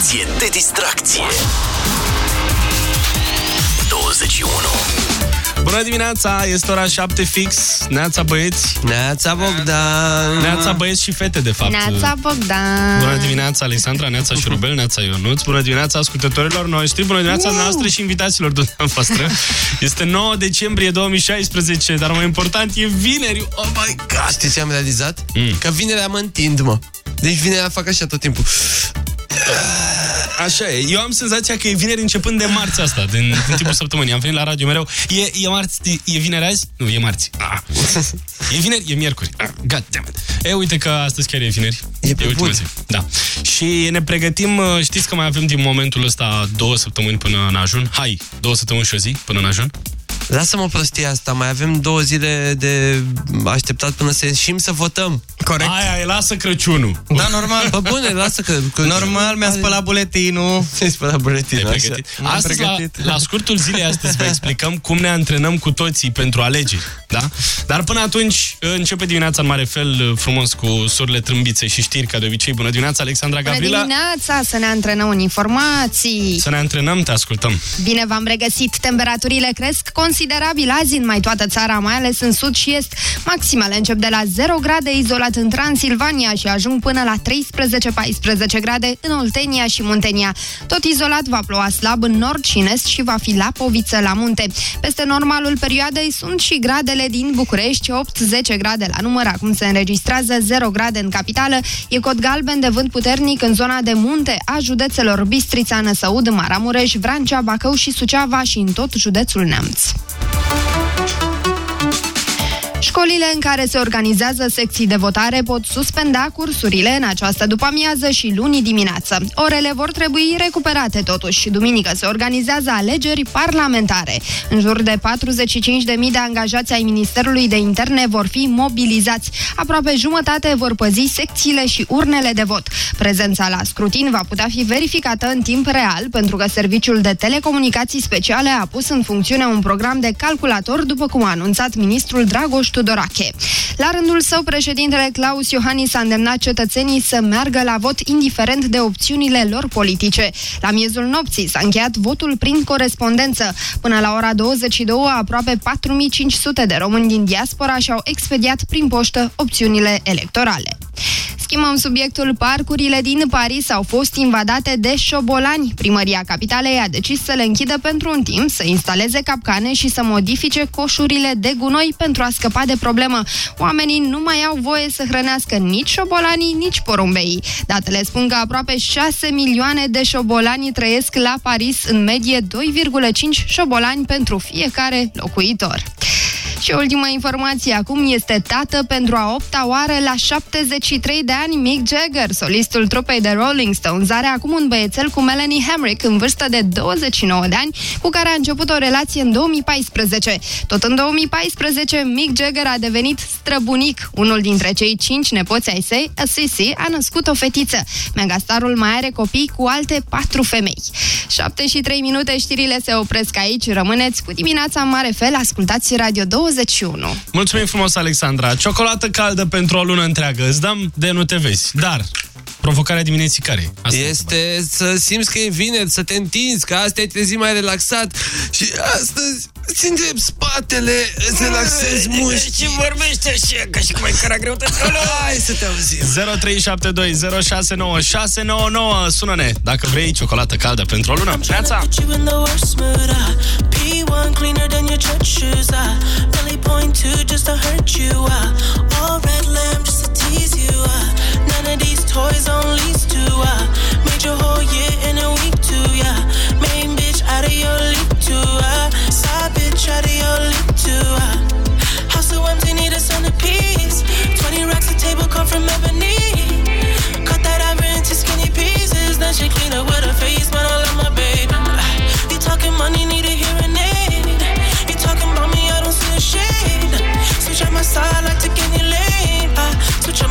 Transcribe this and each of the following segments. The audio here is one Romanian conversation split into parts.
stație de distracție. 21. Bună dimineața, este ora 7 fix. Neața băieți. Neața Bogdan. Neața băieți și fete, de fapt. Neața Bogdan. Bună dimineața, Alexandra, Neața Șurubel, Neața Ionuț. Bună dimineața ascultătorilor noștri, bună dimineața Wow. noastră și invitaților dumneavoastră. Este 9 decembrie 2016, dar mai important e vineri. Oh my god! Știți ce am realizat? Mm. Că vinerea mă întind, mă. Deci vinerea fac așa tot timpul. Așa e. Eu am senzația că e vineri începând de marți asta, din, din timpul săptămânii. Am venit la radio mereu. E, e marți, e vineri azi? Nu, e marți. Ah. E vineri, e miercuri. Ah, God damn it. E, uite că astăzi chiar e vineri. E pe ultima bun. zi. Da. Și ne pregătim, uh, știți că mai avem din momentul ăsta două săptămâni până în ajun. Hai, două săptămâni și o zi până în ajun. Lasă-mă prostia asta, mai avem două zile de așteptat până să ieșim să votăm. Corect. Aia e, lasă Crăciunul. Da, normal. Bă, bune, lasă că... că Normal, mi-a spălat buletinul. Ți-ai spălat buletinul, Te-ai așa. pregătit? M-am Astăzi, la, pregătit. la scurtul zilei astăzi, vă explicăm cum ne antrenăm cu toții pentru alegeri. Da? Dar până atunci, începe dimineața în mare fel, frumos, cu surile trâmbițe și știri, ca de obicei. Bună dimineața, Alexandra Bună Gavrila. dimineața, să ne antrenăm în informații. Să ne antrenăm, te ascultăm. Bine v-am regăsit. Temperaturile cresc considerabil azi în mai toată țara, mai ales în sud și est. Maximele încep de la 0 grade izolat în Transilvania și ajung până la 13-14 grade în Oltenia și Muntenia. Tot izolat va ploua slab în nord și în est și va fi lapoviță la munte. Peste normalul perioadei sunt și gradele din București, 8-10 grade la număr, acum se înregistrează 0 grade în capitală. E cod galben de vânt puternic în zona de munte a județelor Bistrița, Năsăud, Maramureș, Vrancea, Bacău și Suceava și în tot județul Neamț. Thank you. Școlile în care se organizează secții de votare pot suspenda cursurile în această după-amiază și luni dimineață. Orele vor trebui recuperate totuși. Duminică se organizează alegeri parlamentare. În jur de 45.000 de angajați ai Ministerului de Interne vor fi mobilizați. Aproape jumătate vor păzi secțiile și urnele de vot. Prezența la scrutin va putea fi verificată în timp real, pentru că Serviciul de Telecomunicații Speciale a pus în funcțiune un program de calculator, după cum a anunțat ministrul Dragoș Tudorache. La rândul său, președintele Claus Iohannis a îndemnat cetățenii să meargă la vot indiferent de opțiunile lor politice. La miezul nopții s-a încheiat votul prin corespondență. Până la ora 22, aproape 4500 de români din diaspora și-au expediat prin poștă opțiunile electorale. Schimbăm subiectul. Parcurile din Paris au fost invadate de șobolani. Primăria capitalei a decis să le închidă pentru un timp, să instaleze capcane și să modifice coșurile de gunoi pentru a scăpa de problemă. Oamenii nu mai au voie să hrănească nici șobolanii, nici porumbeii. Datele spun că aproape 6 milioane de șobolani trăiesc la Paris, în medie 2,5 șobolani pentru fiecare locuitor. Și ultima informație acum este tată pentru a opta oară la 73 de ani Mick Jagger, solistul trupei de Rolling Stones, are acum un băiețel cu Melanie Hamrick în vârstă de 29 de ani, cu care a început o relație în 2014. Tot în 2014, Mick Jagger a devenit străbunic. Unul dintre cei cinci nepoți ai săi, Sissy, a născut o fetiță. Megastarul mai are copii cu alte patru femei. 7 și 3 minute, știrile se opresc aici. Rămâneți cu dimineața în mare fel, ascultați Radio 21. Mulțumim frumos, Alexandra. Ciocolată caldă pentru o lună întreagă. Îți dăm de nu te vezi. Dar, provocarea dimineții care e? Asta e Este să simți că e vineri, să te întinzi, că asta te trezi mai relaxat și astăzi îți îndrept spatele, îți relaxezi mușchi. Și vorbește așa, ca și cum ai cara greu Hai să te auzim. 0372069699 Sună-ne dacă vrei ciocolată caldă pentru o lună. Neața! Put you in the worst mood. I P1 cleaner than your church shoes. I really point two just to hurt you. I all red lamb just to tease you. I of these toys on lease to. I uh. made your whole year in a week too. Yeah, main bitch out of your league too. I side bitch out of your league too. I house so empty, need a centerpiece. 20 racks a table come from ebony. Cut that ever into skinny pieces. Then she clean up with her face, but I love my baby. You talking money, need a hearing aid. You talking about me, I don't see a shade. Switch on my side, like to any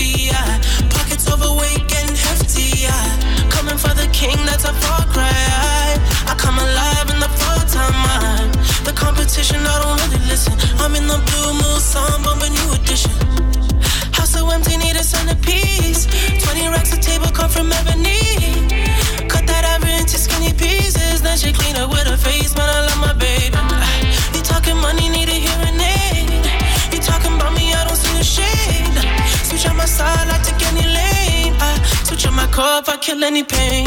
Pockets overweight, getting hefty. Coming for the king, that's a far cry. I come alive in the full-time. The competition, I don't really listen. I'm in the blue moon, sun, new. House so empty, need a centerpiece. 20 racks table from ebony. Cut that ivory into skinny pieces. Then she clean up with her face, but I love my baby. You talking money, need my side, I take any lane. I switch on my car if I kill any pain.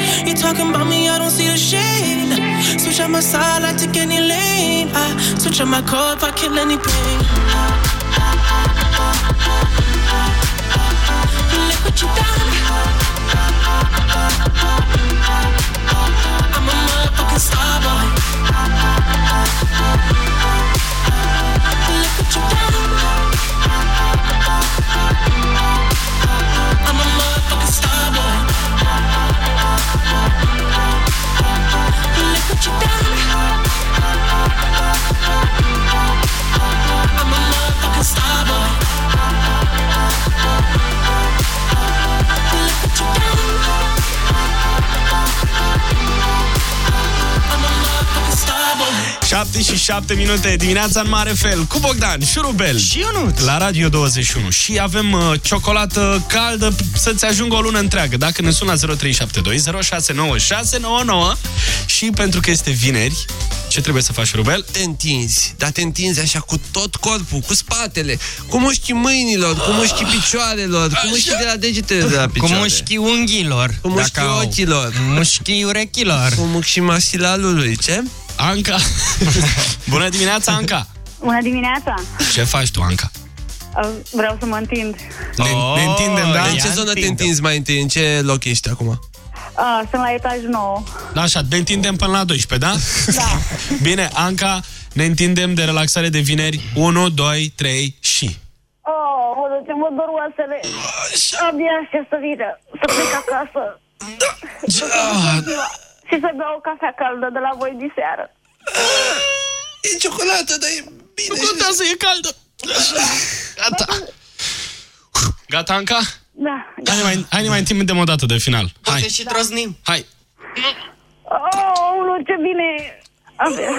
You talking about me, I don't see the shade. Switch on my side, I take any lane. I switch on my core if I kill any pain. Look what you done. I'm a motherfucking star boy. Look what you done. 7 și 7 minute dimineața în mare fel cu Bogdan, Șurubel Și Ionuț. la Radio 21 și avem uh, ciocolată caldă să-ți ajungă o lună întreagă. Dacă ne sună 0372 069699 și pentru că este vineri, ce trebuie să faci, Șurubel? Te întinzi, dar te întinzi așa cu tot corpul, cu spatele, cu mușchii mâinilor, cu mușchii picioarelor, cu mușchii de la degetele de la Cu picioare. mușchii unghiilor. Cu mușchii dacă au. ochilor. Mușchii urechilor. Cu mușchii masilalului, ce? Anca. Bună dimineața, Anca. Bună dimineața! Ce faci tu, Anca? Uh, Vreau să mă întind. Ne, ne întindem, da? În ce Ia zonă te întinde. întinzi mai întâi? În ce loc ești acum? Uh, Sunt la etajul 9. Așa, ne întindem până la 12, da? Da. Bine, Anca, ne întindem de relaxare de vineri. 1, 2, 3 și... Oh, mă duce, mă dor oasele. Abia aștept să vină, să plec acasă. Și să beau o cafea caldă de la voi diseară. E ciocolată, dar e bine. Nu contează, e caldă. Gata. Gata, Anca? Da. Hai ne mai, hai ne mai întindem o dată de final. Poate Hai, și troznim. hai. Oh, ce bine! Abia.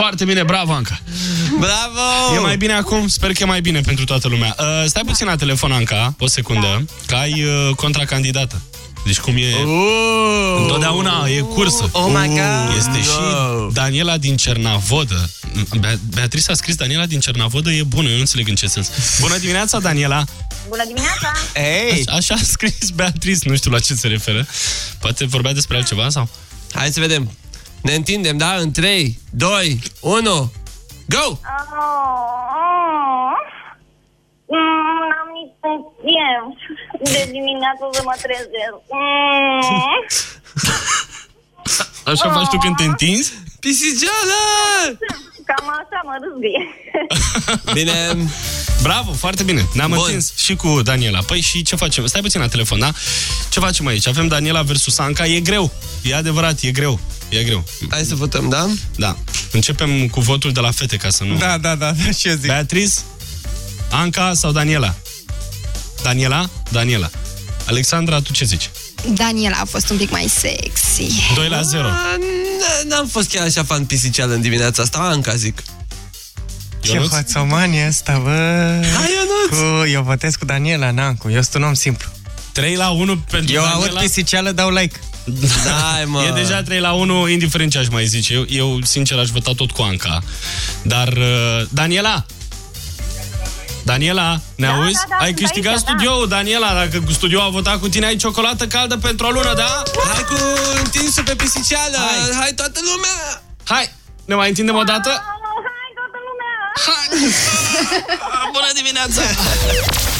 Foarte bine, bravo, Anca. Bravo! E mai bine acum? Sper că e mai bine pentru toată lumea. Uh, stai puțin la telefon, Anca, o secundă, că ai uh, contracandidată. Deci cum e... Oh! Întotdeauna e cursă. Oh my God. Este și Daniela din Cernavodă. Bea- Beatrice a scris Daniela din Cernavodă, e bună, eu nu înțeleg în ce sens. Bună dimineața, Daniela! Bună dimineața! Ei, Așa a scris Beatrice, nu știu la ce se referă. Poate vorbea despre altceva sau? Hai să vedem. Ne întindem, da? În 3, 2, 1, go! Oh, oh. Mm, N-am niciun timp de dimineață să mă trezesc. Mm. Așa faci tu când te întinzi? Pisiceală! Cam așa mă râzgâie. Bine, Bravo, foarte bine. Ne-am Bun. întins și cu Daniela. Păi și ce facem? Stai puțin la telefon, da? Ce facem aici? Avem Daniela versus Anca. E greu. E adevărat, e greu. E greu. hai să votăm, da? Da. Începem cu votul de la fete, ca să nu... da, da, da, da, și eu zic. Beatrice, Anca sau Daniela? Daniela? Daniela. Alexandra, tu ce zici? Daniela a fost un pic mai sexy. 2 la 0. A, n- N-am fost chiar așa fan pisiceală în dimineața asta, Anca zic. Ce Ionuț? hoțomanie asta, bă. Hai, Ionuț! Cu, eu votez cu Daniela, Nancu. Eu sunt un om simplu. 3 la 1 pentru Eu aud Daniela. pisiceală, dau like. Dai, mă! E deja 3 la 1, indiferent ce aș mai zice. Eu, eu sincer, aș vota tot cu Anca. Dar, uh, Daniela! Daniela, ne Da, auzi? da, da, ai sunt câștigat aici, da. studioul, Daniela. Dacă studioul a votat cu tine, ai ciocolată caldă pentru o lună, da? Hai cu întinsul pe pisiceală! Hai. Hai, Hai toată lumea! Hai, ne mai întindem o dată? Hai, toată lumea! Hai! Bună dimineața!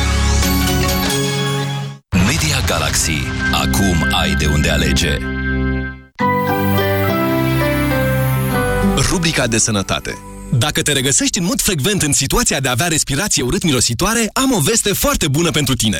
Media Galaxy. Acum ai de unde alege. Rubrica de sănătate. Dacă te regăsești în mod frecvent în situația de a avea respirație urât-mirositoare, am o veste foarte bună pentru tine.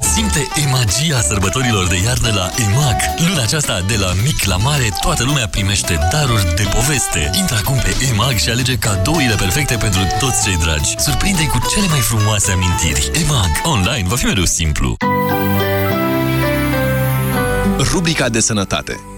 Simte e magia sărbătorilor de iarnă la EMAG. Luna aceasta, de la mic la mare, toată lumea primește daruri de poveste. Intră acum pe EMAG și alege cadourile perfecte pentru toți cei dragi. Surprinde cu cele mai frumoase amintiri. EMAG. Online va fi mereu simplu. Rubrica de sănătate.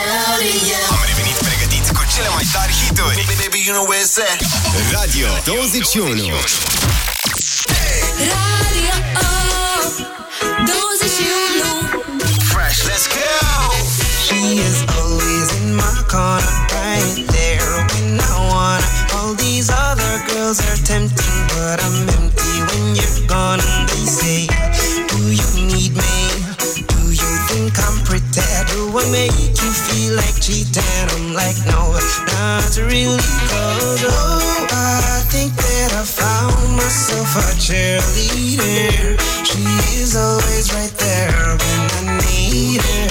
Am revenit pregătiți cu cele mai tari hituri. Radio 21. Radio 21 Fresh, let's go! She is always in my corner, right there when I wanna. All these other girls are tempting, but I'm empty when you're gone. And they say, I make you feel like cheating? I'm like, no, not really. Cause oh, I think that I found myself a cheerleader. She is always right there when I need her.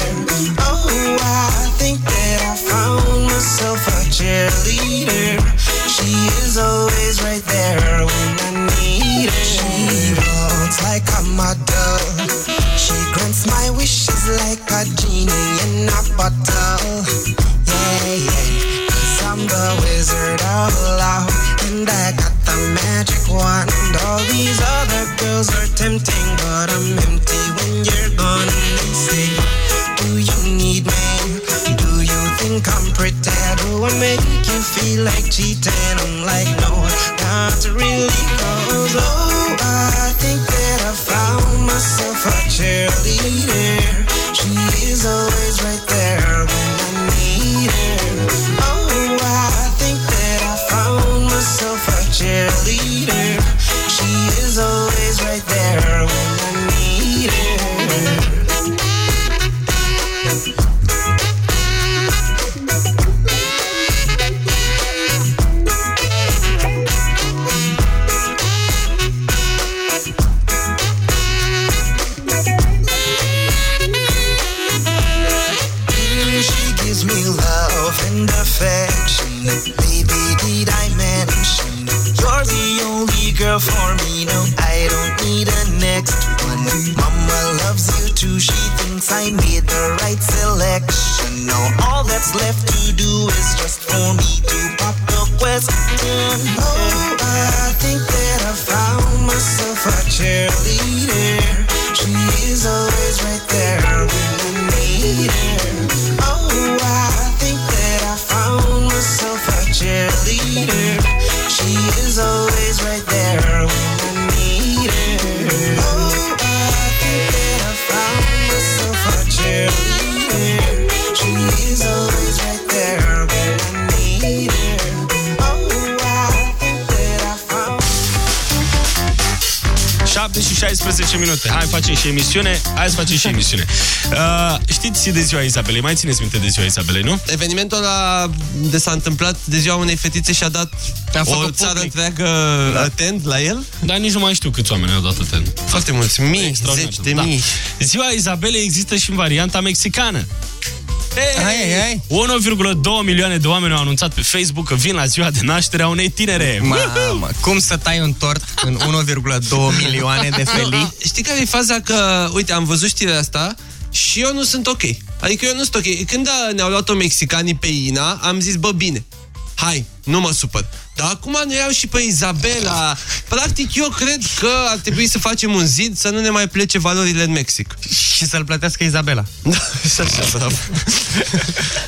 Oh, I think that I found myself a cheerleader. She is always right there when I need her. She walks like a model. Grants my wishes like a genie in a bottle. Yeah, yeah. Cause I'm the wizard of love. And I got the magic wand. All these other girls are tempting, but I'm empty when you're gone. And they say, Do you need me? Do you think I'm pretty? Do I make you feel like cheating? I'm like, no, not really. Cause, oh, I think found myself a cheerleader. She is always right there perfection. Baby, did I mention you're the only girl for me? No, I don't need a next one. Mama loves you too. She thinks I made the right selection. Now all that's left to do is just for me to pop the question. Oh, I think that I found myself a cheerleader. She is always right there 7 și 16 minute. Hai, facem și emisiune. Hai să facem și emisiune. Uh, știți de ziua Isabelei? Mai țineți minte de ziua Isabelei, nu? Evenimentul ăla de s-a întâmplat de ziua unei fetițe și a dat A o făcut țară public. întreagă Da. atent la el. Dar nici nu mai știu câți oameni au dat atent. Foarte mulți, mii, Extraordinar. zeci de Da. mii. Ziua Isabelei există și în varianta mexicană. Hey, Hai, hai, hai. 1,2 milioane de oameni au anunțat pe Facebook că vin la ziua de naștere a unei tinere. Mamă, cum să tai un tort în 1,2 milioane de felii? Nu, Știi care e faza? Că, uite, am văzut știrea asta și eu nu sunt ok. Adică eu nu sunt ok. Când a- ne-au luat-o mexicanii pe Ina, am zis, bă, bine, hai, nu mă supăr. Dar acum ne iau și pe Izabela. Practic, eu cred că ar trebui să facem un zid să nu ne mai plece valorile în Mexic. Și să-l plătească Izabela. Da, și așa, bravo.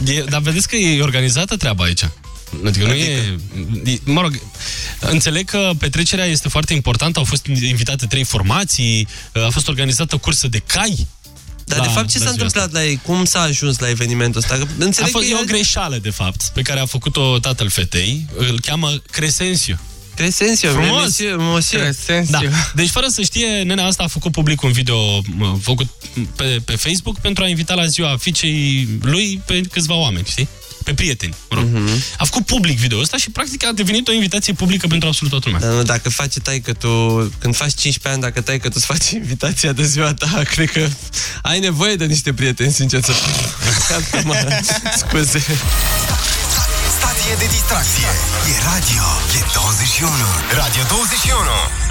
E, dar vedeți că e organizată treaba aici. Adică nu e... e- Mă rog, înțeleg că petrecerea este foarte importantă, au fost invitate trei formații, a fost organizată cursă de cai. Dar la- de fapt ce la s-a ziua întâmplat la ei? Cum s-a ajuns la evenimentul ăsta? Că A Înțeleg fost că e o el- greșeală, de fapt, pe care a făcut-o tatăl fetei. Îl cheamă Crescensiu. Crescensiu, Frumos! monsieur, monsieur. Da. Deci, fără să știe, nena asta a făcut public un video mă, făcut pe, pe Facebook pentru a invita la ziua fiicei lui pe câțiva oameni, știi? Pe prieteni, mă rog. Mhm. A făcut public video ăsta și, practic, a devenit o invitație publică pentru absolut toată lumea. Dar nu, dacă face taică tu, când faci 15 ani, dacă taică tu îți faci invitația de ziua ta, cred că ai nevoie de niște prieteni, sincer să fiu. Acum, Scuze. Stație de distracție. E radio. E 21. Radio 21.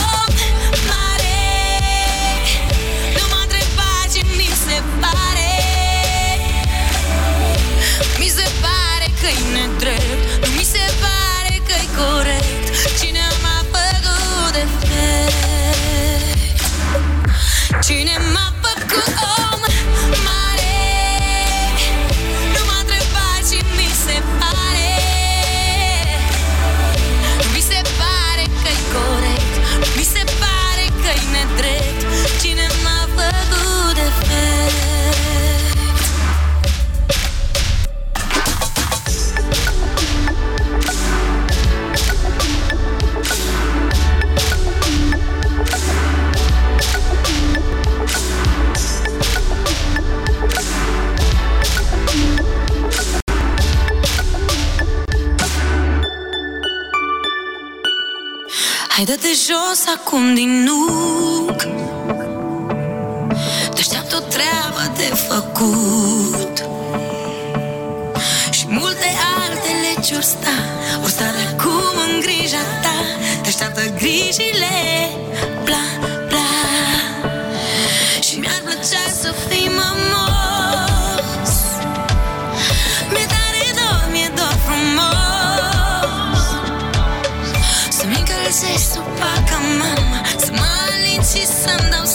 Hai dă-te jos acum din nuc. Te așteaptă o treabă de făcut. Și multe altele ce-or sta Or sta de acum în grija ta. Te așteaptă grijile alin și să-mi dau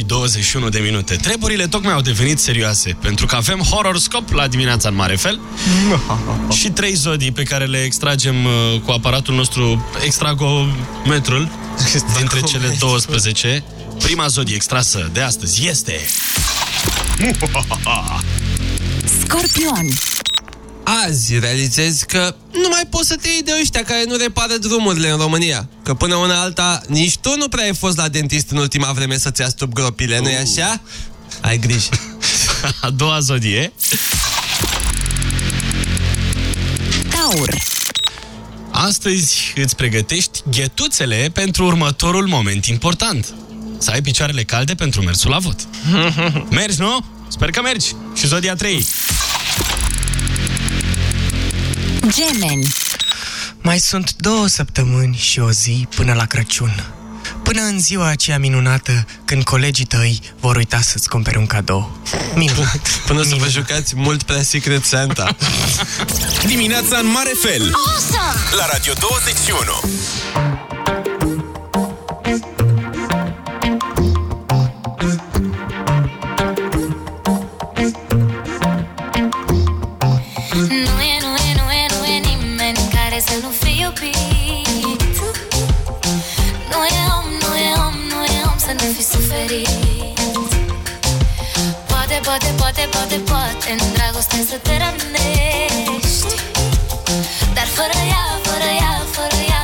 și 21 de minute. Treburile tocmai au devenit serioase, pentru că avem horoscop la dimineața în mare fel și trei zodii pe care le extragem uh, cu aparatul nostru extragometrul dintre cele 12. Prima zodie extrasă de astăzi este... Scorpion. Azi realizezi că nu mai poți să te iei de ăștia care nu repară drumurile în România. Că până una alta, nici tu nu prea ai fost la dentist în ultima vreme să-ți astup gropile, nu-i așa? Ai grijă. A doua zodie... Taur. Astăzi îți pregătești ghetuțele pentru următorul moment important. Să ai picioarele calde pentru mersul la vot. Mergi, nu? Sper că mergi. Și zodia 3. Gemeni. Mai sunt două săptămâni și o zi până la Crăciun. Până în ziua aceea minunată, când colegii tăi vor uita să-ți cumpere un cadou. Minunat. Până să vă jucați mult prea Secret Santa. Dimineața în mare fel. Awesome! La Radio 21. Să nu fi suferit Poate, poate, poate, poate, poate în dragoste să te rănești. Dar fără ea, fără ea, fără ea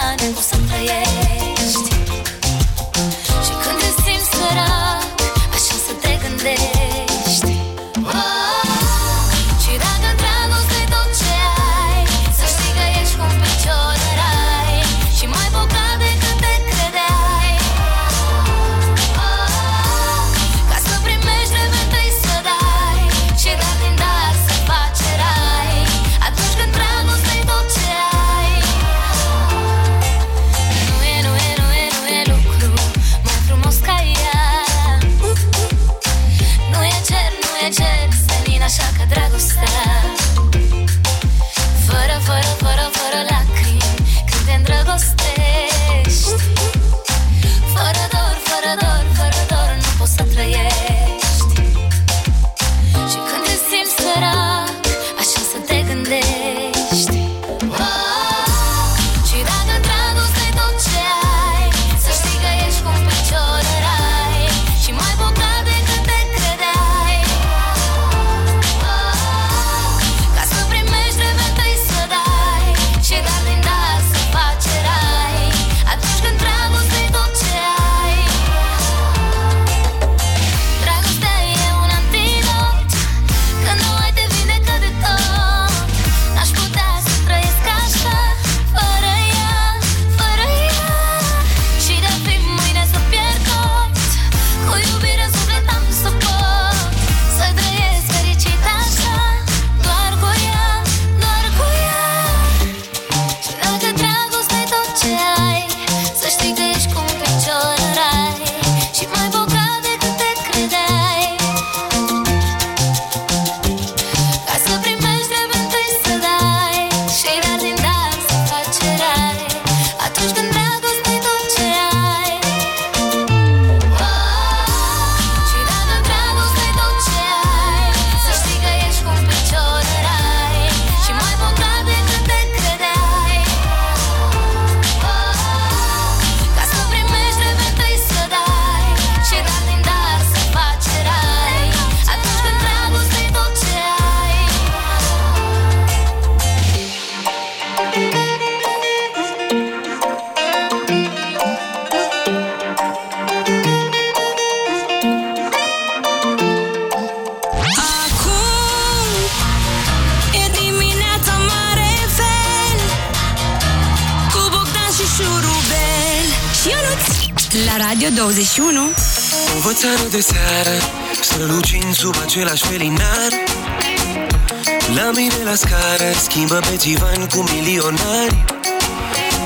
același felinar. La mine la scară Schimbă pe divan cu milionari.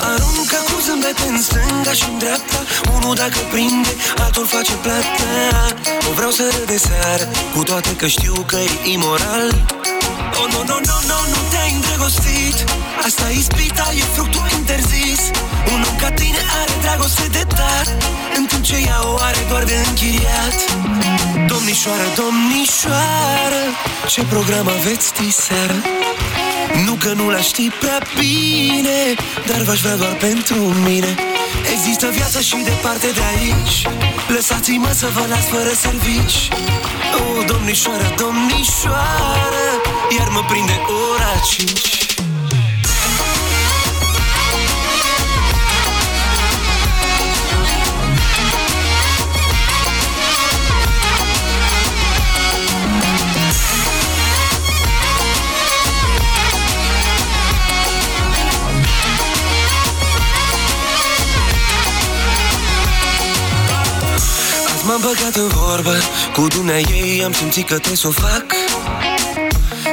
Aruncă cu zâmbete în stânga și în dreapta Unul dacă prinde, altul face plata. O vreau să râd de seară Cu toate că știu că e imoral Ce program aveți diseară? Nu că nu la știi prea bine Dar v-aș vrea doar pentru mine. Există viață și departe de aici. Lăsați-mă să vă las fără servici. Oh, domnișoară, domnișoară Iar mă prinde ora 5 m-am băgat în vorbă Cu dumnea ei am simțit că te s-o fac.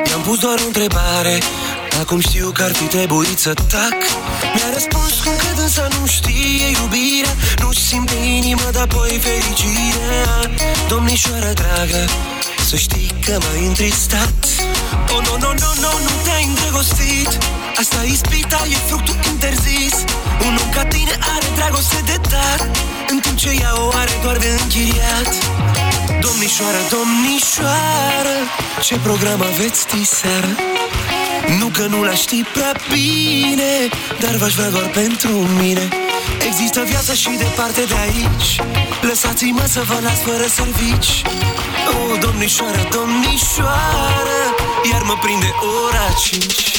I-am pus doar o întrebare Acum știu că ar fi trebuit să tac. Mi-a răspuns cum că dânsa nu știe iubirea Nu simte inimă, dar apoi fericirea. Domnișoară dragă Să știi că m-ai întristat. Oh, no, no, no, no, nu te-ai îndrăgostit. Asta e ispita, e fructul interzis. Un om ca tine are dragoste de dat În timp ce ea o are doar de închiriat. Domnișoară, domnișoară Ce program aveți diseară? Nu că nu la știi prea bine Dar v-aș vrea doar pentru mine. Există viață și departe de aici. Lăsați-mă să vă las fără servici. Oh, domnișoară, domnișoară Iar mă prinde ora 5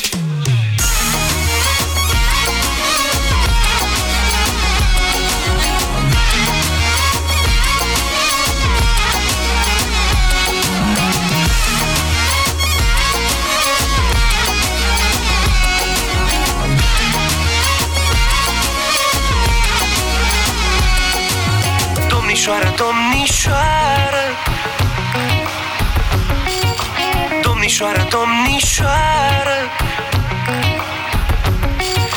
Domnișoară, domnișoară. Domnișoară, domnișoară.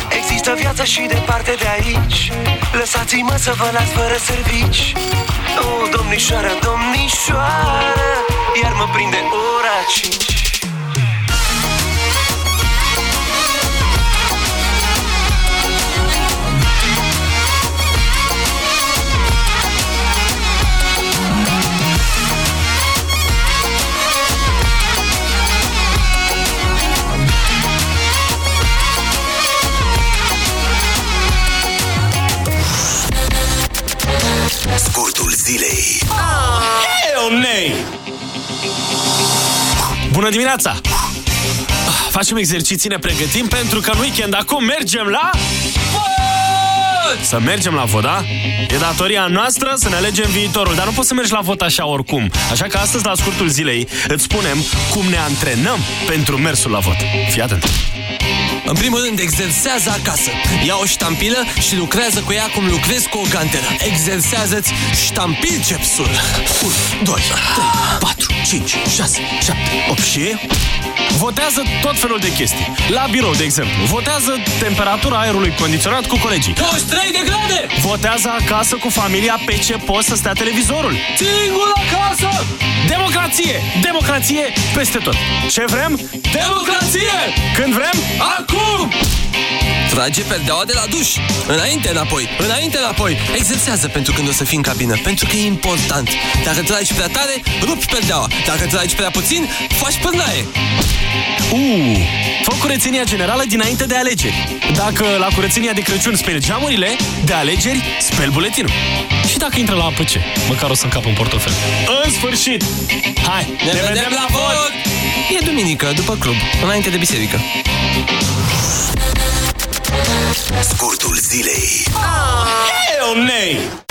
Există viață și departe de aici. Lăsați-mă să vă las fără servici. Oh, domnișoară, domnișoară Iar mă prinde ora 5 Scurtul zilei Hell nay! Bună dimineața! Facem exerciții, ne pregătim pentru că în weekend acum mergem la... Vot! Să mergem la vot, da? E datoria noastră să ne alegem viitorul, dar nu poți să mergi la vot așa oricum. Așa că astăzi, la scurtul zilei, îți spunem cum ne antrenăm pentru mersul la vot. Fii atent! În primul rând, exersează acasă. Ia o ștampilă și lucrează cu ea cum lucrezi cu o gantelă. Exersează-ți ștampilcepsul. 1, 2, 3, 4, 5, 6, 7, 8 și... Votează tot felul de chestii. La birou, de exemplu. Votează temperatura aerului condiționat cu colegii. 23 de grade! Votează acasă cu familia pe ce poți să stea televizorul. Singur acasă! Democrație! Democrație peste tot. Ce vrem? Democrație! Când vrem? Acum! Trage perdeaua de la duș. Înainte, înapoi. Înainte, înapoi. Exersează pentru când o să fii în cabină. Pentru că e important. Dacă tragi prea tare, rupi perdeaua. Dacă tragi prea puțin, faci pârnaie. Uh, fă curățenia generală dinainte de alegeri. Dacă la curățenia de Crăciun speli geamurile, de alegeri speli buletinul. Și dacă intră la APC, măcar o să încap în portofel. În sfârșit! Hai, Ne, ne vedem, vedem la vot! E duminică, după club, înainte de biserică. Scurtul zilei Hell nay!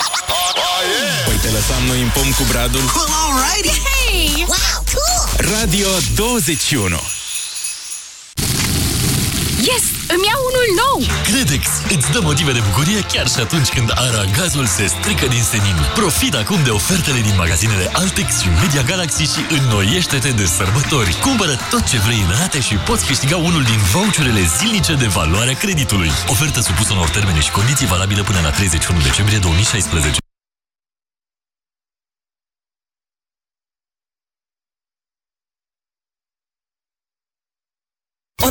Păi te lăsam noi în pom cu bradul? Hey! Wow, cool! Radio 21 Yes! Îmi iau unul nou! Credex îți dă motive de bucurie chiar și atunci când aragazul se strică din senin. Profit acum de ofertele din magazinele Altex și Media Galaxy și înnoiește-te de sărbători. Cumpără tot ce vrei în rate și poți câștiga unul din voucherele zilnice de valoare a creditului. Ofertă supusă unor termene și condiții valabilă până la 31 decembrie 2016.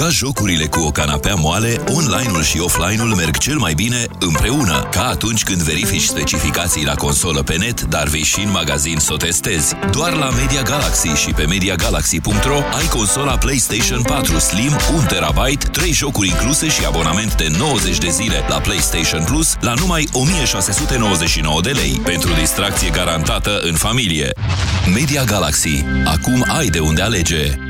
Ca jocurile cu o canapea moale, online-ul și offline-ul merg cel mai bine împreună, ca atunci când verifici specificații la consolă pe net, dar vei și în magazin să o testezi. Doar la Media Galaxy și pe MediaGalaxy.ro ai consola PlayStation 4 Slim 1 TB, 3 jocuri incluse și abonament de 90 de zile la PlayStation Plus la numai 1699 de lei, pentru distracție garantată în familie. Media Galaxy. Acum ai de unde alege.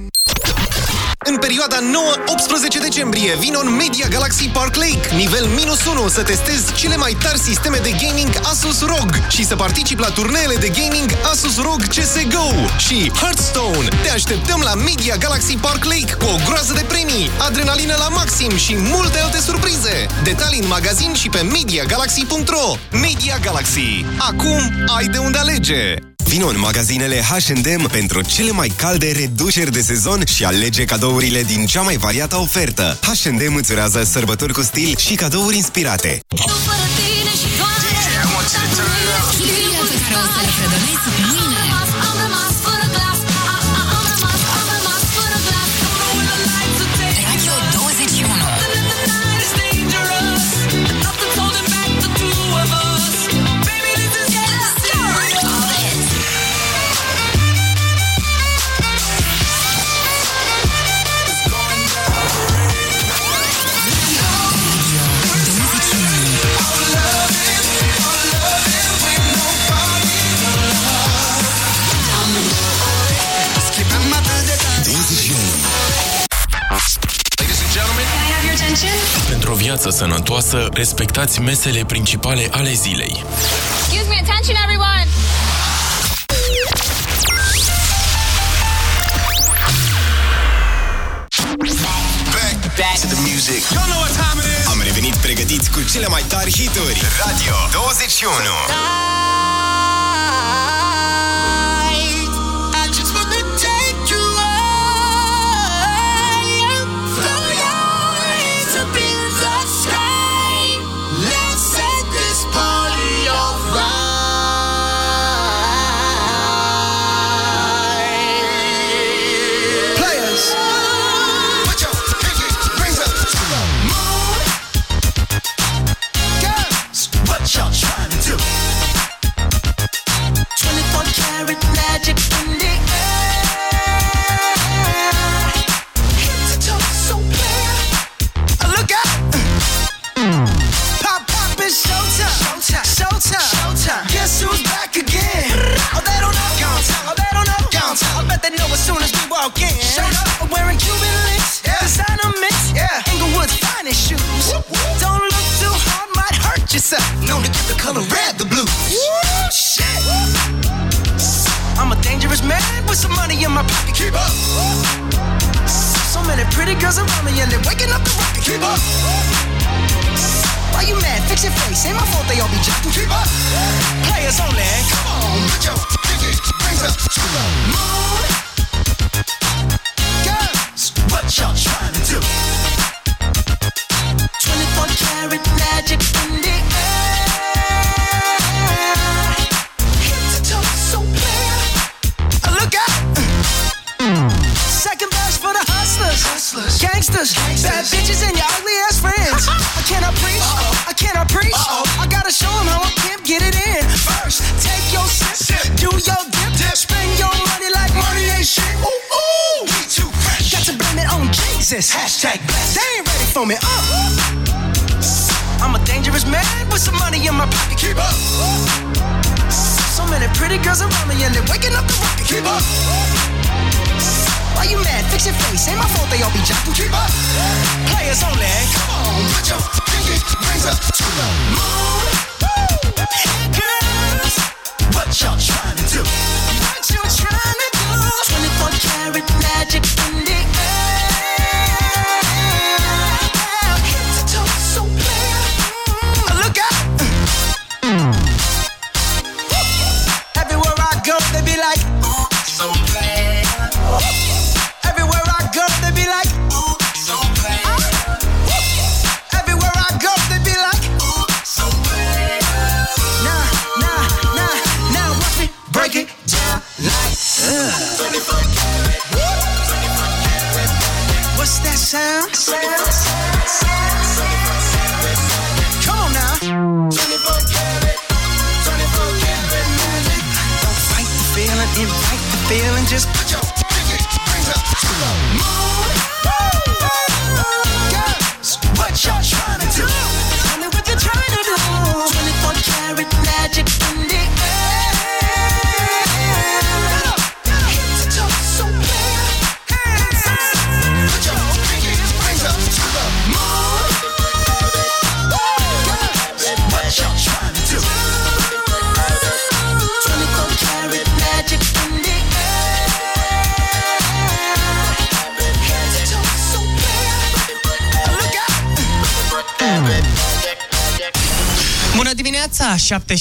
În perioada 9-18 decembrie vin în Media Galaxy Park Lake, nivel minus 1, să testezi cele mai tari sisteme de gaming Asus ROG și să participi la turneele de gaming Asus ROG CSGO și Hearthstone. Te așteptăm la Media Galaxy Park Lake cu o groază de premii, adrenalină la maxim și multe alte surprize. Detalii în magazin și pe MediaGalaxy.ro Media Galaxy. Acum ai de unde alege! Vino în magazinele H&M pentru cele mai calde reduceri de sezon și alege cadourile din cea mai variată ofertă. H&M îți urează sărbători cu stil și cadouri inspirate. Știrile viață sănătoasă, respectați mesele principale ale zilei. Excuse me, attention everyone! Back to the music. You know what time it is. Am revenit pregătiți cu cele mai tari hituri. Radio 21. Și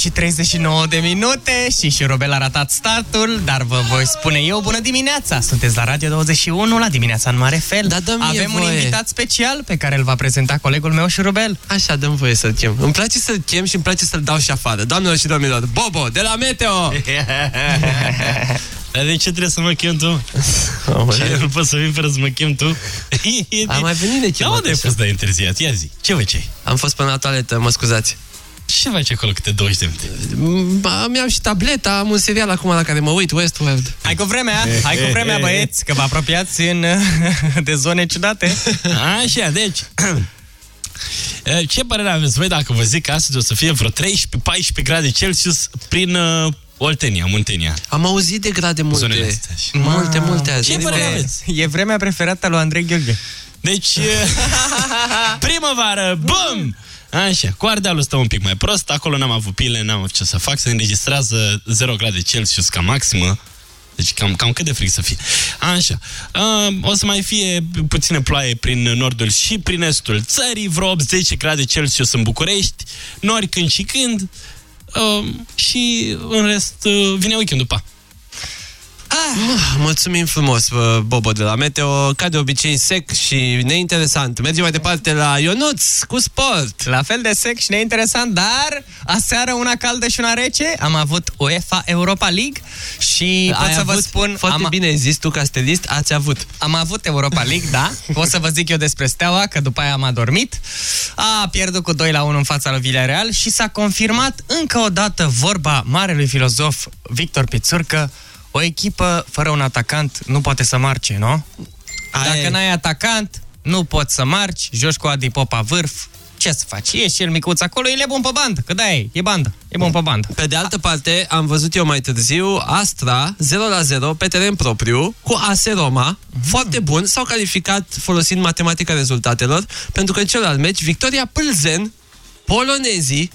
și 39 de minute și și Robel a ratat startul, dar vă voi spune eu bună dimineața. Sunteți la Radio 21, la dimineața în mare fel. Da, dă-mi Avem un voie. invitat special pe care îl va prezenta colegul meu și Robel. Așa, dăm voie să-l chem. Îmi place să-l chem și îmi place să-l dau și afară. Doamnelor și domnilor, Bobo, de la Meteo! Dar de ce trebuie să mă chem tu? Ce, nu pot să vin fără să mă chem tu? Am mai venit de ce? Da, unde ai fost de întârziat? Ia zi, ce făceai? Am fost până la toaletă, mă scuzați. Ce faci acolo câte 20 de minute? Ba, mi-am și tableta, am un serial acum la care mă uit, Westworld. Hai cu vremea, hai cu vremea băieți, că vă apropiați în, de zone ciudate. Așa, deci... E, Ce părere aveți voi dacă vă zic că astăzi o să fie vreo 13-14 grade Celsius prin uh, Oltenia, Muntenia? Am auzit de grade multe. Zonele astea. Multe, multe azi. Ce părere aveți? E vremea preferată a lui Andrei Gheorghe. Deci, e, primăvară, bum! Așa, cu Ardealul stă un pic mai prost, acolo n-am avut pile, n-am avut ce să fac, se înregistrează 0 grade Celsius ca maximă, deci cam, cam cât de frig să fie. Așa, uh, o să mai fie puțină ploaie prin nordul și prin estul țării, vreo 10 grade Celsius în București, nori când și când, uh, și în rest uh, vine weekendul, pa! Ah, mulțumim frumos, vă, Bobo de la Meteo, ca de obicei sec și neinteresant. Mergem mai departe la Ionuț cu sport. La fel de sec și neinteresant, dar aseară una caldă și una rece. Am avut UEFA Europa League și pot Ai să vă avut? spun... Foarte am, bine ai zis tu ca stelist, ați avut. Am avut Europa League, da. Pot să vă zic eu despre Steaua, că după aia am adormit. A pierdut cu 2 la 1 în fața lui Villarreal și s-a confirmat încă o dată vorba marelui filozof Victor Pițurcă, o echipă fără un atacant nu poate să marce, nu? Dacă n-ai atacant, nu poți să marci, joci cu Adi Popa vârf, ce să faci? E și el micuț acolo, el e bun pe bandă, că da, e, e bandă, e bun pe bandă. Pe de altă parte, am văzut eu mai târziu Astra 0 la 0 pe teren propriu cu AS Roma, foarte bun, s-au calificat folosind matematica rezultatelor, pentru că în celălalt meci, Victoria Pâlzen, polonezii,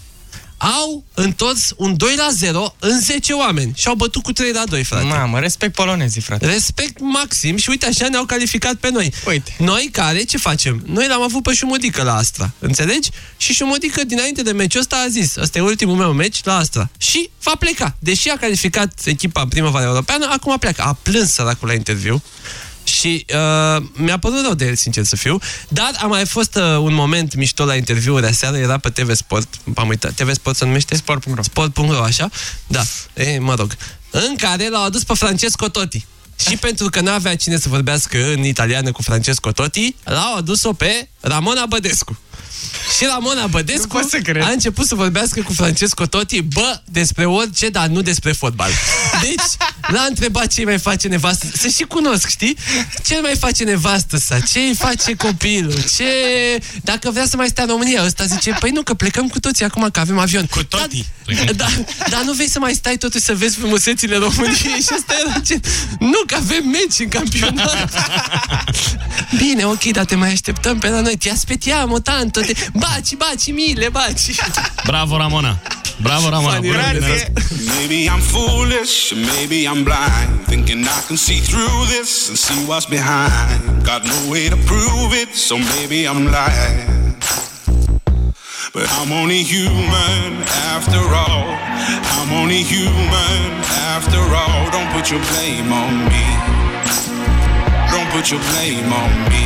au întors un 2 la 0 în 10 oameni și au bătut cu 3 la 2, frate. Mamă, respect polonezii, frate. Respect maxim și uite așa ne-au calificat pe noi. Uite. Noi care, ce facem? Noi l-am avut pe Șumodică la Astra, înțelegi? Și Șumodică dinainte de meciul ăsta a zis, ăsta e ultimul meu meci la Astra. Și va pleca. Deși a calificat echipa în primăvara europeană, acum pleacă. A plâns săracul la interviu. Și uh, mi-a părut rău de el, sincer să fiu. Dar a mai fost uh, un moment mișto la interviul de aseară, era pe TV Sport, am uitat, TV Sport se numește? Sport.ro Sport.ro, așa? Da, e, mă rog. În care l-au adus pe Francesco Totti. Și pentru că n-avea cine să vorbească în italiană cu Francesco Totti, l-au adus-o pe Ramona Bădescu. Și Ramona Bădescu a început să vorbească cu Francesco Totti, bă, despre orice, dar nu despre fotbal. Deci, l-a întrebat ce mai face nevastă. Să și cunosc, știi? Ce mai face nevastă sa? Ce îi face copilul? Ce... Dacă vrea să mai stea în România, ăsta zice, păi nu, că plecăm cu toții acum, că avem avion. Cu toții. Da, da, dar nu vei să mai stai totuși să vezi frumusețile României și asta era ce... Nu, că avem meci în campionat. Bine, ok, dar te mai așteptăm pe la noi. Ti aspettiamo tanto. Te... Baci, baci, mille, baci. Bravo, Ramona! Bravo, Ramona! Bună. Maybe I'm foolish, maybe I'm blind, thinking I can see through this and see what's behind. Got no way to prove it, so maybe I'm lying. But I'm only human after all. I'm only human after all. Don't put your blame on me. Don't put your blame on me.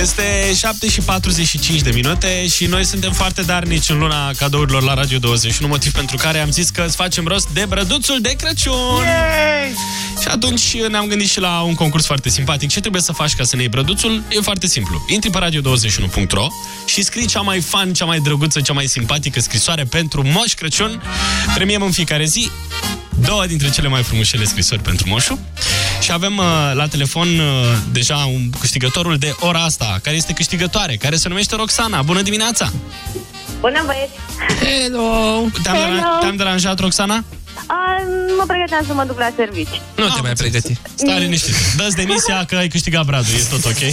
Este 7 și 45 de minute și noi suntem foarte darnici în luna cadourilor la Radio 21, motiv pentru care am zis că îți facem rost de brăduțul de Crăciun. Yay! Și atunci ne-am gândit și la un concurs foarte simpatic. Ce trebuie să faci ca să ne iei brăduțul? E foarte simplu. Intri pe radio21.ro și scrii cea mai fan, cea mai drăguță, cea mai simpatică scrisoare pentru Moș Crăciun. Premiem în fiecare zi două dintre cele mai frumușele scrisori pentru Moșu. Și avem uh, la telefon uh, deja un câștigătorul de ora asta, care este câștigătoare, care se numește Roxana. Bună dimineața! Bună, băieți! Hello! Te-am, Hello! deran- te-am deranjat, Roxana? A, mă pregăteam să mă duc la servici. Nu te mai pregăti. Stai liniștit. Dă-ți demisia că ai câștigat bradul, e tot ok?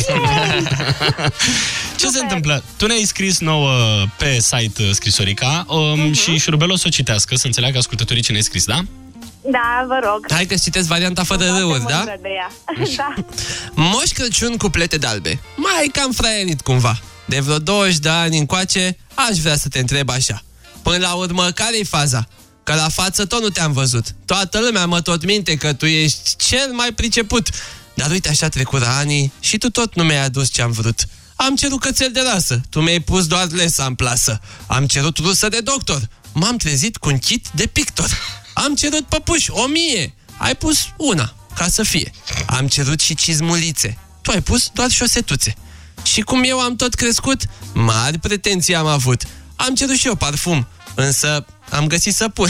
Ce se întâmplă? Tu ne-ai scris nouă pe site uh, scrisorica um, și șurubelos o citească, să înțeleagă ascultătorii ce ne-ai scris, da? Da, vă rog. Hai că citeți varianta fără râuri, da? Mândră de ea. da. Moș Crăciun cu plete de albe. Mai cam fraierit cumva. De vreo 20 de ani încoace, aș vrea să te întreb așa. Până la urmă, care-i faza? Că la față tot nu te-am văzut. Toată lumea mă tot minte că tu ești cel mai priceput. Dar uite așa trecură ani și tu tot nu mi-ai adus ce-am vrut. Am cerut cățel de rasă, tu mi-ai pus doar lesa în plasă. Am cerut rusă de doctor, m-am trezit cu un kit de pictor. Am cerut păpuși, o mie, ai pus una, ca să fie. Am cerut și cizmulițe, tu ai pus doar șosetuțe. Și cum eu am tot crescut, mari pretenții am avut. Am cerut și eu parfum, însă am găsit să pun.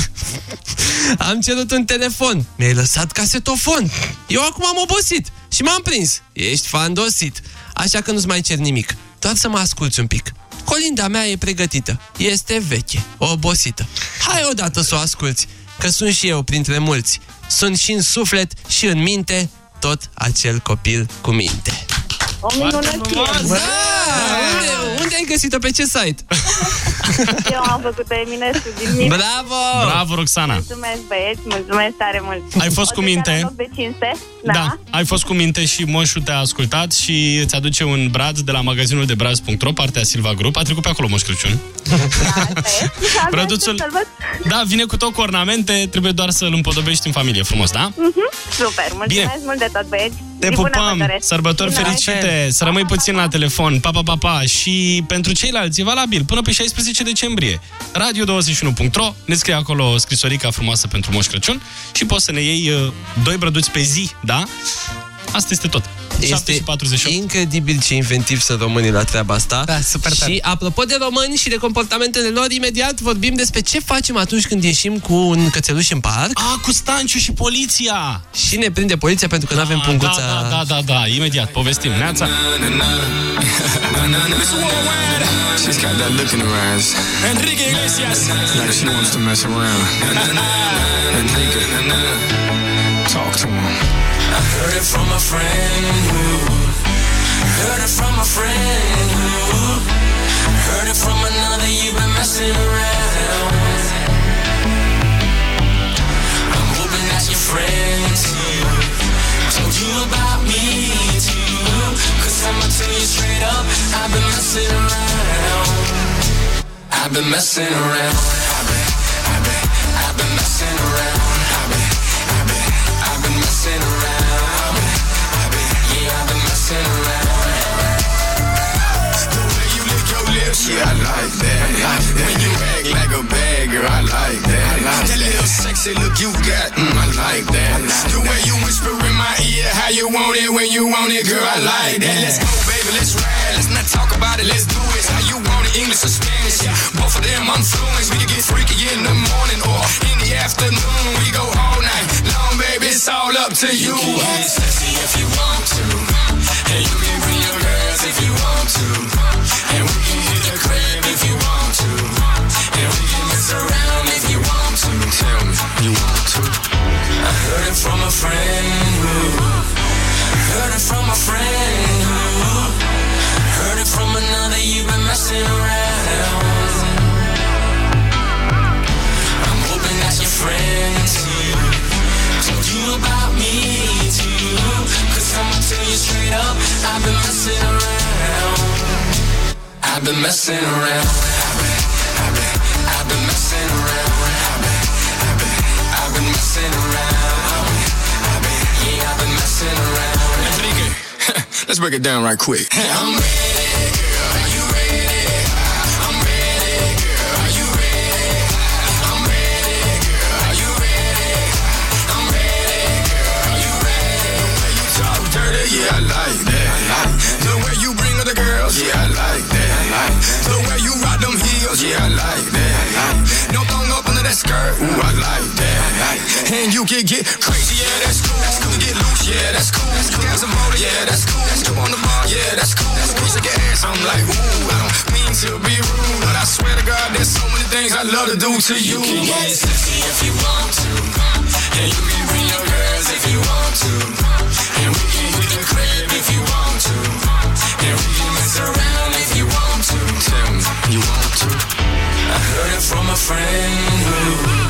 am cerut un telefon, mi-ai lăsat casetofon. Eu acum am obosit și m-am prins. Ești fandosit. Așa că nu-ți mai cer nimic, doar să mă asculți un pic. Colinda mea e pregătită, este veche, obosită. Hai odată să o asculți, că sunt și eu printre mulți. Sunt și în suflet și în minte tot acel copil cu minte. O minunăție. Da! Unde, unde ai găsit-o? Pe ce site? Eu am făcut Eminescu din mine. Bravo! Bravo, Roxana! Mulțumesc, băieți, mulțumesc tare mult. Ai fost O cu să minte? dea loc de cinste. Da. Da, ai fost cu minte și moșul te-a ascultat și îți aduce un brad de la magazinul de braz.ro, partea Silva Group. A trecut pe acolo Moș Crăciun. Brăduțul, da, vine cu tot cu ornamente, trebuie doar să-l împodobești în familie frumos, da? Mhm, Super, mulțumesc Bine. mult de tot, băieți. Te Zi bună vă pupăm, doresc. sărbători Bună. fericite, să rămâi puțin la telefon, pa, pa, pa, pa. Și pentru ceilalți e valabil până pe 16 decembrie. Radio21.ro, ne scrie acolo scrisorica frumoasă pentru Moș Crăciun și poți să ne iei uh, doi brăduți pe zi, da? Asta este tot. Este incredibil ce inventiv sunt românii la treaba asta. Da, super tare. Și apropo de români și de comportamentele lor, imediat vorbim despre ce facem atunci când ieșim cu un cățeluș în parc. A, cu Stanciu și poliția! Și ne prinde poliția pentru că nu avem punguța... Da, da, da, da, da, imediat, povestim. Neața! She's got that look in her eyes. Enrique Iglesias. Like she wants to mess around. Enrique, talk to him. I heard it from a friend who heard it from a friend who heard it from another. You've been messing around. I'm hoping that your friend too told you about me too. Cause I'ma tell you straight up, I've been messing around. I've been messing around. I've been, I've been, I've been messing around. The way you lick your lips, yeah, I like that. When you act like a bad girl, I like that. Little sexy look you got, I like that. The way you whisper in my ear, how you want it when you want it, girl, I like that. Let's go, baby, let's ride. Let's not talk about it, let's do it. How you want it, English or Spanish? Yeah, both of them I'm fluent. We can get freaky in the morning or in the afternoon. We go all night long, baby. It's all up to you. You can get sexy if you want to. And you can if you want to. And we can hit the crib if you want to. And we can mess around if you want to. Tell me, you want to? I heard it from a friend who heard it from a friend who heard it from another. You've been messing around. Straight up, I've been messing around. I've been messing around. I've been, I've been, I've been messing around. I've been, I've been, I've been messing around. I've been, I've been, yeah, I've been messing around. Enrique, let's break it down right quick. I'm ready, yeah, I like that. The way you rock them heels, yeah, I like that. No thong up under that skirt, ooh, I like that. And you can get crazy, yeah, that's cool. You can get loose, yeah, that's cool. You can have some motor, yeah, that's cool. Jump on the bar, yeah, that's cool. Squeeze like your ass, I'm like, ooh, I don't mean to be rude, but I swear to God, there's so many things I love to do to you. You can get sexy if you want to. And you can bring your girls if you want to. And we can hit the crib if you want to. Mess around if you want to. Me, you want to? I heard it from a friend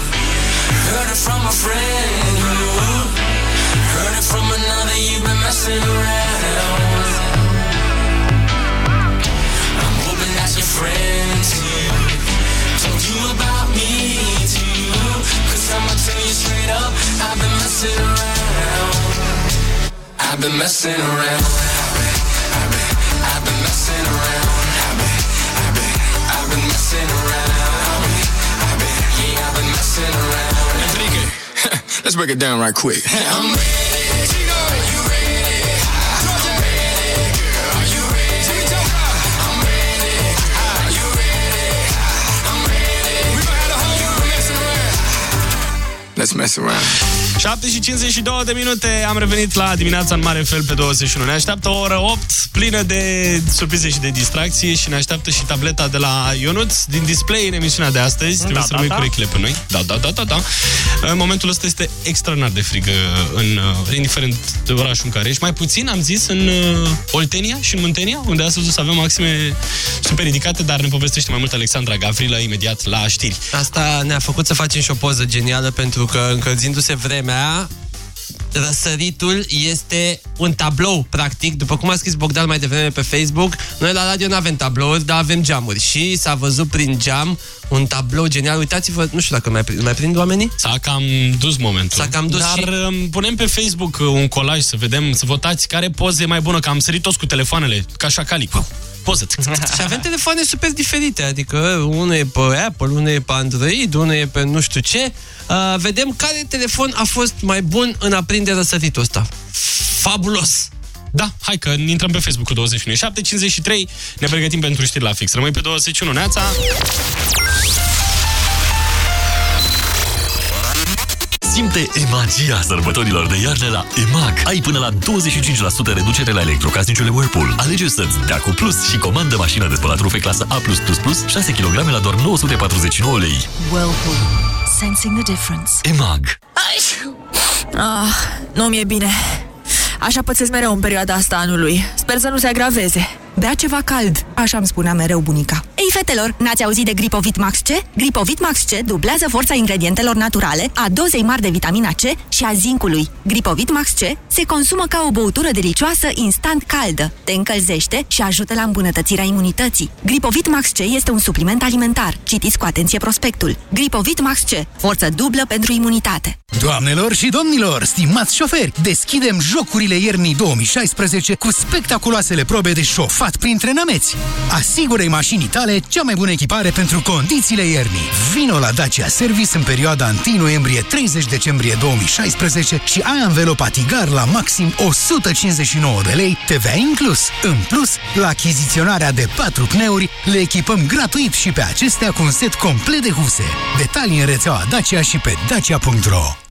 heard it from a friend heard it from another. You've been messing around. I'm hoping your. Told you about me I'ma tell you straight up, I've been messing around. I've been messing around. have the whole world messing around. Let's mess around. 7 și 52 de minute, am revenit la dimineața în mare fel pe 21. Ne așteaptă o oră 8 plină de surprize și de distracție și ne așteaptă și tableta de la Ionuț din display în emisiunea de astăzi. Trebuie Da, să da, rămâi da. cu urechile pe noi. Da, da, da, da, da. În momentul ăsta este extraordinar de frig în, uh, indiferent de orașul în care ești. Mai puțin, am zis, în uh, Oltenia și în Muntenia, unde astăzi o să avem maxime super ridicate, dar ne povestește mai mult Alexandra Gavrilă imediat la știri. Asta ne-a făcut să facem și o poză genială pentru că încălzindu-se vremea, Yeah. Răsăritul este un tablou, practic. După cum a scris Bogdan mai devreme pe Facebook, noi la radio nu avem tablouri, dar avem geamuri. Și s-a văzut prin geam un tablou genial. Uitați-vă, nu știu dacă mai, prind- mai prind oamenii? S-a cam dus momentul. S-a cam dus Dar și... um, punem pe Facebook uh, un colaj să vedem, să votați care poză e mai bună, că am sărit toți cu telefoanele, ca șacali. Poză. Și avem telefoane super diferite, adică unul e pe Apple, unul e pe Android, unul e pe nu știu ce. Uh, vedem care telefon a fost mai bun în a prinde răsăritul ăsta. Fabulos! Da, hai că intrăm pe Facebook cu 21. 753, ne pregătim pentru știri la fix. Rămâi pe 21, Neața. Simte e magia sărbătorilor de iarnă la EMAG. Ai până la 25% reducere la electrocasnicele Whirlpool. Alege să-ți dea cu plus și comandă mașina de spălat rufe clasă A+++, 6 kg la doar 949 lei. Whirlpool. Sensing the difference. EMAG. Ah, nu mi-e bine. Așa pățesc mereu în perioada asta anului. Sper să nu se agraveze. Bea ceva cald, așa îmi spunea mereu bunica. Ei, fetelor, n-ați auzit de Gripovit Max C? Gripovit Max C dublează forța ingredientelor naturale, a dozei mari de vitamina C și a zincului. Gripovit Max C se consumă ca o băutură delicioasă instant caldă, te încălzește și ajută la îmbunătățirea imunității. Gripovit Max C este un supliment alimentar. Citiți cu atenție prospectul. Gripovit Max C, forță dublă pentru imunitate. Doamnelor și domnilor, stimați șoferi, deschidem jocurile iernii 2016 cu spectaculoasele probe de șofat prin trenameți. Asigură-i mașinii tale cea mai bună echipare pentru condițiile iernii. Vino la Dacia Service în perioada 1 noiembrie-30 decembrie 2016 și ai anvelop Atigar la maxim 159 de lei, TVA inclus. În plus, la achiziționarea de 4 pneuri, le echipăm gratuit și pe acestea cu un set complet de huse. Detalii în rețeaua Dacia și pe dacia.ro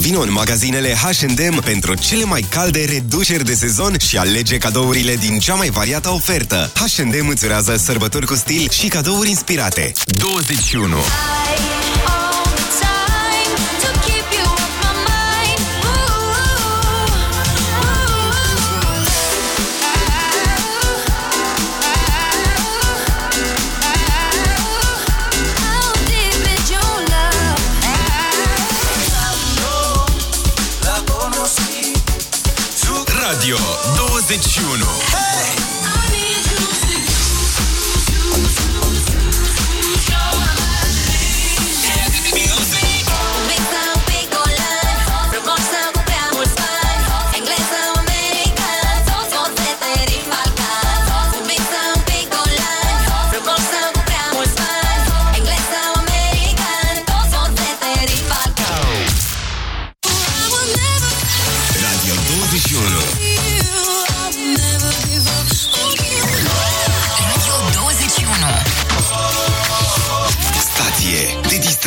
Vino în magazinele H&M pentru cele mai calde reduceri de sezon și alege cadourile din cea mai variată ofertă. H&M îți urează sărbători cu stil și cadouri inspirate. 21. 21. Radio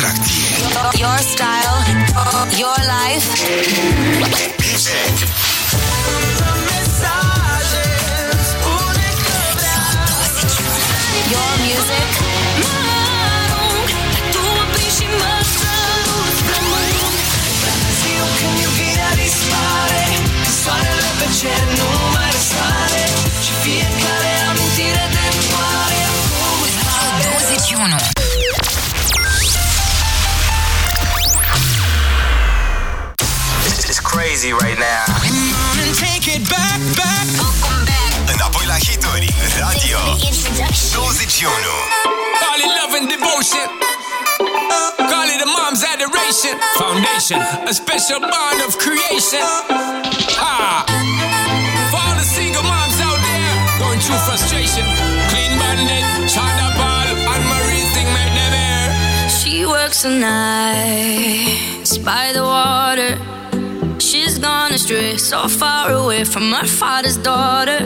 de distracție. Your style, your life. Your music. Soarele pe cer nu mai răsare crazy right now. Take it back, back Înapoi la hituri. Radio 21. Call it love and devotion. Call it a mom's adoration. Foundation, a special bond of creation. Ah. For all the single moms out there going through frustration. Clean bandit, China ball, and Marie thing make them air. She works the nights by the water. She's gone astray, so far away from her father's daughter.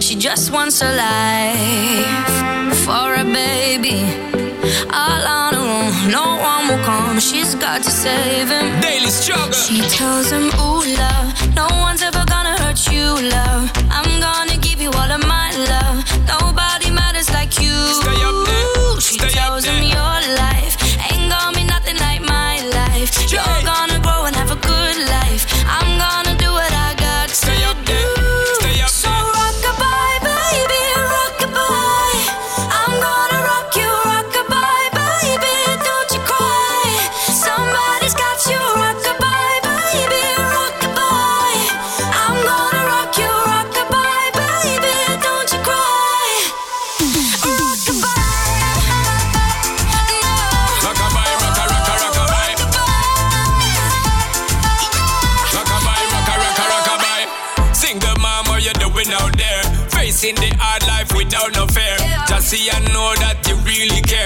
She just wants a life for a baby. All on her own, no one will come. She's got to save him. Daily struggle. She tells him, Ooh, love, no one's ever gonna hurt you, love. I'm gonna give you all of my love. Nobody matters like you. Stay up there. She Stay up tells him your life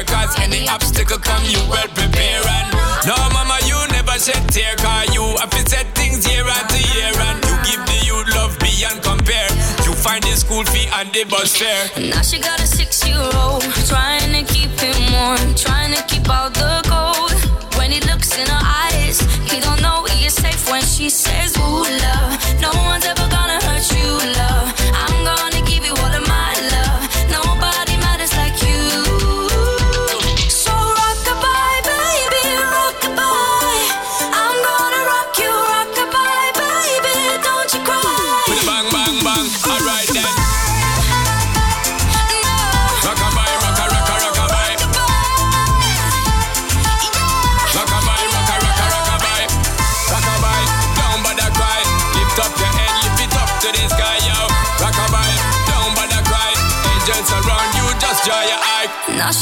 Cause any obstacle come, you well prepare. And no, mama, you never shed tear. Cause you have to set things year after year. And you give the youth love beyond compare. You find the school fee and the bus fare. Now she got a six-year-old Trying to keep him warm Trying to keep out the cold When he looks in her eyes He don't know he is safe when she says Ooh, love No one's ever gonna hurt you, love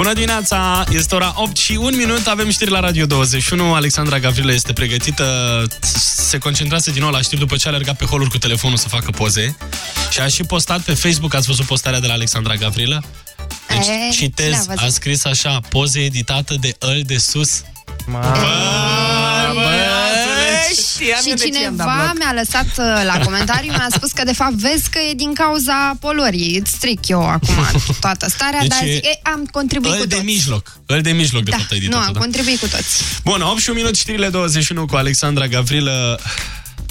Bună dimineața, este ora 8 și 1 minut, avem știri la Radio 21, Alexandra Gavrilă este pregătită se concentrase din nou la știri după ce a alergat pe holuri cu telefonul să facă poze și a și postat pe Facebook, ați văzut postarea de la Alexandra Gavrilă? Deci, E, cine a citez, văzut? a scris așa, poze editată de îl de sus. Și cineva mi-a lăsat uh, la comentariu, mi-a spus că de fapt vezi că e din cauza poluării. Îți stric eu acum toată starea, Deci dar e zic, e, am contribuit cu Îl de toți. mijloc. Îl de mijloc, de Da, fapt, a nu, editată. am da. contribuit cu toți. Bun, 8 și un minut, știrile 21 cu Alexandra Gavrilă.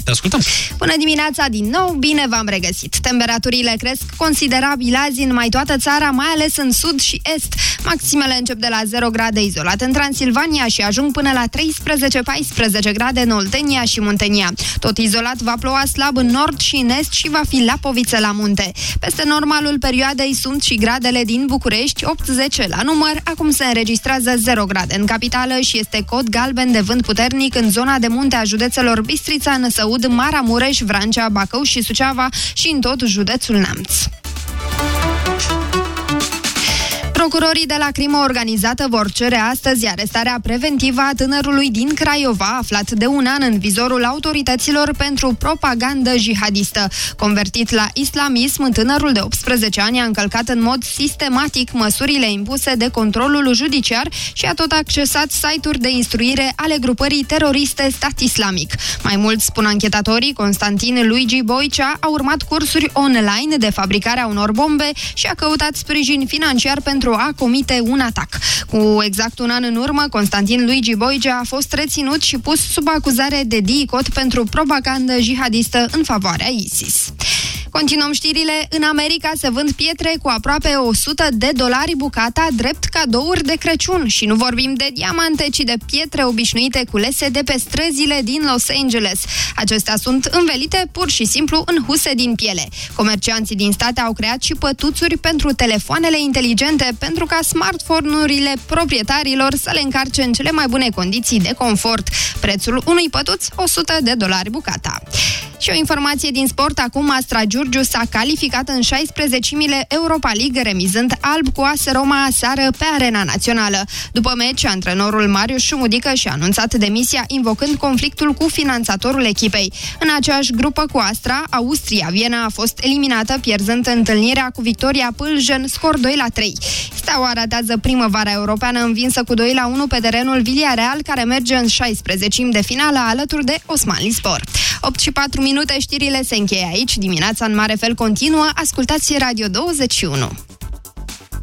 Te ascultăm. Bună dimineața din nou, bine v-am regăsit. Temperaturile cresc considerabil azi în mai toată țara, mai ales în sud și est. Maximele încep de la 0 grade izolat în Transilvania și ajung până la 13-14 grade în Oltenia și Muntenia. Tot izolat va ploua slab în nord și în est și va fi lapoviță la munte. Peste normalul perioadei sunt și gradele din București, 8-10 la număr, acum se înregistrează 0 grade în capitală și este cod galben de vânt puternic în zona de munte a județelor Bistrița, Năsăud, Maramureș, Vrancea, Bacău și Suceava și în tot județul Neamț. Procurorii de la crimă organizată vor cere astăzi arestarea preventivă a tânărului din Craiova, aflat de un an în vizorul autorităților pentru propagandă jihadistă. Convertit la islamism, tânărul de 18 ani a încălcat în mod sistematic măsurile impuse de controlul judiciar și a tot accesat site-uri de instruire ale grupării teroriste Stat Islamic. Mai mult, spun anchetatorii, Constantin Luigi Boicea a urmat cursuri online de fabricarea unor bombe și a căutat sprijin financiar pentru a comite un atac. Cu exact un an în urmă, Constantin Luigi Boicea a fost reținut și pus sub acuzare de DICOT pentru propagandă jihadistă în favoarea ISIS. Continuăm știrile. În America se vând pietre cu aproape 100 de dolari bucata drept cadouri de Crăciun. Și nu vorbim de diamante, ci de pietre obișnuite culese de pe străzile din Los Angeles. Acestea sunt învelite pur și simplu în huse din piele. Comercianții din state au creat și pătuțuri pentru telefoanele inteligente pentru ca smartphone-urile proprietarilor să le încarce în cele mai bune condiții de confort. Prețul unui pătuț 100 de dolari bucata. Și o informație din sport, acum Astra Giurgiu s-a calificat în 16-mile Europa League, remizând alb cu AS Roma aseară pe arena națională. După meci, antrenorul Marius Șumudică și-a anunțat demisia, invocând conflictul cu finanțatorul echipei. În aceeași grupă cu Astra, Austria, Viena a fost eliminată, pierzând întâlnirea cu Victoria Pâljen, scor 2 la 3. Steaua ratează primăvara europeană învinsă cu 2 la 1 pe terenul Villarreal, care merge în 16 de finală alături de Osmanli Sport. 8 și 4 minute, știrile se încheie aici. Dimineața în mare fel continuă. Ascultați Radio 21.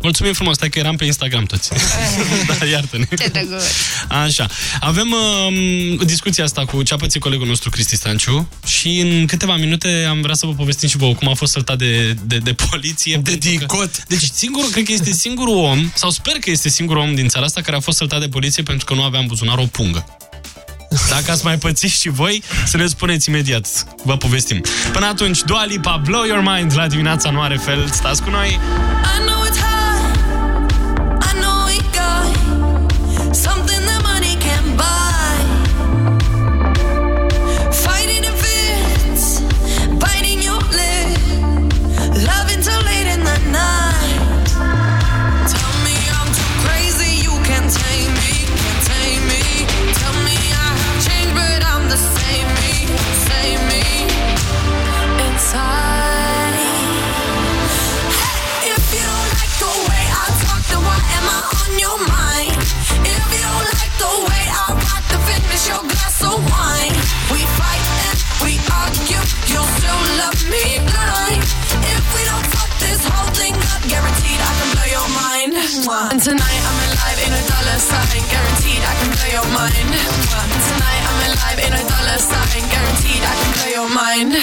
Mulțumim frumos, stai că eram pe Instagram toți. da, iartă-ne. Ce drăguț. Așa. Avem um, discuția asta cu ce a pățit colegul nostru Cristi Stanciu și în câteva minute am vrea să vă povestim și vouă cum a fost săltat de, de, de poliție. De dicot. Deci singurul, cred că este singurul om, sau sper că este singurul om din țara asta care a fost săltat de poliție pentru că nu avea în buzunar o pungă. Dacă ați mai pățit și voi, să ne spuneți imediat. Vă povestim. Până atunci, Dua Lipa, Blow Your Mind la dimineața nu are fel. Stați cu noi! I know it's hard. And tonight I'm alive in a dollar sign, guaranteed I can blow your mind. And tonight I'm alive in a dollar sign, guaranteed I can blow your mind.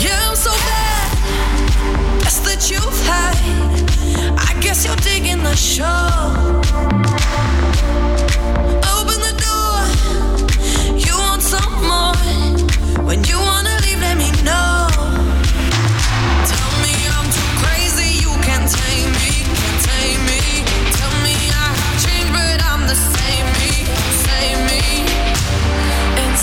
Yeah, I'm so bad. That's the truth. I guess you're digging the show. Open the door. You want some more. When you wanna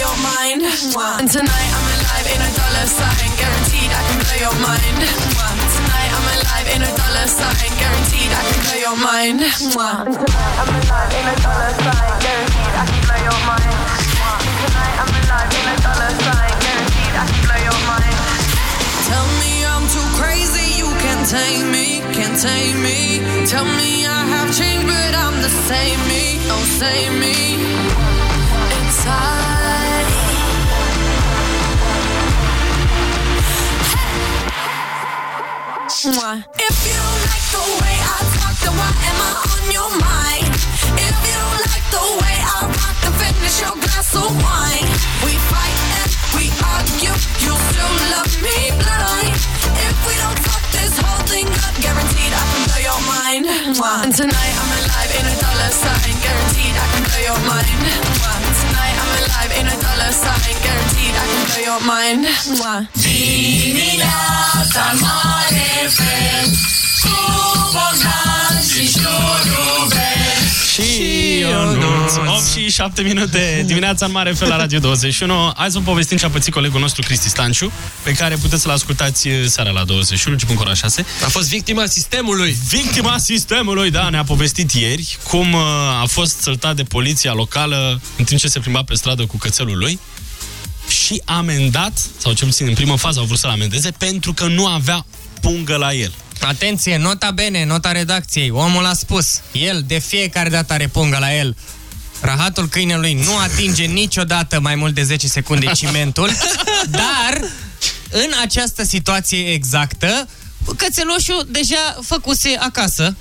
your mind. And tonight I'm alive in a dollar sign, guaranteed I can blow your mind. Tonight I'm alive in a dollar sign, guaranteed I can blow your mind. And tonight I'm alive in a dollar sign, guaranteed I can blow your mind. Tell me I'm too crazy, you can't tame me, can't tame me. Tell me I have changed, but I'm the same me, oh same me. It's time. Mwah. If you like the way I talk, then why am I on your mind? If you like the way I rock, then finish your glass of wine. We fight and we argue, you still love me blind. Guaranteed I can blow your mind. And tonight I'm alive in a dollar sign, guaranteed I can blow your mind. Tonight I'm alive in a dollar sign, guaranteed I can blow your mind. Mwah. Dimineața mare fel Cu Bogdan și șurubel Și Ionuț. 8 și 7 minute. Dimineața în mare fel la Radio 21 Hai să vă povestim ce a pățit colegul nostru Cristi Stanciu Pe care puteți să-l ascultați seara la 21 Începând cu ora 6 A fost victima sistemului. Victima sistemului, da, ne-a povestit ieri Cum uh, a fost săltat de poliția locală În timp ce se plimba pe stradă cu cățelul lui Și amendat Sau cel puțin în primă fază au vrut să-l amendeze Pentru că nu avea pungă la el Atenție, nota bene, nota redacției. Omul a spus, el de fiecare dată are pungă la el. Rahatul câinelui nu atinge niciodată mai mult de 10 secunde cimentul, dar în această situație exactă, cățelușul deja făcuse acasă.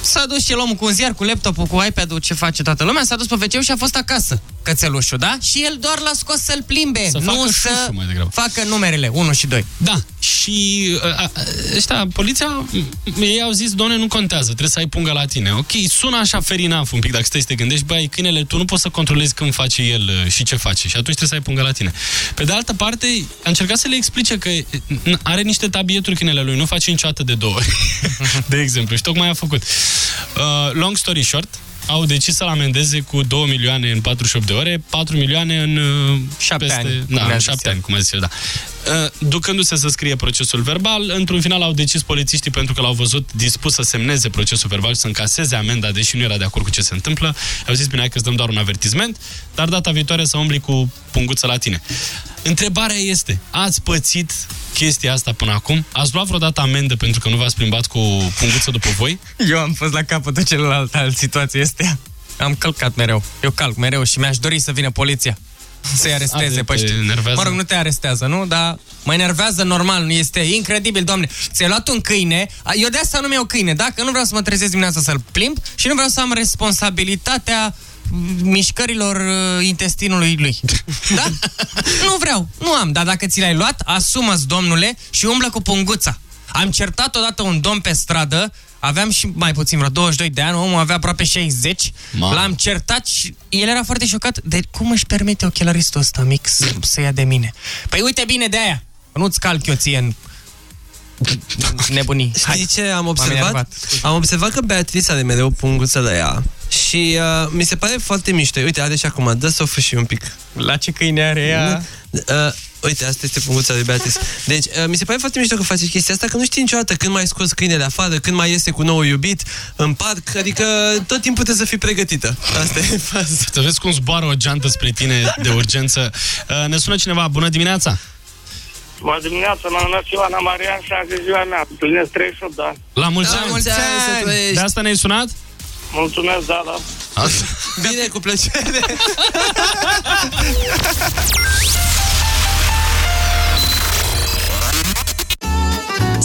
S-a dus și el omul cu un ziar, cu laptopul, cu iPad-ul, ce face toată lumea, s-a dus pe wc și a fost acasă, cățelușul, da? Și el doar l-a scos să-l plimbe, Să nu facă să șușu mai degrabă. facă numerele 1 și 2. Da, și uh, uh, ăștia, poliția, m- ei au zis, doamne, nu contează, trebuie să ai pungă la tine. Ok, sună așa fair un pic, dacă stai să te gândești, băi, ai câinele, tu nu poți să controlezi când face el uh, și ce face și atunci trebuie să ai pungă la tine. Pe de altă parte, a încercat să le explice că uh, are niște tabieturi câinele lui, nu face niciodată de două ori, de exemplu, și tocmai a făcut. Uh, long story short, au decis să-l amendeze cu 2 milioane în 48 de ore, 4 milioane în... uh, 7 peste, ani, cum Da, ne-a în zis 7 el. ani, cum a zis el, da. Uh, Ducându-se să scrie procesul verbal, într-un final au decis polițiștii pentru că l-au văzut dispus să semneze procesul verbal și să încaseze amenda, deși nu era de acord cu ce se întâmplă. Au zis, bine, hai că îți dăm doar un avertisment, dar data viitoare să umbli cu punguță la tine. Întrebarea este, ați pățit chestia asta până acum? Ați luat vreodată amendă pentru că nu v-ați plimbat cu punguță după voi? Eu am fost la capătul celălalt al situației astea. Am călcat mereu. Eu calc mereu și mi-aș dori să vină poliția. Să-i aresteze A, te- pe ăștia. te enervează? Mă rog, nu te arestează, nu? Dar mă enervează normal, nu este incredibil, doamne. Ți-ai luat un câine, a, eu de asta nu mi-au câine, da? Că nu vreau să mă trezesc dimineața să-l plimb și nu vreau să am responsabilitatea m, mișcărilor uh, intestinului lui. Da? nu vreau, nu am, dar dacă ți l-ai luat, asumă-ți, domnule, și umblă cu punguța. Am certat odată un domn pe stradă, aveam și mai puțin, vreo 22 de ani, omul avea aproape 60, Mamă. l-am certat și el era foarte șocat de cum își permite ochelaristul ăsta mic să, să ia de mine. Păi uite bine de aia, nu-ți calc eu ție în nebunii. Știi ce am M-am observat? enervat. Am observat că Beatrice are mereu punguță la ea și uh, mi se pare foarte mișto. Uite, are și acum, dă să o și un pic. La ce câine are ea? Uh, uite, asta este punguța de Beatrice. Deci, uh, mi se pare foarte mișto că faci chestia asta, că nu știi niciodată când mai scos câinele afară, când mai iese cu nou iubit în parc, adică tot timpul trebuie să fii pregătită. Asta e faza. Să vezi cum zboară o geantă spre tine de urgență. Uh, Ne sună cineva. Bună dimineața! Bună dimineața, mă numesc Ioana Marian și azi e ziua mea. Plinesc 38 de ani. La mulți La ani! mulți ani să trăiești. De asta ne-ai sunat? Mulțumesc, da, da. Bine, cu plăcere.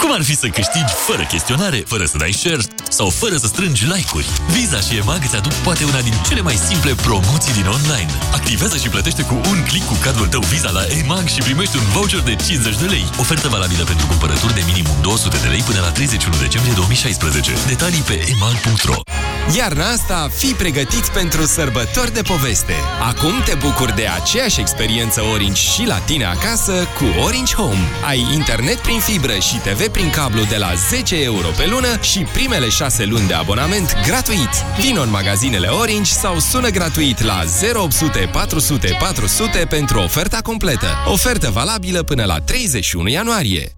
cum ar fi să câștigi fără chestionare, fără să dai share sau fără să strângi like-uri? Visa și EMAG îți aduc poate una din cele mai simple promoții din online. Activează și plătește cu un click cu cardul tău Visa la EMAG și primești un voucher de 50 de lei. Ofertă valabilă pentru cumpărături de minimum 200 de lei până la 31 decembrie 2016. Detalii pe emag.ro Iarna asta, fii pregătiți pentru sărbători de poveste. Acum te bucuri de aceeași experiență Orange și la tine acasă cu Orange Home. Ai internet prin fibră și TV prin cablu de la 10 euro pe lună și primele 6 luni de abonament gratuit. Vino în magazinele Orange sau sună gratuit la 0800 400 400 pentru oferta completă. Ofertă valabilă până la 31 ianuarie.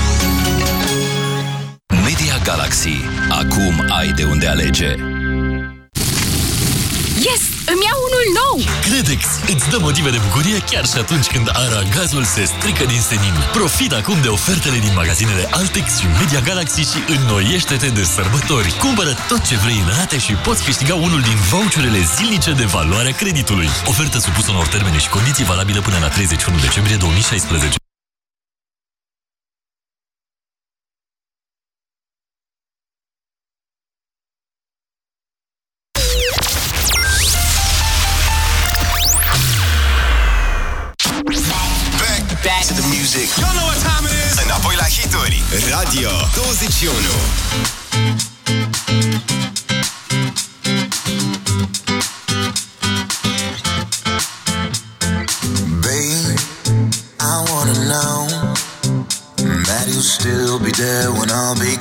Media Galaxy. Acum ai de unde alege. Yes! Îmi iau unul nou! Credex îți dă motive de bucurie chiar și atunci când aragazul se strică din senin. Profit acum de ofertele din magazinele Altex și Media Galaxy și înnoiește-te de sărbători. Cumpără tot ce vrei în rate și poți câștiga unul din voucherele zilnice de valoare a creditului. Ofertă supusă unor termene și condiții valabile până la 31 decembrie 2016.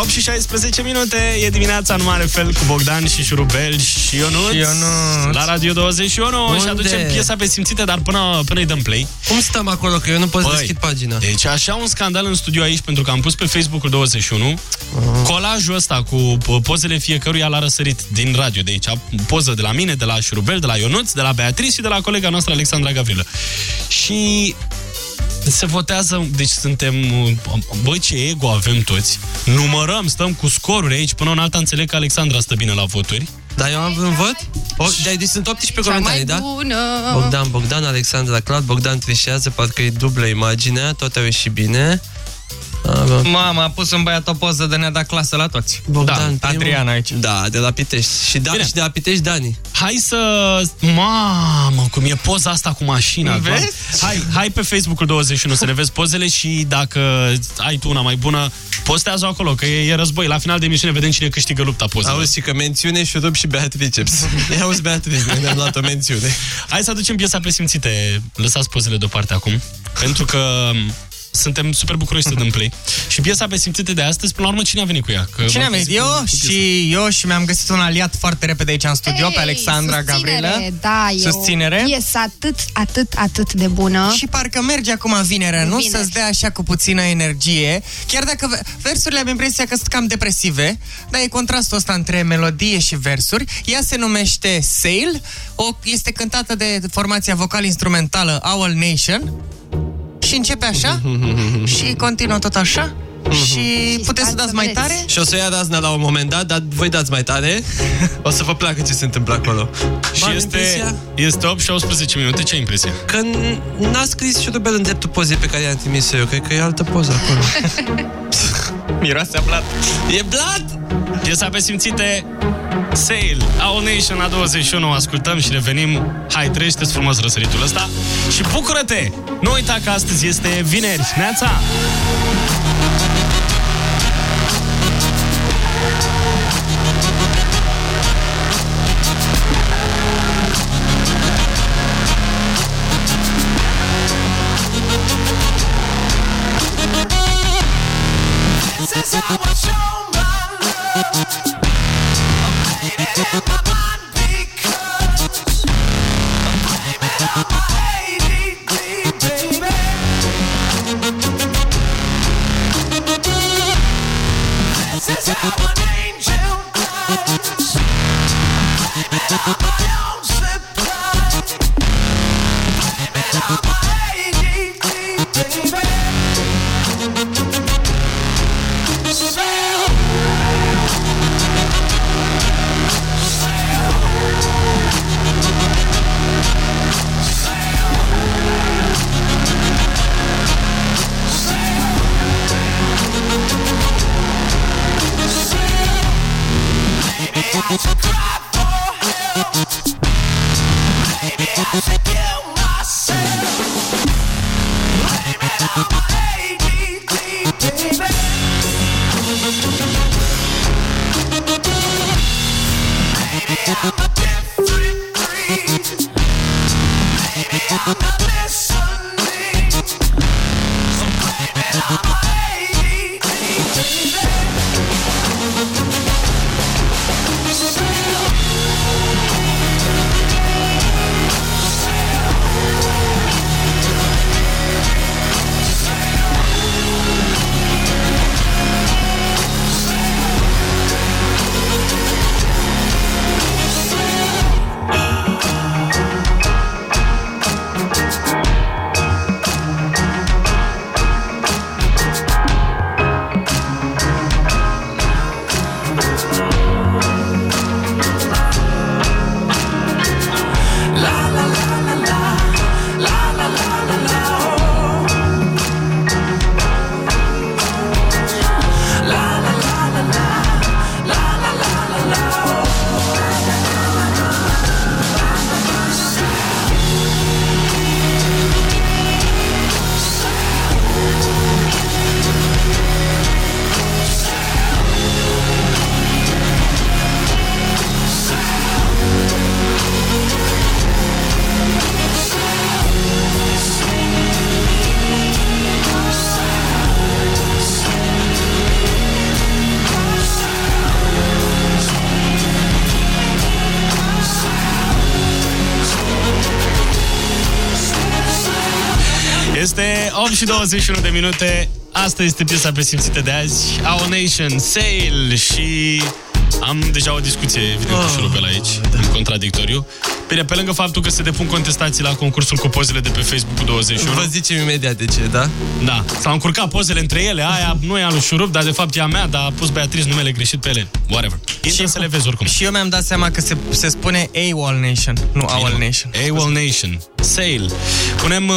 8 și 16 minute, e dimineața în mare fel cu Bogdan și Șurubel și Ionuț. Și Ionuț. La Radio 21 și Unde? aducem piesa pe simțite, dar până, până îi dăm play. Cum stăm acolo? Că eu nu pot să Băi, deschid pagina. Deci așa un scandal în studio aici pentru că am pus pe Facebook-ul 21 colajul ăsta cu p- pozele fiecăruia la răsărit din radio de aici. Poză de la mine, de la Șurubel, de la Ionuț, de la Beatrice și de la colega noastră Alexandra Gavrilă. Și se votează, deci suntem, băi ce ego avem toți, numărăm, stăm cu scoruri aici, până în alta înțeleg că Alexandra stă bine la voturi. Dar eu am un vot? O, de, deci sunt 18 Cea mai comentarii, da? bună. Bogdan, Bogdan, Alexandra Claud, Bogdan trișează, parcă e dublă imaginea, tot au ieșit bine. Mama a pus un băiat o poză de ne-a dat clasă la toți. Bogdan, da, Adrian aici. Da, de la Pitești. Și, da, Bine. și de la Pitești, Dani. Hai să... Mamă, cum e poza asta cu mașina. Vezi? Doamne. Hai, hai pe Facebook-ul 21 să ne vezi pozele și dacă ai tu una mai bună, postează acolo, că e, e război. La final de emisiune vedem cine câștigă lupta pozelor. Auzi, și că mențiune și rup și beat biceps. Ia auzi, Beatrice, noi ne-am luat o mențiune. Hai să aducem piesa pe simțite. Lăsați pozele deoparte acum. Pentru că suntem super bucuroși să dăm play. Și piesa pe simțite de astăzi, până la urmă, cine a venit cu ea? Că Cine a v-am venit? zis cu- Eu cu piesa. și eu și mi-am găsit un aliat foarte repede aici în studio, Ei, pe Alexandra susținere, Gavrilă. Da, e Susținere. o piesă atât, atât, atât de bună. Și parcă merge acum în vinere, nu? Vineri. Să-ți dea așa cu puțină energie. Chiar dacă ve- versurile am impresia că sunt cam depresive, dar e contrastul ăsta între melodie și versuri. Ea se numește Sail, o, este cântată de formația vocal-instrumentală Owl Nation și începe așa și continuă tot așa. Și puteți să dați mai tare? Și o să ia razna la un moment dat, dar voi dați mai tare. O să vă placă ce se întâmplă acolo. Și Am este, impresia este 8 și 18 minute. Ce impresie? Că n- n-a scris și Rubel în dreptul pozei pe care i-am trimis eu. Cred că e altă poză acolo. Miroase a blat. E blat! Piesa pe simțite Sail, Our Nation la 21 Ascultăm și revenim Hai, trăiește-ți frumos răsăritul ăsta Și bucură-te! Nu uita că astăzi este vineri Neața! Și 21 de minute. Asta este piesa presimțită de azi. Our Nation, Sail și... Am deja o discuție, evident, cu șurubel aici, în contradictoriu. Bine, pe lângă faptul că se depun contestații la concursul cu pozele de pe Facebook 21. Vă zicem imediat de ce, da? Da, s-au încurcat pozele între ele, aia nu e a lui Șurub, dar de fapt e a mea, dar a pus Beatrice numele greșit pe ele. Whatever. Intră să le vezi oricum. Și eu mi-am dat seama că se, se spune AWOL Nation, nu AWOL Nation. AWOL Nation. Sail. Punem uh,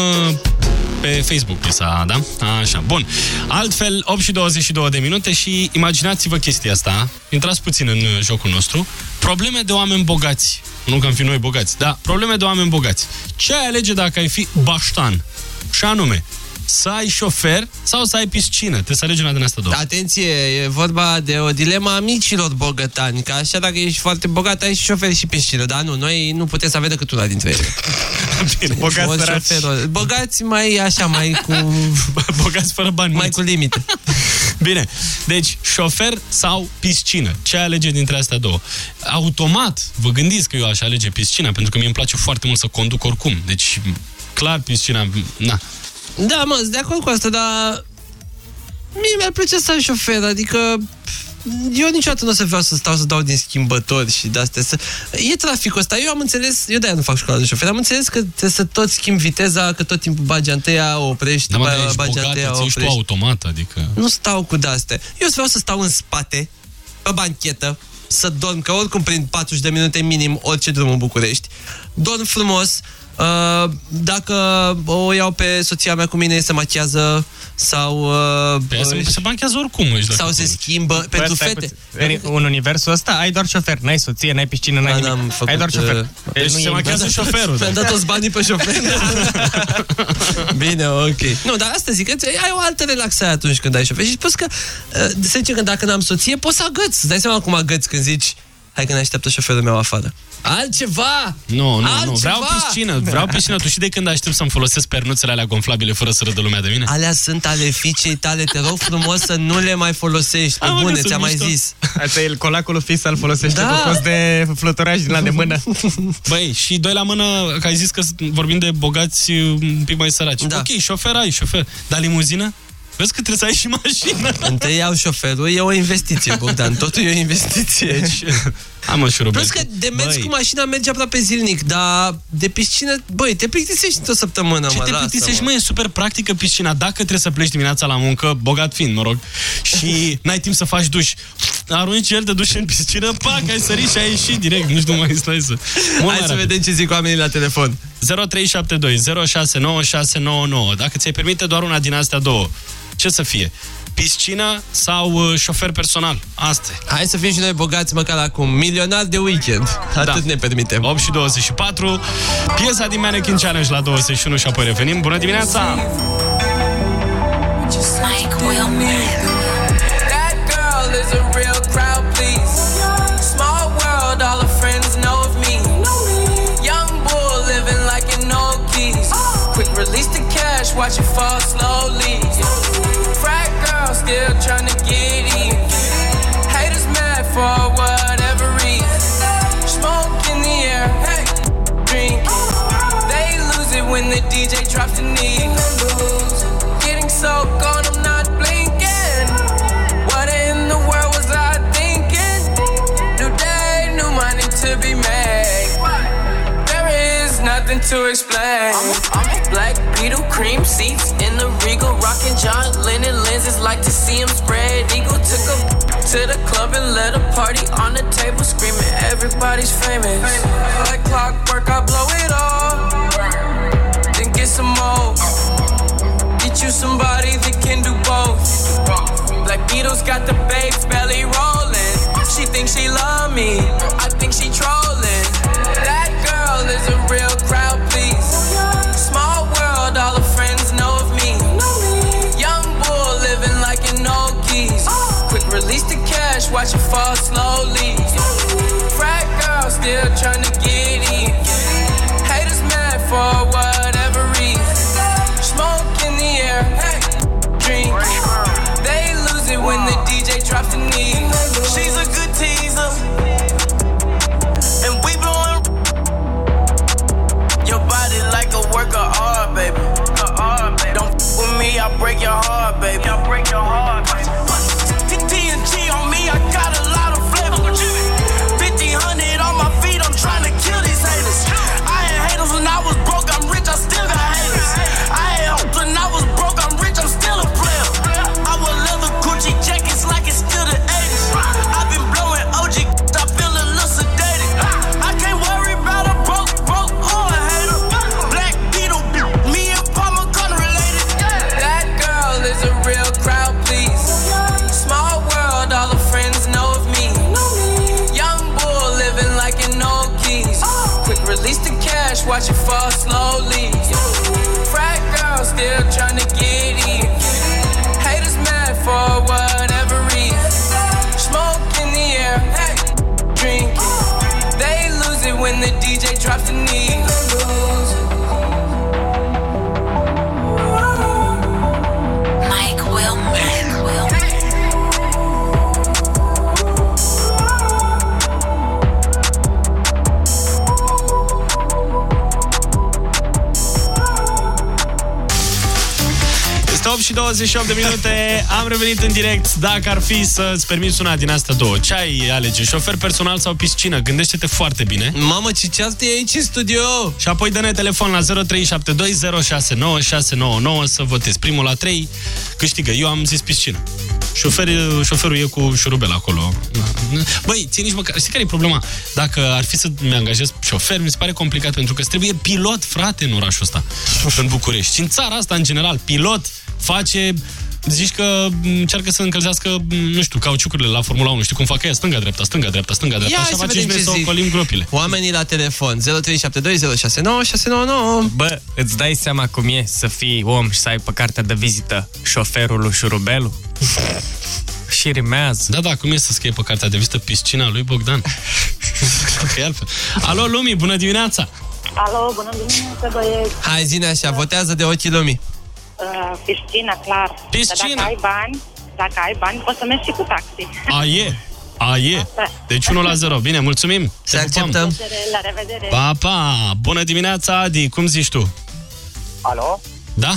pe Facebook piesa, da? Așa, bun. Altfel, 8 și 22 de minute și imaginați-vă chestia asta. Intrați puțin în uh, jocul nostru. Probleme de oameni bogați. Nu că am fi noi bogați, da, probleme de oameni bogați. Ce ai alege dacă ai fi baștan? Și anume, să ai șofer sau să ai piscină. Trebuie să alegi una din astea două. Atenție, e vorba de o dilemă a micilor bogătani, că așa dacă ești foarte bogat, ai și șofer și piscină, dar nu, noi nu putem să avem decât una dintre ele. Bine, bogați Ori săraci. șoferul. Bogați mai așa, mai cu... bogați fără bani. Mai cu limite. Bine, deci șofer sau piscină? Ce alege dintre astea două? Automat, vă gândiți că eu aș alege piscina, pentru că mie îmi place foarte mult să conduc oricum. Deci, clar, piscina, na. Da, mă, sunt de acord cu asta, dar mie mi-ar plăcea să am șofer, adică eu niciodată nu o să vreau să stau să dau din schimbători și de-astea. Să... E traficul ăsta. Eu am înțeles, eu de-aia nu fac școală de șofer, am înțeles că trebuie să tot schimbi viteza, că tot timpul bagi întâia, oprești, Da, mă, după dar aia ești bagi bogat, întâia, îți ești tu oprești. automat, adică... Nu stau cu de-astea. Eu vreau să stau în spate, pe banchetă, să dorm, că oricum prin 40 de minute minim orice drum în București. Dorm frumos, Uh, dacă o iau pe soția mea cu mine, se machează sau... Uh, Pe ea se, se banchează oricum. Ești sau se schimbă Bă, pentru stai fete. puțin. În, în universul ăsta ai doar șofer, n-ai soție, n-ai piscină, n-ai Da, n-am nimic. făcut, ai doar șofer. uh, Deci nu se e machează nimic. șoferul. Mi-am dat toți banii pe șofer. Bine, ok. Nu, dar asta zic, că ai o altă relaxare atunci când ai șofer. Și plus că, uh, se zice că dacă n-am soție, poți să agăți. Îți dai seama cum agăți când zici, hai că ne așteaptă șoferul meu afară. Altceva! Nu, nu, Altceva! nu. Vreau piscină. Vreau piscină. Tu și de când aștept să-mi folosesc pernuțele alea gonflabile fără să râdă lumea de mine? Alea sunt ale fiicei tale, te rog frumos să nu le mai folosești. Pe Am, mă, că bune, sunt ți-am mai mișto. zis. Asta e colacul lui Fisa, îl folosește Da. da. cu cost de fluturaș din la de mână. Băi, și doi la mână, că ai zis că vorbim de bogați un pic mai săraci. Da. Ok, șofer ai, șofer. Dar limuzină? Vezi că trebuie să ai și mașină. Întâi iau șoferul, e o investiție, Bogdan. Totul e o investiție. Deci, am mă șurubel. Plus că de mers Băi. cu mașina merge aproape zilnic, dar de piscină, băi, te plictisești într-o săptămână, Ce mă, te lasă, plictisești, mă, e super practică piscina. Dacă trebuie să pleci dimineața la muncă, bogat fiind, mă rog, și n-ai timp să faci duș, arunci el de duș în piscină, pac, ai sărit și ai ieșit direct, nici nu mai stai să... Mult Hai mai să rapid. vedem ce zic oamenii la telefon. 0372 069699. Dacă ți-ai permite doar una din astea două, ce să fie? Piscină sau uh, șofer personal? Asta e. Hai să fim și noi bogați măcar acum. Milionar de weekend. Atât Da. ne permitem. 8 și 24, piesa din Mannequin Challenge la 21 și apoi revenim. Bună dimineața! That girl is a real crowd, please. Small world, all her friends know of me. Young bull living like an old keys. Quick release the cash, watch it fall slowly. Still trying to get in. Haters mad for whatever reason. Smoke in the air, hey, drink. They lose it when the DJ drops the knee. Getting so gone, I'm not blinking. What in the world was I thinking? New day, new money to be made. There is nothing to explain. Black Beetle cream seats rocking John Lennon lenses. Like to see him spread eagle. Took a to the club and let a party on the table, screaming everybody's famous. Like clockwork, I blow it all, then get some more. Get you somebody that can do both. Black Beatles got the babes belly rolling. She thinks she love me, I think she trolling. Watch it fall slowly. Frat girl still trying to get in. Haters mad for whatever reason. Smoke in the air, hey, drink. They lose it when the DJ drops the 28 de minute, am revenit în direct. Dacă ar fi să-ți permiți una din astea două, ce ai alege? Șofer personal sau piscină? Gândește-te foarte bine. Mamă, ce ceas e aici în studio! Și apoi dă-ne telefon la 0372069699 să votezi. Primul la 3 câștigă. Eu am zis piscină. Șofer, șoferul e cu șurubel acolo. Băi, ție nici măcar... Știi care e problema? Dacă ar fi să-mi angajez șofer, mi se pare complicat, pentru că îți trebuie pilot, frate, în orașul ăsta, în București. Și în țara asta, în general, pilot face zici că încearcă să încălzească, nu știu, cauciucurile la Formula 1. Știi cum fac ea? Stânga, dreapta, stânga, dreapta, stânga, dreapta. Ia Așa să face vedem și ce noi să zic. ocolim gropile. Oamenii la telefon 0372069699 Bă, îți dai seama cum e să fii om și să ai pe cartea de vizită șoferul lui Șurubelu? și rimează. Da, da, cum e să scrie pe cartea de vizită piscina lui Bogdan? ok, altfel. Alo, Lumi, bună dimineața! Alo, bună dimineața, băieți. Hai, zine așa, votează de ochii lumii. Uh, piscina, clar. Piscina. Dar dacă ai bani, dacă ai bani, poți să mergi și cu taxi. A, e! A, e! Deci 1 la 0. Bine, mulțumim! Se Te pupăm. La revedere. Pa, pa! Bună dimineața, Adi! Cum zici tu? Alo? Da?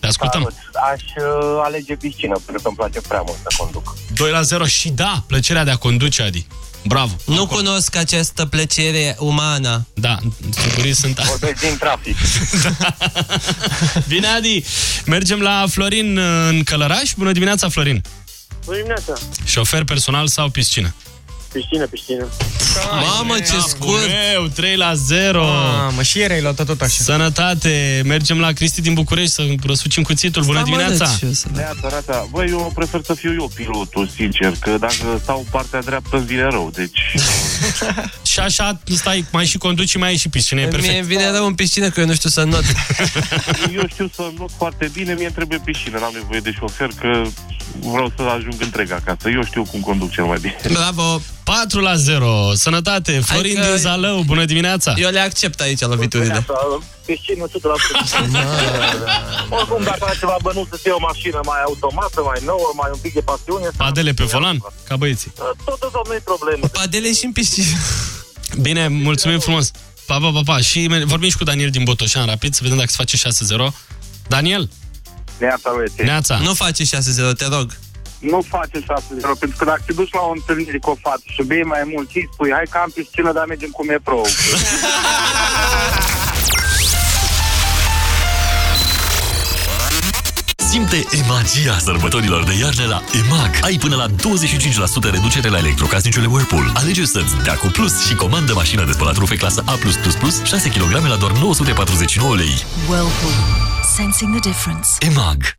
Te ascultăm. Salut. Aș uh, alege piscină, pentru că îmi place prea mult să conduc. 2 la 0 și da, plăcerea de a conduce, Adi. Bravo! Nu cunosc această plăcere umană. Da, sigur sunt... Vorbesc din trafic. Bine, Adi! Mergem la Florin în Călăraș. Bună dimineața, Florin! Bună dimineața. Șofer personal sau piscină? Piscină, piscină. Mamă, ce scurt! Meu, 3 la 0! Mamă, și ieri ai luat tot așa. Sănătate! Mergem la Cristi din București să răsucem cuțitul. Bună dimineața! Neața, neața. Băi, eu prefer să fiu eu pilotul, sincer, că dacă stau în partea dreaptă îmi vine rău, deci... Și așa stai, mai și conduci și mai ai și piscină, e Mie perfect. îmi vine rău în piscină că eu nu știu să not. Eu știu să not foarte bine, mie îmi trebuie piscină, n-am nevoie de șofer, că vreau să ajung întreg acasă. Eu știu cum conduc cel mai bine. Bravo! 4 la 0. Sănătate! Florin Hai că- din Zalău, bună dimineața! Eu le accept aici loviturile. Piscină 100%. Oricum, dacă ai ceva bănuț să fie o mașină mai automată, mai nouă, mai un pic de pasiune... Padele pe volan, ca băieții. Tot, tot, nu e problemă. Padele și în piscină. Bine, mulțumim frumos! Pa, pa, pa, pa. Și me- vorbim și cu Daniel din Botoșan rapid, să vedem dacă se face 6-0. Daniel? Neața, băieți. Neața. Nu face 6-0, te rog. Nu face 6-0, pentru că dacă te duci la o întâlnire cu o fată și bei mai mult, și îi spui, hai că am piscină, dar mergem cu metrou. Simte magia sărbătorilor de iarnă la EMAG. Ai până la 25% reducere la electrocasnicele Whirlpool. Alege să-ți dea cu plus și comandă mașina de spălat rufe clasă A++, 6 kg la doar 949 lei. Whirlpool. Sensing the difference. EMAG.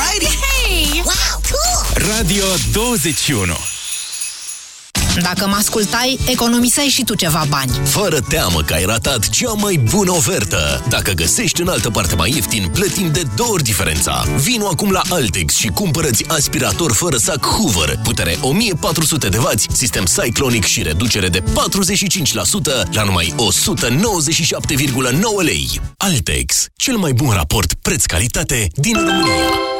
Alrighty. Hey! Wow, cool! Radio 21 Dacă mă ascultai, economiseai și tu ceva bani. Fără teamă că ai ratat cea mai bună ofertă. Dacă găsești în altă parte mai ieftin, plătim de două ori diferența. Vino acum la Altex și cumpărăți aspirator fără sac Hoover, putere 1400 de W, sistem Cyclonic și reducere de 45% la numai 197,9 lei. Altex, cel mai bun raport preț-calitate din România.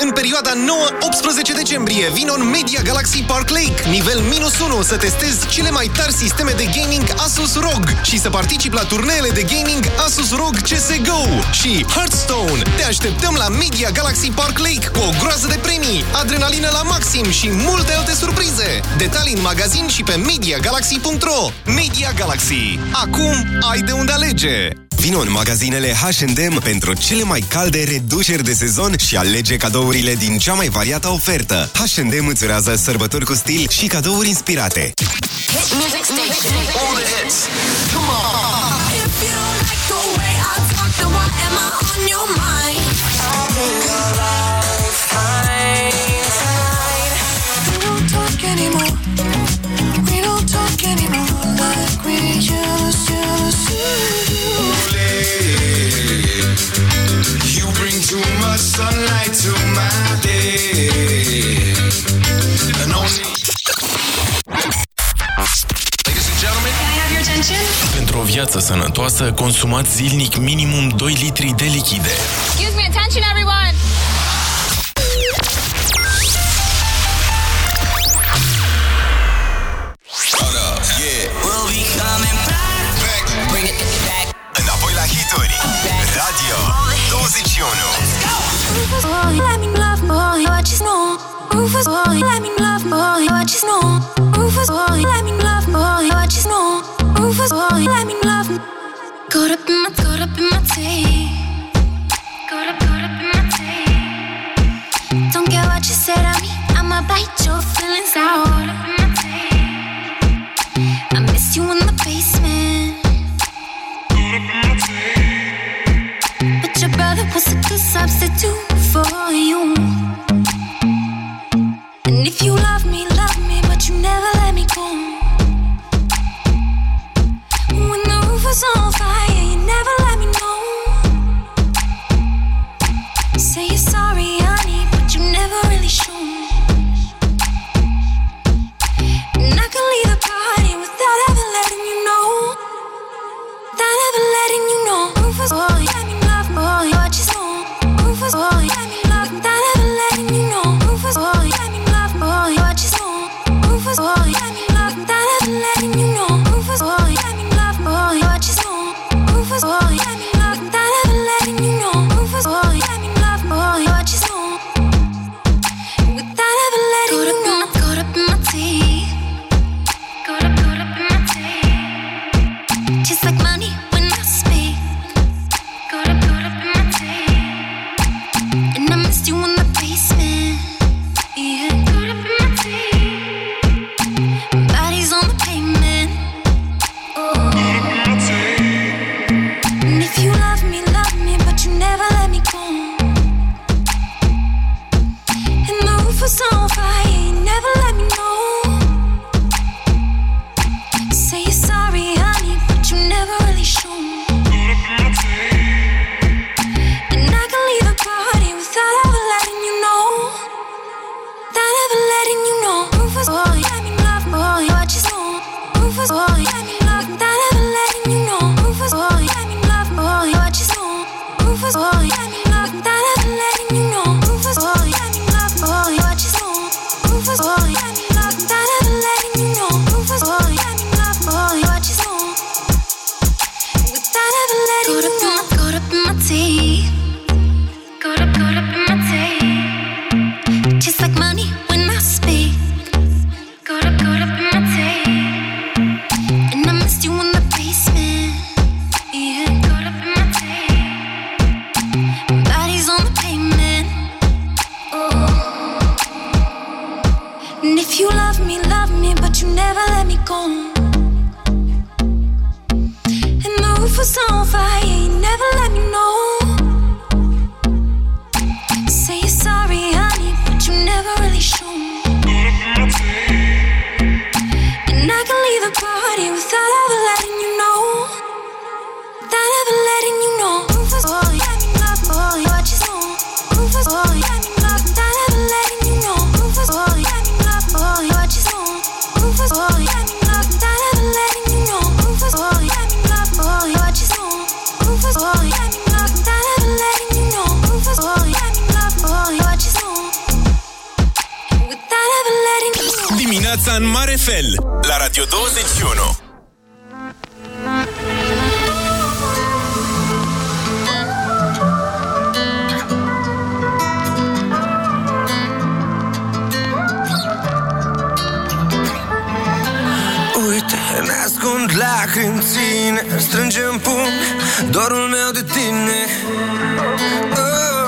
În perioada 9-18 decembrie vino în Media Galaxy Park Lake, nivel minus 1, să testezi cele mai tari sisteme de gaming Asus ROG și să participi la turneele de gaming Asus ROG CSGO și Hearthstone. Te așteptăm la Media Galaxy Park Lake cu o groază de premii, adrenalină la maxim și multe alte surprize. Detalii în magazin și pe MediaGalaxy.ro Media Galaxy. Acum ai de unde alege! Vino în magazinele H&M pentru cele mai calde reduceri de sezon și alege cadourile din cea mai variată ofertă. H&M îți urează sărbători cu stil și cadouri inspirate. Hit music station. All the hits. Come on. If you don't like the way I talk, then why am I on your mind? I think our sunlight to my day. And only. Ladies and gentlemen. Can I have your attention? Pentru o viață sănătoasă, consumați zilnic minimum 2 litri de lichide. Excuse Rufus, let me love, boy, what you know. Rufus, let me love, boy, what you know. Rufus, let me love. Caught up up in my tea. Up, in my tea. Don't care what you said to me, I'ma bite your feelings out. I miss you in the basement. But your brother was a good substitute for you. And if you love me, love me, but you never let me go. When the roof was on fire, you never let me know. Say you're sorry, honey, but you never really show. And I can leave the party without ever letting you know. Without ever letting you know. Rufus, oh, boy, let me love, boy, oh, what you know. Rufus, oh, boy, let me dimineața în mare fel la Radio 21. Uite, ne ascund lacrimi ține Strângem pumn dorul meu de tine oh,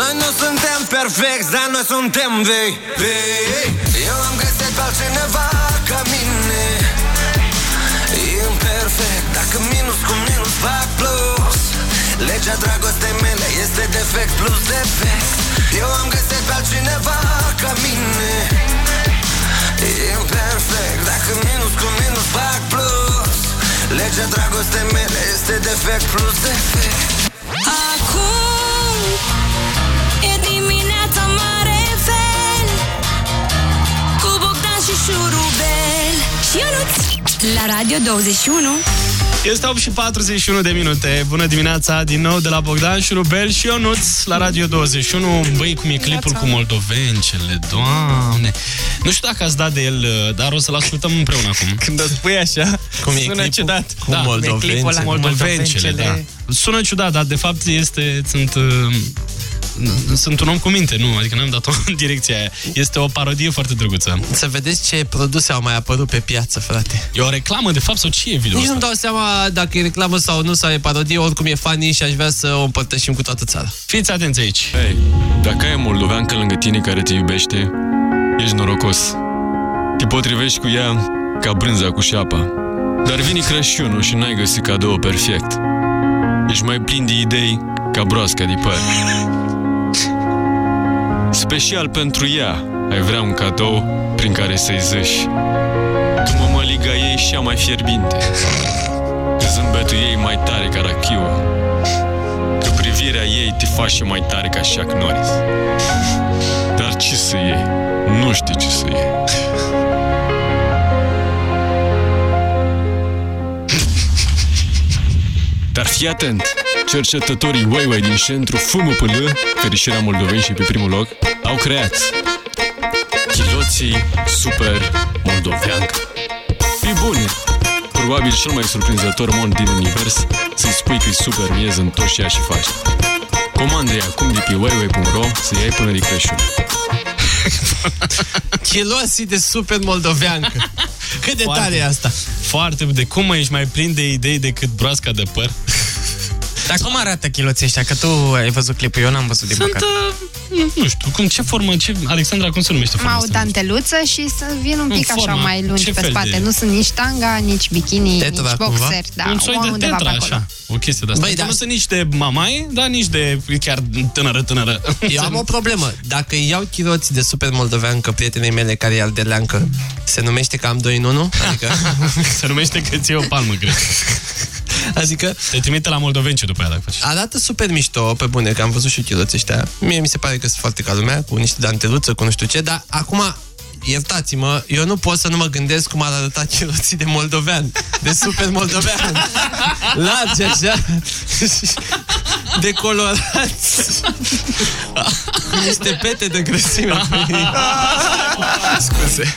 Noi nu suntem perfecti, dar noi suntem vei. Vei. Eu am găsit pe altcineva ca mine. Imperfect Dacă minus cu minus fac plus. Legea dragostei mele este defect plus defect. Eu am găsit pe altcineva ca mine. Imperfect Dacă minus cu minus fac plus. Legea dragostei mele este defect plus defect și Șurubel Și Ionuț La Radio 21 Este 8 și 41 de minute. Bună dimineața din nou de la Bogdan și Rubel și Ionuț la Radio 21. Băi, cum e clipul cu moldovencele, doamne. Nu știu dacă ați dat de el, dar o să-l ascultăm împreună acum. Când o spui așa, Cum e sună clipul? ciudat. Cu moldovencele. clipul ăla cu moldovencele, da. Sună ciudat, dar de fapt este, sunt... uh, Sunt un om cu minte, nu, adică n-am dat-o în direcția aia. Este o parodie foarte drăguță. Să vedeți ce produse au mai apărut pe piață, frate. E o reclamă, de fapt, sau ce e video Nici ăsta? nu dau seama dacă e reclamă sau nu, sau e parodie, oricum e funny și aș vrea să o împărtășim cu toată țara. Fiți atenți aici. Hei, dacă ai o moldoveancă lângă tine care te iubește, ești norocos. Te potrivești cu ea ca brânza cu șapa. Dar vine Crăciunul și n-ai găsit cadou perfect. Ești mai plin de idei ca broasca de păr. Special pentru ea ai vrea un cadou prin care să-i zâși. Tu mămăliga ei și mai fierbinte. Zâmbetul ei mai tare ca rachiu. Că privirea ei te face mai tare ca Shaq Norris. Dar ce să iei? Nu știi ce să iei. Dar fii atent! Cercetătorii Weiwei din centru FMPL, fericirea moldoveni și pe primul loc, au creat chiloții super moldovean. E bun, probabil cel mai surprinzător mod din univers să-i spui că e super miez în tot ceea ce faci. Comandă acum de pe weiwei.ro să iei până de Crăciun. Chiloții de super moldoveancă. Cât de Foarte- tare e asta? Foarte, de cum mă ești mai plin de idei decât broasca de păr? Dar cum arată chiloții ăștia? Că tu ai văzut clipul, eu n-am văzut din Sunt, păcate. uh, nu, nu știu, cum, ce formă, ce, Alexandra, cum se numește forma Au asta? danteluță și să vin un În pic așa formă. mai lungi Ce pe fel spate. de- Nu sunt nici tanga, nici bikini, Tetra, nici cumva? boxer. Da, un soi de undeva pe tetra, acolo. așa. O chestie de asta. Băi, Băi, da. Nu sunt nici de mamaie, dar nici de chiar tânără, tânără. Eu am o problemă. Dacă iau chiloți de super moldoveancă prietenei mele care e aldeleancă, se numește că am doi în unul? Adică, Se numește că ți o palmă, cred. adică Te trimite la moldovence după aia, dacă faci. arată super mișto, pe bune, că am văzut și chiloții ăștia. Mie mi se pare că sunt foarte ca lumea, cu niște danteluță, cu nu știu ce, dar acum Iertați-mă, eu nu pot să nu mă gândesc cum ar arăta chiloții de moldovean, de super moldovean. Largi așa, decolorați, cu niște pete de grăsime pe ei. Scuze.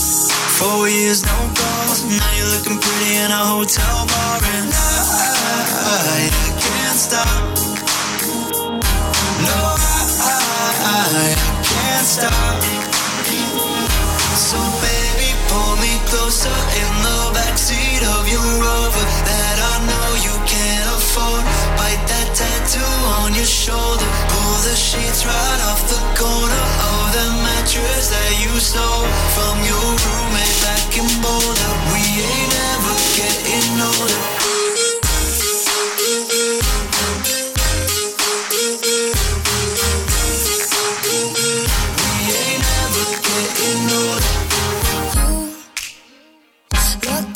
four years no calls. Now you're looking pretty in a hotel bar and I, I can't stop. No, I, I can't stop. So baby, pull me closer in the backseat of your Rover that I know you can't. Bite that tattoo on your shoulder. Pull the sheets right off the corner of the mattress that you stole from your roommate back in Boulder. We ain't ever getting older.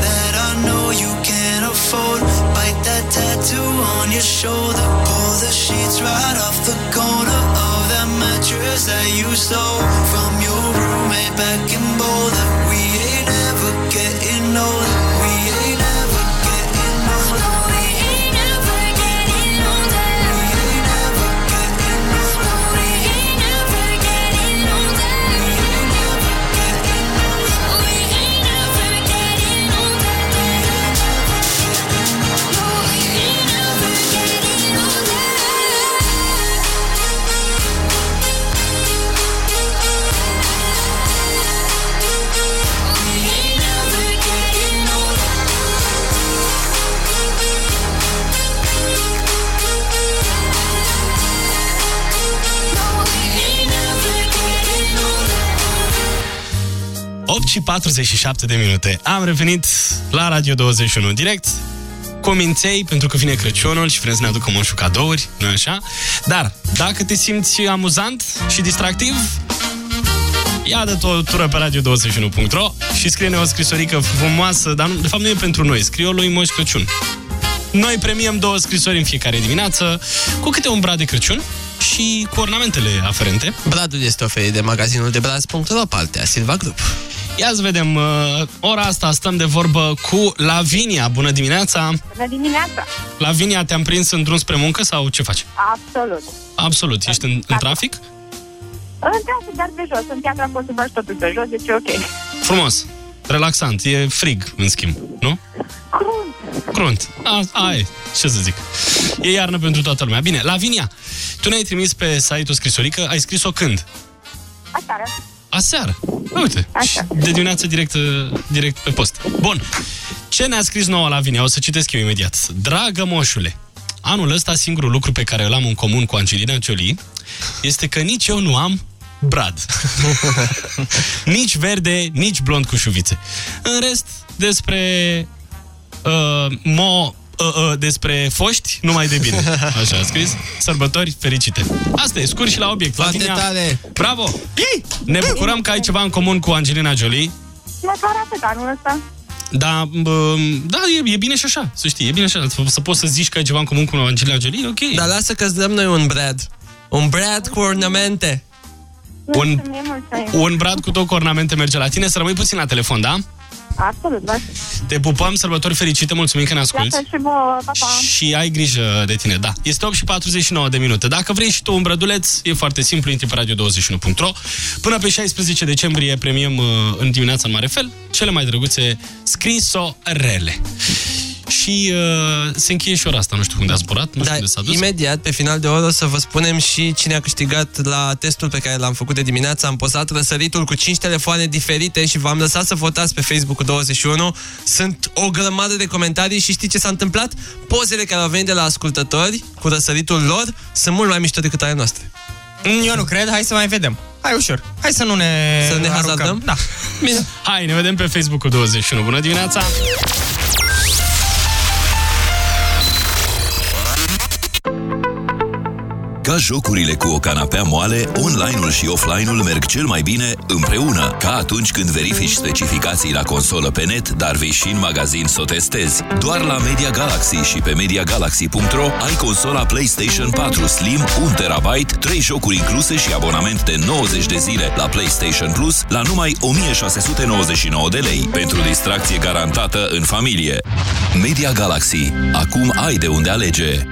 That I know you can't afford. Bite that tattoo on your shoulder. Pull the sheets right off the corner of that mattress that you stole from your roommate back in Boulder. We ain't ever getting older. Și 47 de minute. Am revenit la Radio 21 direct cu minței, pentru că vine Crăciunul și vrem să ne aducăm un cadouri, nu așa? Dar, dacă te simți amuzant și distractiv, ia de o tură pe radio21.ro și scrie-ne o scrisorică frumoasă, dar nu, de fapt nu e pentru noi, scrie-o lui Moș Crăciun. Noi premiem două scrisori în fiecare dimineață, cu câte un brad de Crăciun și cu ornamentele aferente. Bradul este oferit de magazinul de braz.ro, partea Silva Group. Ia să vedem, uh, ora asta stăm de vorbă cu Lavinia. Bună dimineața! Bună dimineața! Lavinia, te-am prins în drum spre muncă sau ce faci? Absolut. Absolut. Ești în, în trafic? În trafic, dar pe jos. În piatra poți să faci totul pe jos, deci e ok. Frumos. Relaxant. E frig, în schimb, nu? Crunt. Crunt. A, ai, ce să zic. E iarnă pentru toată lumea. Bine, Lavinia, tu ne-ai trimis pe site o scrisorică. Ai scris-o când? Aseară. Aseară. Uite, și de dimineață direct, direct pe post. Bun. Ce ne-a scris nouă Lavinia? O să citesc eu imediat. Dragă moșule, anul ăsta singurul lucru pe care îl am în comun cu Angelina Jolie este că nici eu nu am brad. nici verde, nici blond cu șuvițe. În rest, despre uh, mo uh, uh, despre foști, numai de bine. Așa a scris. Sărbători fericite. Asta e, scurt și la obiect. Foarte Lavinia, tare! Bravo! Ne bucurăm că ai ceva în comun cu Angelina Jolie. Măcar atât anul ăsta. Da, bă, da e, e bine și așa, să știi, e bine și așa. Să poți să zici că ai ceva în comun cu Angelina Jolie, ok. Dar lasă că îți dăm noi un brad. Un brad cu ornamente. Un, Mulțumim, mulțumim. un brad cu două cu ornamente merge la tine, să rămâi puțin la telefon, da? Absolut, da. Te pupăm, sărbători fericite, mulțumim că ne asculti. Iată și vouă, pa, pa. Și ai grijă de tine, da. Este 8 și 49 de minute. Dacă vrei și tu un brăduleț, e foarte simplu, intri pe radio21.ro. Până pe 16 decembrie premiem uh, în dimineața în mare fel cele mai drăguțe scrisorele. Și uh, se încheie și ora asta, nu știu unde a zburat, nu știu unde s-a dus. Imediat, pe final de oră, o să vă spunem și cine a câștigat la testul pe care l-am făcut de dimineață. Am postat răsăritul cu 5 telefoane diferite și v-am lăsat să votați pe Facebook 21. Sunt o grămadă de comentarii și știți ce s-a întâmplat? Pozele care au venit de la ascultători cu răsăritul lor sunt mult mai mișto decât ale noastre. Eu nu cred, hai să mai vedem. Hai ușor. Hai să nu ne Să ne aruncăm. hazardăm? Da. Bine. Hai, ne vedem pe Facebook 21. Bună dimineața! Ca jocurile cu o canapea moale, online-ul și offline-ul merg cel mai bine împreună, ca atunci când verifici specificații la consolă pe net, dar vei și în magazin să o testezi. Doar la Media Galaxy și pe MediaGalaxy.ro ai consola PlayStation 4 Slim 1 TB, 3 jocuri incluse și abonament de 90 de zile la PlayStation Plus la numai 1699 de lei, pentru distracție garantată în familie. Media Galaxy. Acum ai de unde alege.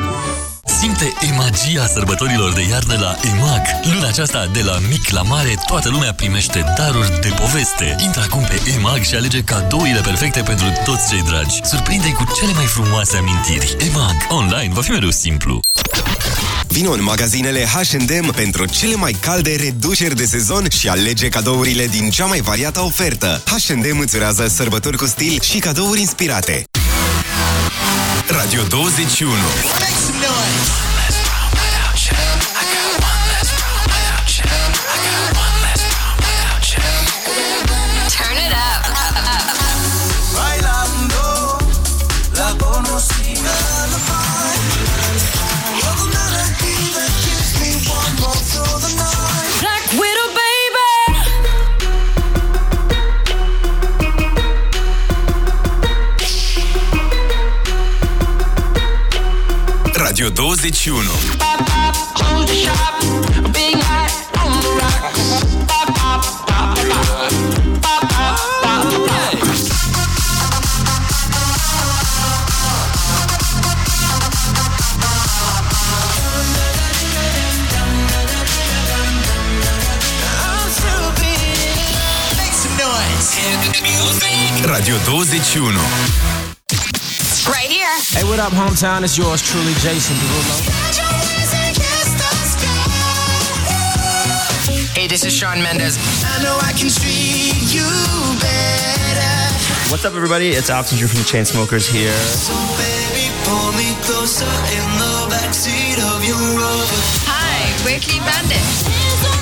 Simte emagia sărbătorilor de iarnă la EMAG. Luna aceasta, de la mic la mare, toată lumea primește daruri de poveste. Intră acum pe EMAG și alege cadourile perfecte pentru toți cei dragi. Surprinde-i cu cele mai frumoase amintiri. EMAG. Online va fi mereu simplu. Vino în magazinele H&M pentru cele mai calde reduceri de sezon și alege cadourile din cea mai variată ofertă. H&M îți urează sărbători cu stil și cadouri inspirate. Radio 21 12 Tuno. Pop, Radio 12 Hey, what up, hometown? It's yours truly, Jason Derulo. Hey, this is Sean Mendes. I know I can treat you better. What's up, everybody? It's Alex Drew from the Chainsmokers here. Baby, pull me closer in the backseat of your Rover. Hi, we're Bandit.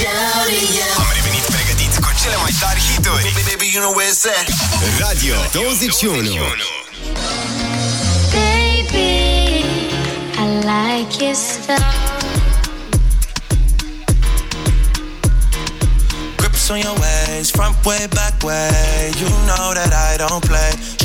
Am revenit pregătiți cu cele mai tari hituri. Baby, you know where it's at. Radio 21. Baby, I like your style. Grips on your ways, front way, back way. You know that I don't play.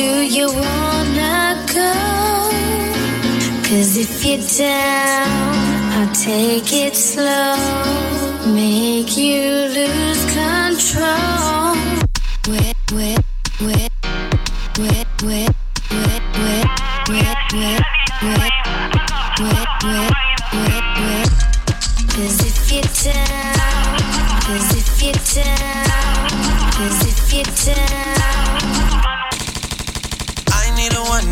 Do you wanna go? Cause if you're down, I'll take it slow, make you lose control. Where, where, where, where, where, where, where, where, where, where, where, where, where, where. Cause if you're down, cause if you're down, cause if you're down.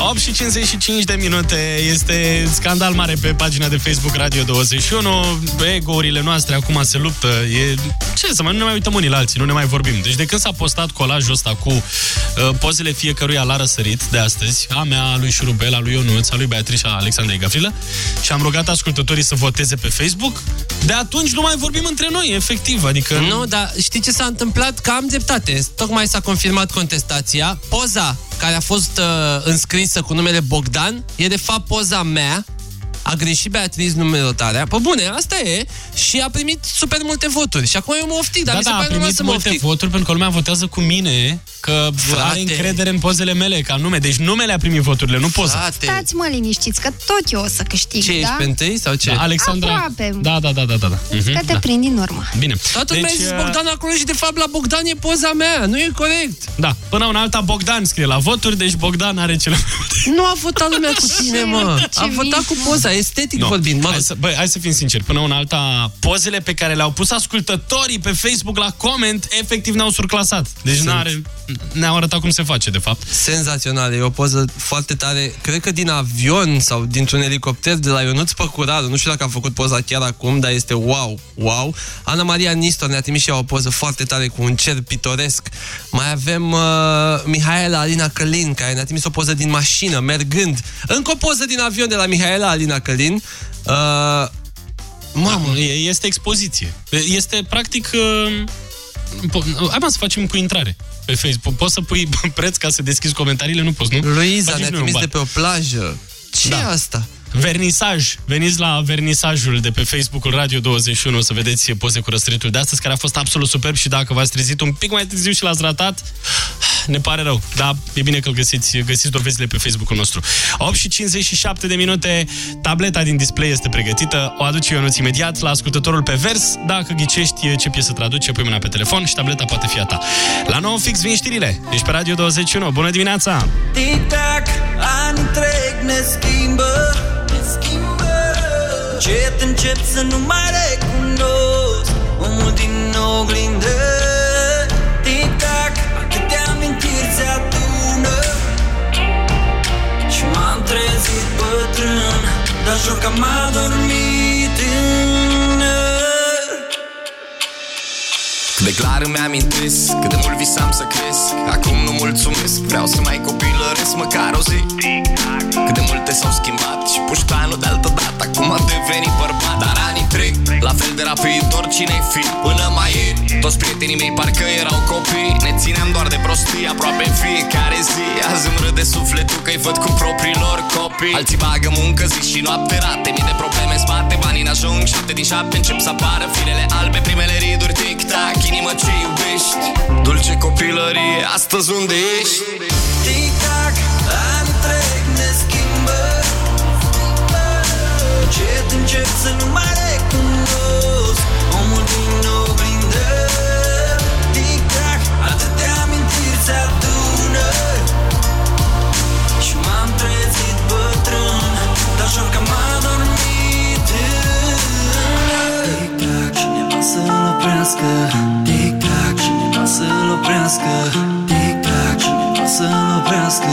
8 și 55 de minute este scandal mare pe pagina de Facebook Radio 21 Ego-urile noastre acum se luptă e... Ce să mai, nu ne mai uităm unii la alții, nu ne mai vorbim Deci de când s-a postat colajul ăsta cu uh, pozele fiecăruia la răsărit de astăzi A mea, a lui Șurubel, a lui Ionuț, a lui Beatrice, a Alexandrei Gavrilă Și am rugat ascultătorii să voteze pe Facebook De atunci nu mai vorbim între noi, efectiv Adică Nu, dar știi ce s-a întâmplat? Că am dreptate. Tocmai s-a confirmat contestația. Poza care a fost uh, înscrisă cu numele Bogdan e de fapt poza mea. A greșit Beatriz numerotarea. Pe bune, asta e. Și a primit super multe voturi. Și acum eu mă oftic, dar da, mi se da, a pare normal primit să mă multe oftic. voturi pentru că lumea votează cu mine că Frate. are încredere în pozele mele ca nume. Deci numele a primit voturile, nu poza. Stați mă liniștiți, că tot eu o să câștig, Ce, da? ești pe întâi sau ce? Da, Alexandra. Aproape. Da, da, da, da, da. da. Mhm, Că te da. prind din urmă. Bine. Toată lumea Deci, a zis uh, Bogdan acolo și de fapt la Bogdan e poza mea. Nu e corect. Da, până una alta Bogdan scrie la voturi, deci Bogdan are cele Nu a votat lumea cu tine, mă. Ce A votat cu poza, estetic vorbind. Mă, Hai să, băi, hai să fim sinceri. Până una alta, pozele pe care le-au pus ascultătorii pe Facebook la comment, efectiv ne-au surclasat. Deci Sunt. n-are, ne-au arătat cum se face, de fapt. Senzațional, e o poză foarte tare, cred că din avion sau dintr-un elicopter de la Ionuț Păcuraru, nu știu dacă a făcut poza chiar acum, dar este wow, wow. Ana Maria Nistor ne-a trimis și ea o poză foarte tare cu un cer pitoresc. Mai avem uh, Mihaela Alina Călin, care ne-a trimis o poză din mașină, mergând. Încă o poză din avion de la Mihaela Alina Călin. Uh, Mamă, e- este expoziție. Este, practic, uh, Po- Hai mă să facem cu intrare pe Facebook. Poți să pui preț ca să deschizi comentariile? Nu poți, nu? Luiza Faci ne-a și noi un trimis ban. de pe o plajă. Ce Da. e asta? Vernisaj. Veniți la vernisajul de pe Facebook-ul Radio 21 să vedeți poze cu răsăritul de astăzi, care a fost absolut superb și dacă v-ați trezit un pic mai târziu și l-ați ratat, ne pare rău. Dar e bine că găsiți, găsiți dovezile pe Facebook-ul nostru. 8 și 57 de minute, tableta din display este pregătită, o aduce Ionuț imediat la ascultătorul pe vers. Dacă ghicești ce piesă traduce, pui mâna pe telefon și tableta poate fi a ta. La 9 fix vin știrile. Deci pe Radio 21. Bună dimineața! Tic-tac, ani trec, ne schimbă Ne schimbă Încet încep să nu mai recunosc Omul din oglindă. Tic-tac, atâtea amintiri se adună. Și m-am trezit bătrân Dar jur că m-a dormit Cât de clar îmi amintesc Cât de mult visam să cresc. Acum nu mulțumesc Vreau să mai copilăresc măcar o zi. Cât de multe s-au schimbat Și puștanul de altă dată. Acum a devenit bărbat Dar anii trec. La fel de rapid oricine fi Până mai ieri Toți prietenii mei parcă erau copii. Ne țineam doar de prostii Aproape în fiecare zi. Azi îmi râde sufletul că-i văd cu propriilor copii. Alții bagă muncă zi și noapte rate. Mii de probleme în spate Banii n-ajung. Șapte din șapte încep să apară Firele albe Primele riduri tic-tac Inimă ce iubești. Dulce copilărie Astăzi unde ești? Tic-tac, ani trec, ne schimbă. Încet încep să nu mai recunosc. Omul din oglindă Tic-tac, atâtea amintiri se adună. Și m-am trezit bătrân Dar jur că m-a dormit tânăr Tic-tac, cineva să-l oprească. Tic-tac, cineva să-l oprească. Tic-tac, cineva să-l oprească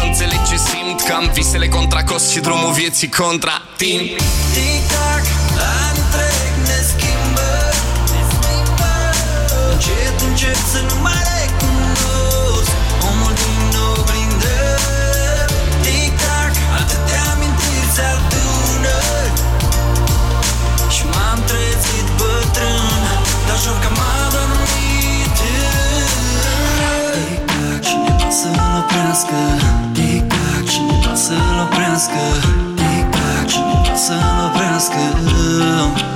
înțeleg ce simt Că am visele contra cost și drumul vieții contra timp. Tic-tac, ani trec, ne schimbă Încet încep să nu mai recunosc Omul din oglindă Tic-tac, atâtea amintiri se adună. Și m-am trezit bătrân Dar jur că m-a dormit tânăr Tic-tac, cineva să-l oprească Tic-tac, cineva să-l oprească Tic-tac, cineva să-l oprească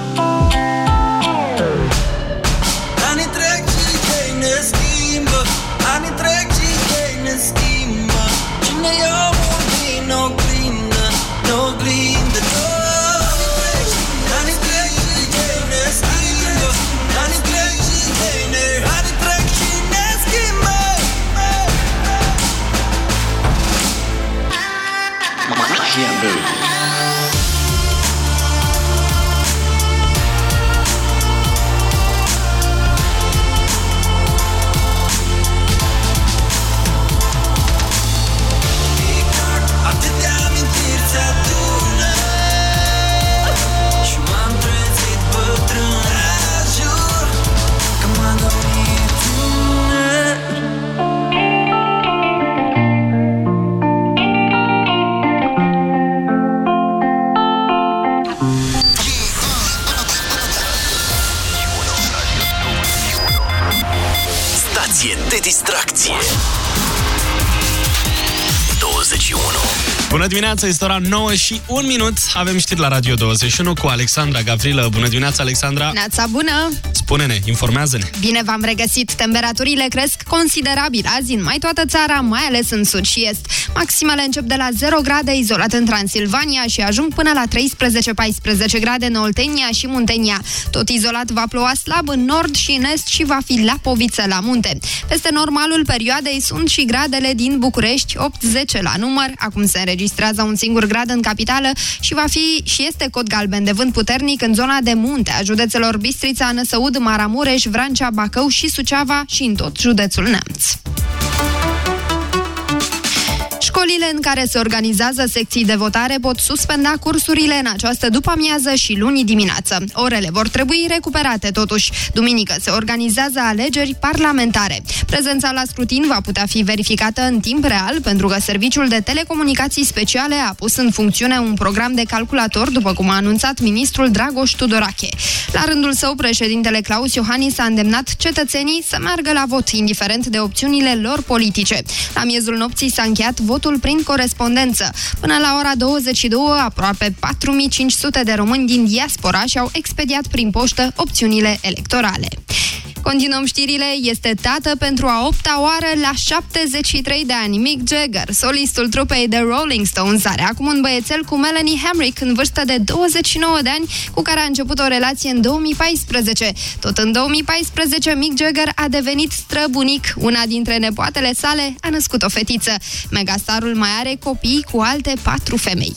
dimineața, este ora 9 și 1 minut. Avem știri la Radio 21 cu Alexandra Gavrilă. Bună dimineața, Alexandra! Neața bună! Spune-ne, informează-ne. Bine v-am regăsit! Temperaturile cresc considerabil azi în mai toată țara, mai ales în sud și est. Maximele încep de la 0 grade izolat în Transilvania și ajung până la 13-14 grade în Oltenia și Muntenia. Tot izolat va ploua slab în nord și în est și va fi lapoviță la munte. Peste normalul perioadei sunt și gradele din București, 8-10 la număr. Acum se înregistrează un singur grad în capitală și va fi și este cod galben de vânt puternic în zona de munte a județelor Bistrița, Năsăud, Maramureș, Vrancea, Bacău și Suceava și în tot județul Neamț. Școlile în care se organizează secții de votare pot suspenda cursurile în această după-amiază și luni dimineață. Orele vor trebui recuperate totuși. Duminică se organizează alegeri parlamentare. Prezența la scrutin va putea fi verificată în timp real pentru că Serviciul de Telecomunicații Speciale a pus în funcțiune un program de calculator, după cum a anunțat ministrul Dragoș Tudorache. La rândul său, președintele Claus Iohannis a îndemnat cetățenii să meargă la vot, indiferent de opțiunile lor politice. La miezul nopții s-a încheiat votul prin corespondență. Până la ora 22, aproape 4500 de români din diaspora și-au expediat prin poștă opțiunile electorale. Continuăm știrile, este tată pentru a opta oară la 73 de ani. Mick Jagger, solistul trupei The Rolling Stones, are acum un băiețel cu Melanie Hamrick în vârstă de 29 de ani, cu care a început o relație în 2014. Tot în 2014, Mick Jagger a devenit străbunic. Una dintre nepoatele sale a născut o fetiță. Megastarul mai are copii cu alte patru femei.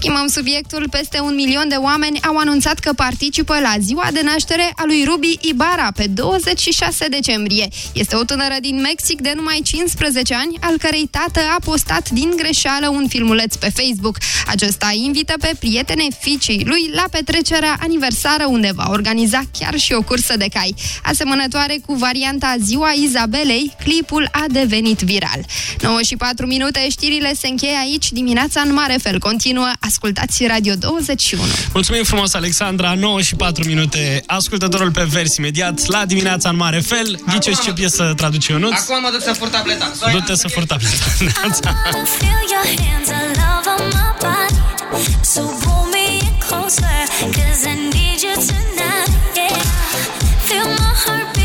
Schimbăm subiectul. Peste un milion de oameni au anunțat că participă la ziua de naștere a lui Ruby Ibarra pe 26 decembrie. Este o tânără din Mexic de numai 15 ani, al cărei tată a postat din greșeală un filmuleț pe Facebook. Acesta invită pe prietene fiicei lui la petrecerea aniversară unde va organiza chiar și o cursă de cai. Asemănătoare cu varianta Ziua Izabelei, clipul a devenit viral. 9 și 4 minute, știrile se încheie aici, dimineața în mare fel continuă. Ascultați Radio 21. Mulțumim frumos, Alexandra. 9 și 4 minute. Ascultătorul pe vers imediat. La dimineața în mare fel. Ghiceți ce piesă traduce Ionuț? Acum mă duc să fur tableta. Du-te să fur tableta. Feel your hands, I love on my body. So pull me in closer, cause I need you tonight. Yeah. Feel my heart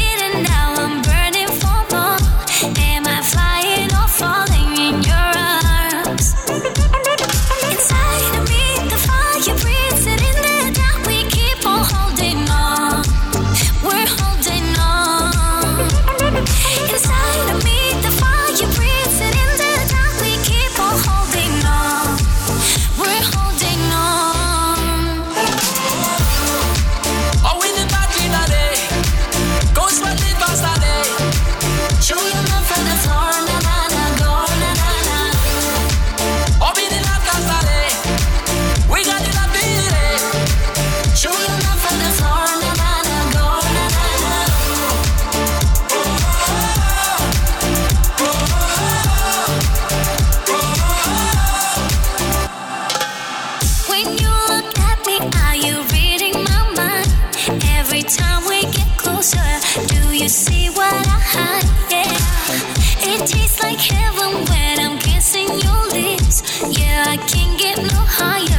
I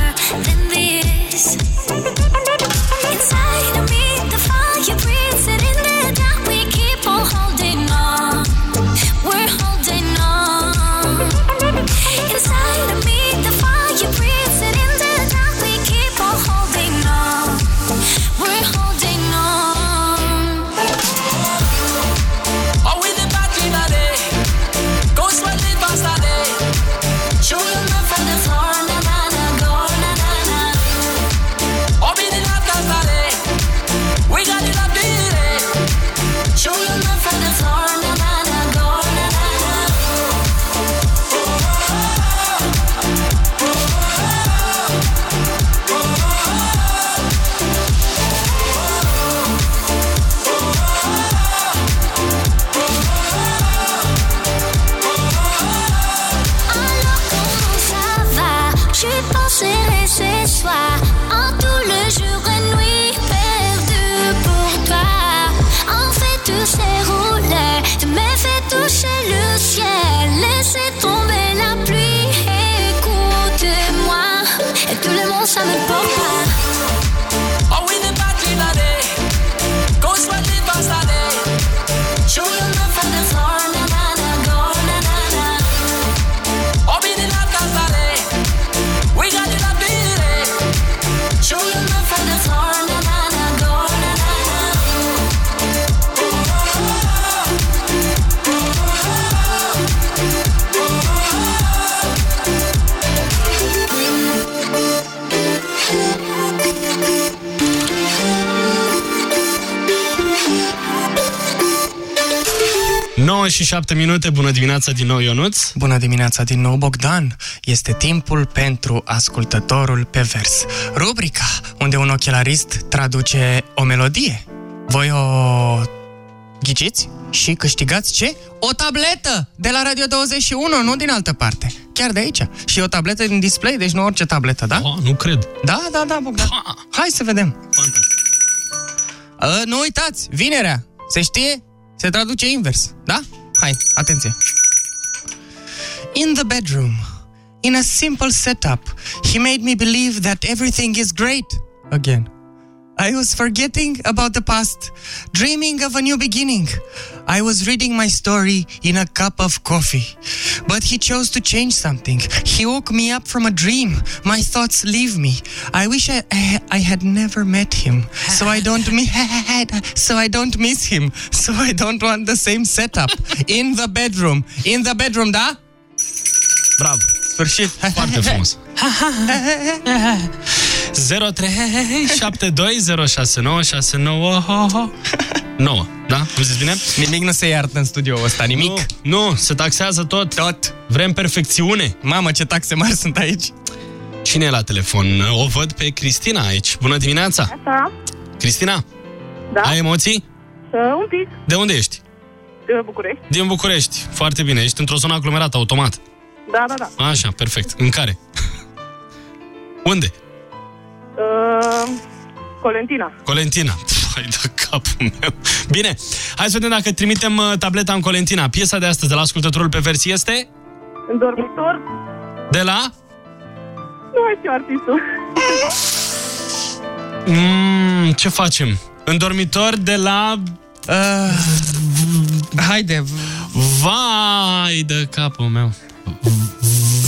9 și 7 minute, bună dimineața din nou Ionuț. Bună dimineața din nou, Bogdan! Este timpul pentru ascultătorul pe vers. Rubrica unde un ochelarist traduce o melodie. Voi o ghiciți și câștigați ce? O tabletă de la Radio 21, nu din altă parte. Chiar de aici. Și o tabletă din display, deci nu orice tabletă, da? Oh, nu cred. Da, da, da, Bogdan. Hai să vedem. Uh, nu uitați, vinerea, se știe, se traduce invers, da? Hai, atenție. In the bedroom, in a simple setup, he made me believe that everything is great again. I was forgetting about the past, dreaming of a new beginning. I was reading my story in a cup of coffee. But he chose to change something. He woke me up from a dream. My thoughts leave me. I wish I, I, I had never met him. So I don't mi- so I don't miss him. So I don't want the same setup. In the bedroom. In the bedroom, da? Bravo. Sfârșit. Foarte frumos. 9, da? Am zis bine? Nimic nu se iartă în studio ăsta, nimic. Nu, nu, se taxează tot. Tot. Vrem perfecțiune. Mamă, ce taxe mari sunt aici. Cine e la telefon? O văd pe Cristina aici. Bună dimineața! Da, Cristina, da. ai emoții? Uh, un pic. De unde ești? De București. Din București. Foarte bine. Ești într-o zonă aglomerată, automat. Da, da, da. Așa, perfect. În care? unde? Uh, Colentina. Colentina. Pf, Hai de capul meu. Bine, hai să vedem dacă trimitem uh, tableta în Colentina. Piesa de astăzi de la ascultătorul pe versi este? În dormitor. De la? Nu mai știu artistul. Mm, ce facem? În dormitor de la... Uh, haide. Vai de capul meu.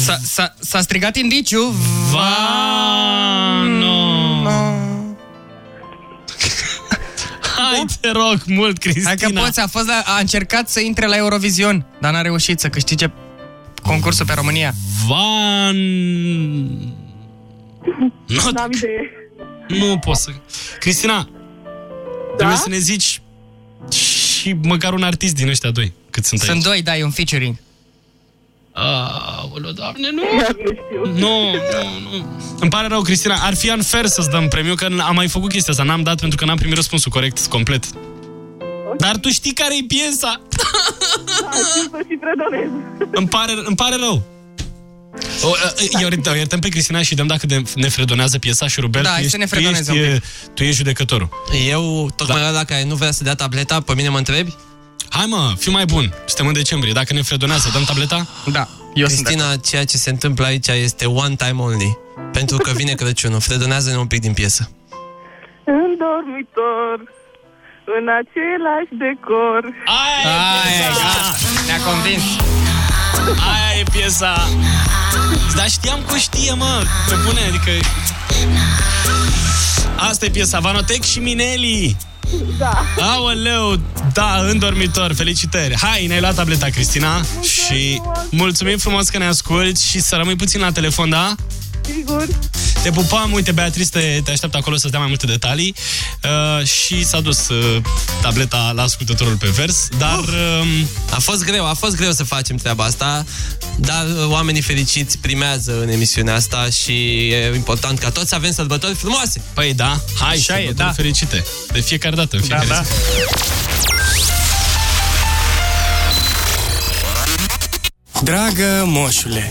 S-a, s-a, s-a strigat indiciu. Vano. Hai, te rog mult, Cristina. Hai că poți, a, fost la, a încercat să intre la Eurovision, dar n-a reușit să câștige concursul pe România. Van... Nu, N-am idee. nu pot să... Cristina, da? trebuie să ne zici și măcar un artist din ăștia doi, cât sunt, Sunt aici. doi, da, e un featuring. Aoleu, doamne, nu! Nu, nu, nu. Îmi pare rău, Cristina. Ar fi unfair să-ți dăm premiu, că am mai făcut chestia asta. N-am dat pentru că n-am primit răspunsul corect, complet. Dar tu știi care e piesa? Da, știu să și predonez. Îmi pare, îmi pare rău. O, o, iert- o iertăm pe Cristina și dăm dacă de- ne fredonează piesa și Rubel, Da, tu hai ești, să ne tu, fredoneze ești, un e, tu ești judecătorul. Eu, tocmai da. ăla care nu vrea să dea tableta, pe mine mă întrebi? Hai mă, fii mai bun. Suntem în decembrie. Dacă ne fredonează, dăm tableta? Da. Eu Cristina, ceea ce se întâmplă aici este one time only. Pentru că vine Crăciunul. Fredonează-ne un pic din piesă. În dormitor. În același decor. Aia e gata. Ne-a convins. Aia e piesa. Dar știam că o știe, mă. Pe bune, adică... Asta e piesa. Vanotec și Mineli. Da. Aoleu, da, în dormitor, felicitări. Hai, ne-ai luat tableta, Cristina. Și mulțumim frumos că ne asculti și să rămâi puțin la telefon, da? Sigur. Te pupam, uite, Beatrice te, te așteaptă acolo să-ți dea mai multe detalii uh, și s-a dus uh, tableta la ascultătorul pe vers, dar... Uh, A fost greu, a fost greu să facem treaba asta, dar uh, oamenii fericiți primează în emisiunea asta și e important ca toți să avem sărbători frumoase. Păi da, hai, Așa sărbători e, da. fericite. De fiecare dată, în fiecare da. zi. Dragă moșule,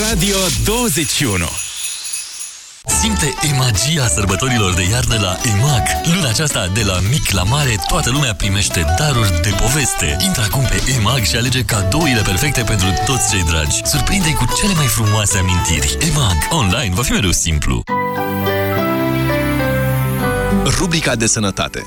Radio 21 Simte e magia sărbătorilor de iarnă la EMAG. Luna aceasta, de la mic la mare, toată lumea primește daruri de poveste. Intră acum pe EMAG și alege cadourile perfecte pentru toți cei dragi. Surprinde cu cele mai frumoase amintiri. EMAG. Online va fi mereu simplu. Rubrica de sănătate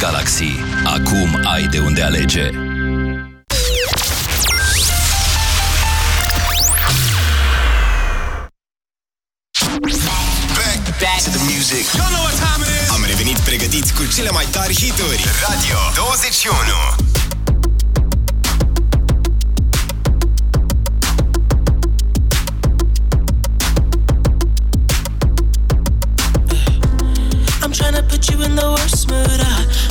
Media Galaxy. Acum ai de unde alege. Back to the music. You know what time it is. Am revenit pregătiți cu cele mai tari hituri. Radio 21. I'm tryna put you in the worst mood. Uh.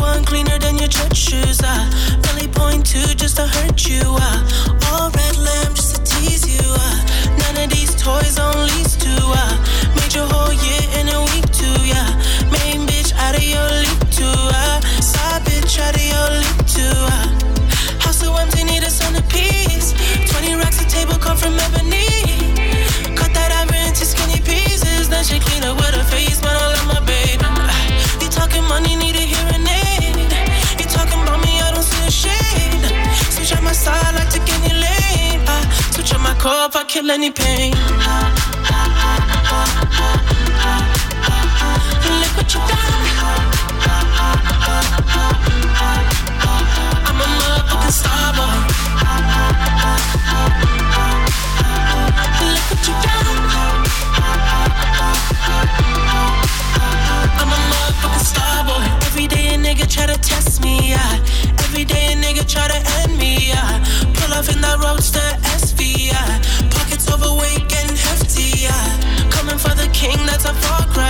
P1 cleaner than your church shoes. Uh. Really point two just to hurt you. Uh. All red lamb just to tease you. Uh. None of these toys on lease to. Uh. Made your whole year in a week too. Yeah. Main bitch out of your league too. Uh. Side bitch out of your league too. Uh. House so empty, need a centerpiece. 20 racks a table come from ebony. Cut that ever into skinny pieces. Then she clean up with her face, man. My side, like to get any lane. I switch on my core if I kill any pain. Look what you done. I'm a motherfucking star boy. Look what you done. I'm a motherfucking star boy. Every day a nigga try to test me, yeah. Every day a nigga try to end me, yeah. Pull off in that roadster SV, yeah. Pockets overweight, getting hefty, yeah. Coming for the king, that's a far cry.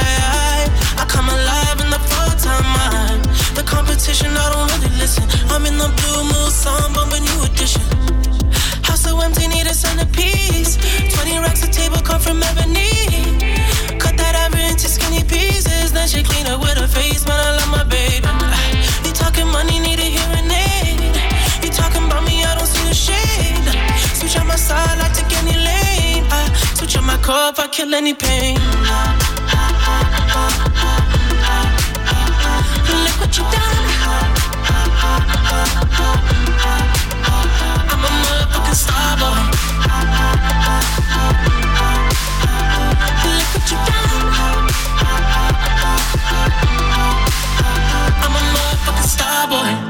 I come alive in the full time, man. The competition, I don't really listen. I'm in the blue moon, song, bumping new edition. House so empty, need a centerpiece. 20 racks a table come from ebony. Cut that ever into skinny pieces. Then she clean up with her face, man. I side, I take any lane. I switch on my core I kill any pain. Look what you done. I'm a motherfucking star boy. Look what you done. I'm a motherfucking star boy.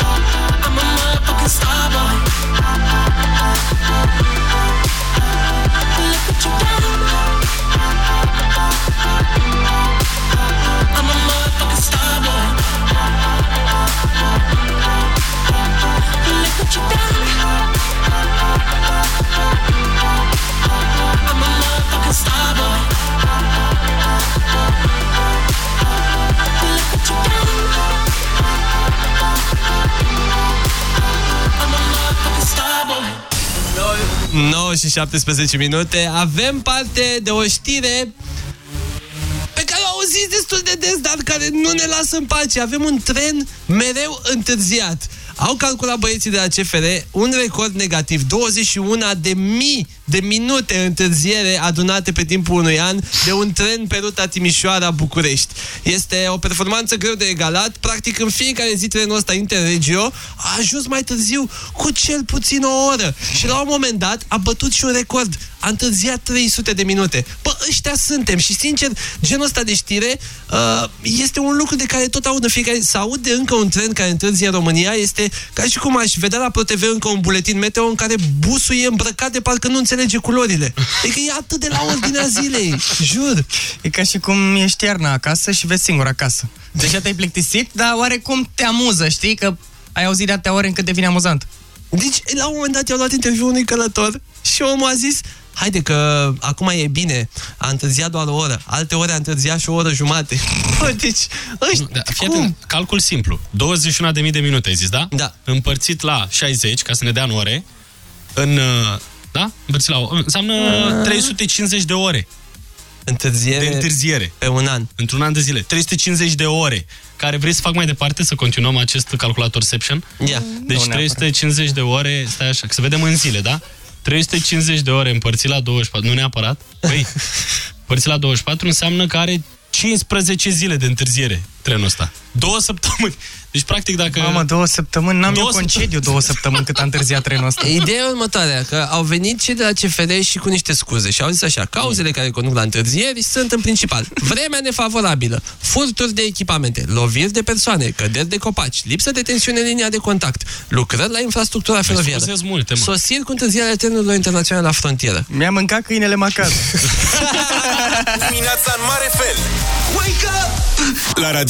I'm a motherfucking star boy. Look what you. I'm a motherfucking star boy. Look what you done. 9 și 17 minute. Avem parte de o știre pe care o auziți destul de des, dar care nu ne lasă în pace. Avem un tren mereu întârziat. Au calculat băieții de la CFR un record negativ, 21 de mii de minute întârziere adunate pe timpul unui an de un tren pe ruta Timișoara-București. Este o performanță greu de egalat. Practic, în fiecare zi trenul ăsta Interregio a ajuns mai târziu cu cel puțin o oră. Și la un moment dat a bătut și un record. A întârziat 300 de minute. Bă, ăștia suntem și, sincer, genul ăsta de știre uh, este un lucru de care tot aud în fiecare zi. Să aud de încă un tren care întârzie în România este ca și cum aș vedea la ProTV încă un buletin meteo în care busul e îmbrăcat de parcă nu înțelege culorile. Adică e atât de la ordinea zilei, jur. E ca și cum ești iarna acasă și vezi singur acasă. Deja te-ai plictisit, dar oarecum te amuză, știi? Că ai auzit de atâtea ori încât devine amuzant. Deci, la un moment dat i-au luat interviul unui călător și omul a zis Haide că acum e bine, a întârziat doar o oră, alte ore a întârziat și o oră jumate. Bă, deci, ăștia, Da, fii atent, calcul simplu. 21.000 de minute, ai zis, da? Da. Împărțit la 60, ca să ne dea în ore, în... uh, Da? Împărțit la... Înseamnă 350 de ore. Întârziere de întârziere. pe un an. Într-un an de zile. 350 de ore. Care vrei să fac mai departe, să continuăm acest calculatorception? Ia. Deci Nu neapărat. 350 de ore, stai așa, să vedem în zile, da? 350 de ore împărțit la 24, nu neapărat. Păi, împărțit la 24 înseamnă că are 15 zile de întârziere trenul ăsta. Două săptămâni. Deci, practic, dacă... Mamă, două săptămâni, n-am eu Două concediu două săptămâni cât a întârziat trenul ăsta. Ideea e următoarea, că au venit cei de la CFR și cu niște scuze și au zis așa, cauzele care conduc la întârzieri sunt în principal vremea nefavorabilă, furturi de echipamente, loviri de persoane, căderi de copaci, lipsă de tensiune în linia de contact, lucrări la infrastructura feroviară, scuzezi multe, mă. sosiri cu întârzierea trenurilor internaționale la frontieră. Mi-a mâncat câinele macar. Dimineața în mare fel. Wake up! La Radio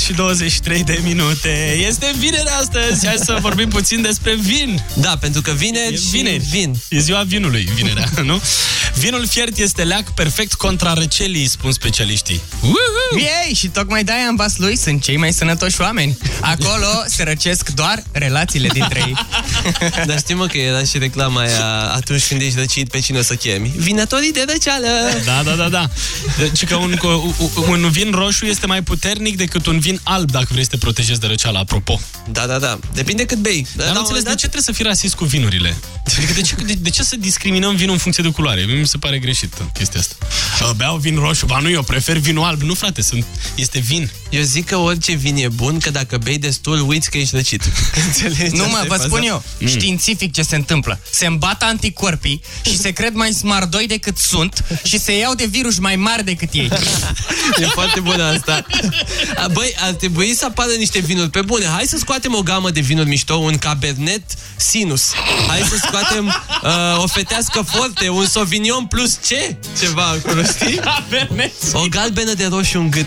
Și 23 de minute. Este vineri astăzi. Hai să vorbim puțin despre vin. Da, pentru că vineri E și vineri. vin. E ziua vinului, vinerea, nu? Vinul fiert este leac perfect contra răcelii, spun specialiștii. Ei, și tocmai de-aia în vas lui sunt cei mai sănătoși oameni. Acolo se răcesc doar relațiile dintre ei. Dar știi mă că era și reclama aia atunci când ești răcit pe cine o să chemi. Vinătorii de răceală! Da, da, da, da. Deci că un, un vin roșu este mai puternic decât un vin alb, dacă vrei să te protejezi de răceală, apropo. Da, da, da. Depinde cât bei. Dar La nu un înțeles moment de ce trebuie să fii rasist cu vinurile? Adică de ce, de, de ce să discriminăm vinul în funcție de culoare? Mie mi se pare greșit chestia asta. Uh, Beau vin roșu, ba nu, eu prefer vinul alb. Nu, frate, sunt, este vin. Eu zic că orice vin e bun, că dacă bei destul, uiți că ești răcit. Înțelegi? Nu Asta mă, e vă faza. spun eu, științific ce se întâmplă. Se îmbată anticorpii și se cred mai smardoi decât sunt și se iau de virus mai mari decât ei. E foarte bună asta. A, Băi, ar trebui să apară niște vinuri pe bune. Hai să scoatem o gamă de vinuri mișto, un Cabernet Sinus. Hai să scoatem uh, o fetească forte, un Sauvignon plus ce? Ceva acolo, știi? Cabernet O galbenă de roșu în gât.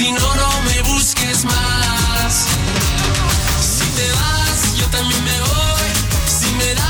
Si no, no me busques más. Si te vas, yo también me voy. Si me das,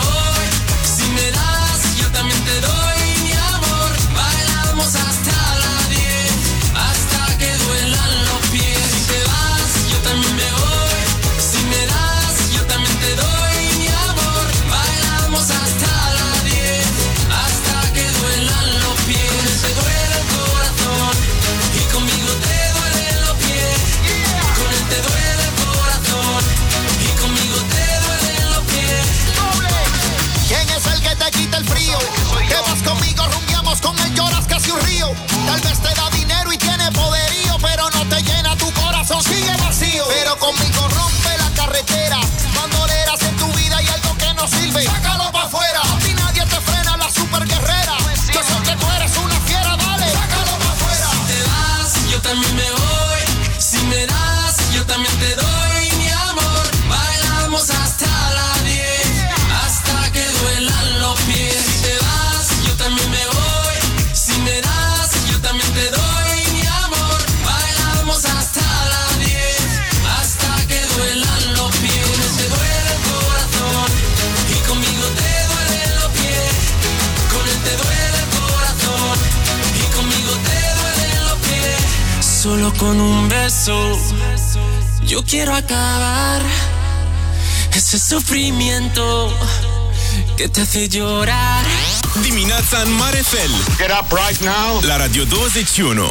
Tal vez te con un beso yo quiero acabar ese sufrimiento que te hace llorar. Dimineața în mare fel. Get up right now. La Radio 21.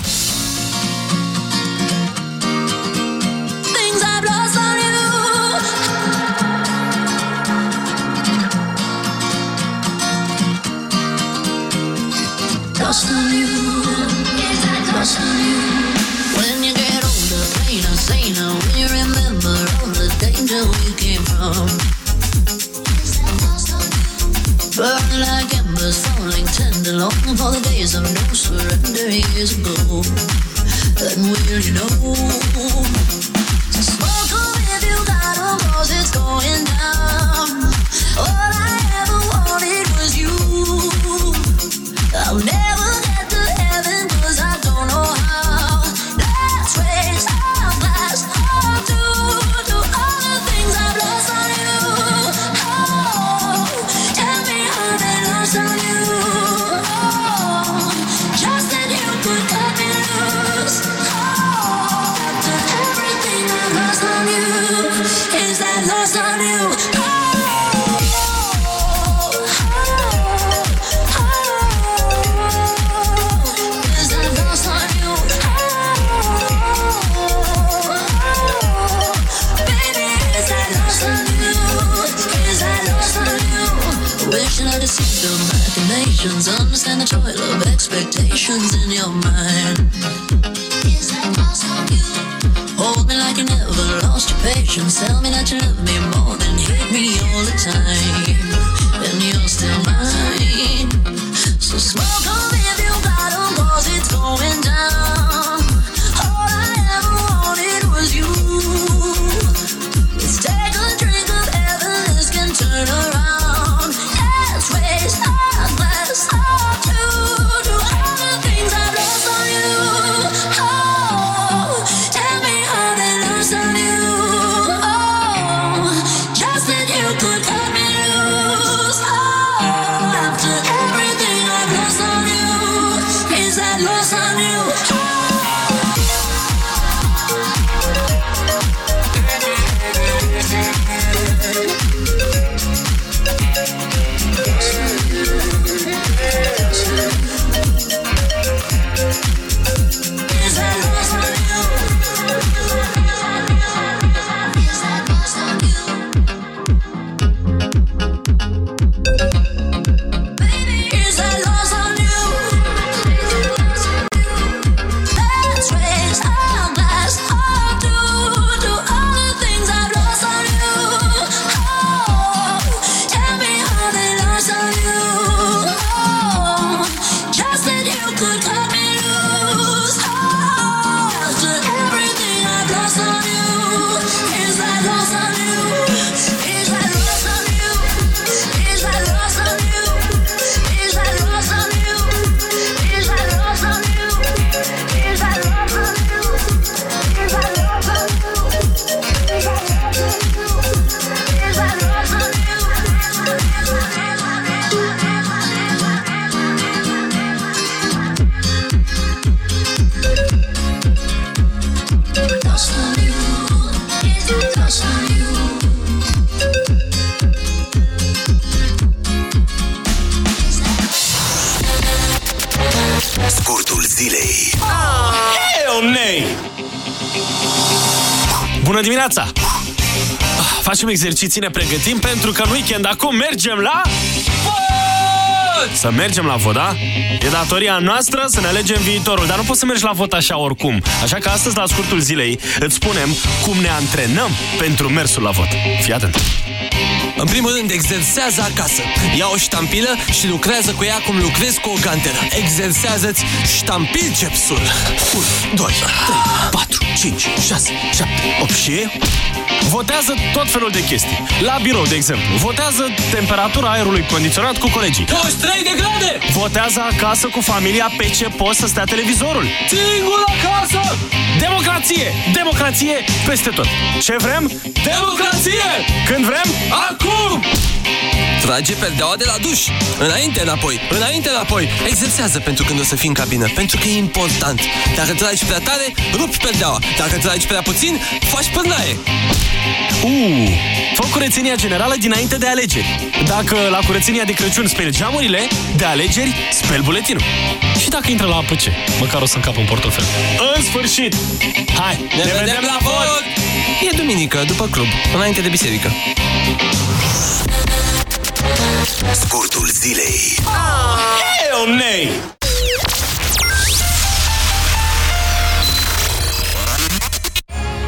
Facem exerciții, ne pregătim pentru că în weekend acum mergem la... Vot! Să mergem la vot, da? E datoria noastră să ne alegem viitorul, dar nu poți să mergi la vot așa oricum. Așa că astăzi, la scurtul zilei, îți spunem cum ne antrenăm pentru mersul la vot. Fii atent! În primul rând, exersează acasă. Ia o ștampilă și lucrează cu ea cum lucrezi cu o gantelă. Exersează-ți ștampilcepsul. 1, 2, 3, 4, 5, 6, 7, 8 și... Votează tot felul de chestii. La birou, de exemplu. Votează temperatura aerului condiționat cu colegii. 23 de grade! Votează acasă cu familia pe ce poți să stea televizorul. Singur acasă! Democrație! Democrație peste tot. Ce vrem? Democrație! Când vrem? Acum! Trage perdeaua de la duș. Înainte, înapoi. Înainte, înapoi. Exersează pentru când o să fii în cabină. Pentru că e important. Dacă tragi prea tare, rupi perdeaua. Dacă tragi prea puțin, faci pârnaie. Uh, fă curățenia generală dinainte de alegeri. Dacă la curățenia de Crăciun speli geamurile, de alegeri speli buletinul. Și dacă intră la APC, măcar o să încap în portofel. În sfârșit! Hai, Ne, ne vedem la vot! E duminică, după club, înainte de biserică. Scurtul zilei. Hell nay!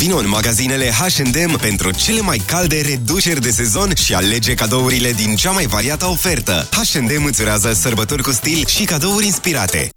Vino în magazinele H&M pentru cele mai calde reduceri de sezon și alege cadourile din cea mai variată ofertă. H&M îți urează sărbători cu stil și cadouri inspirate.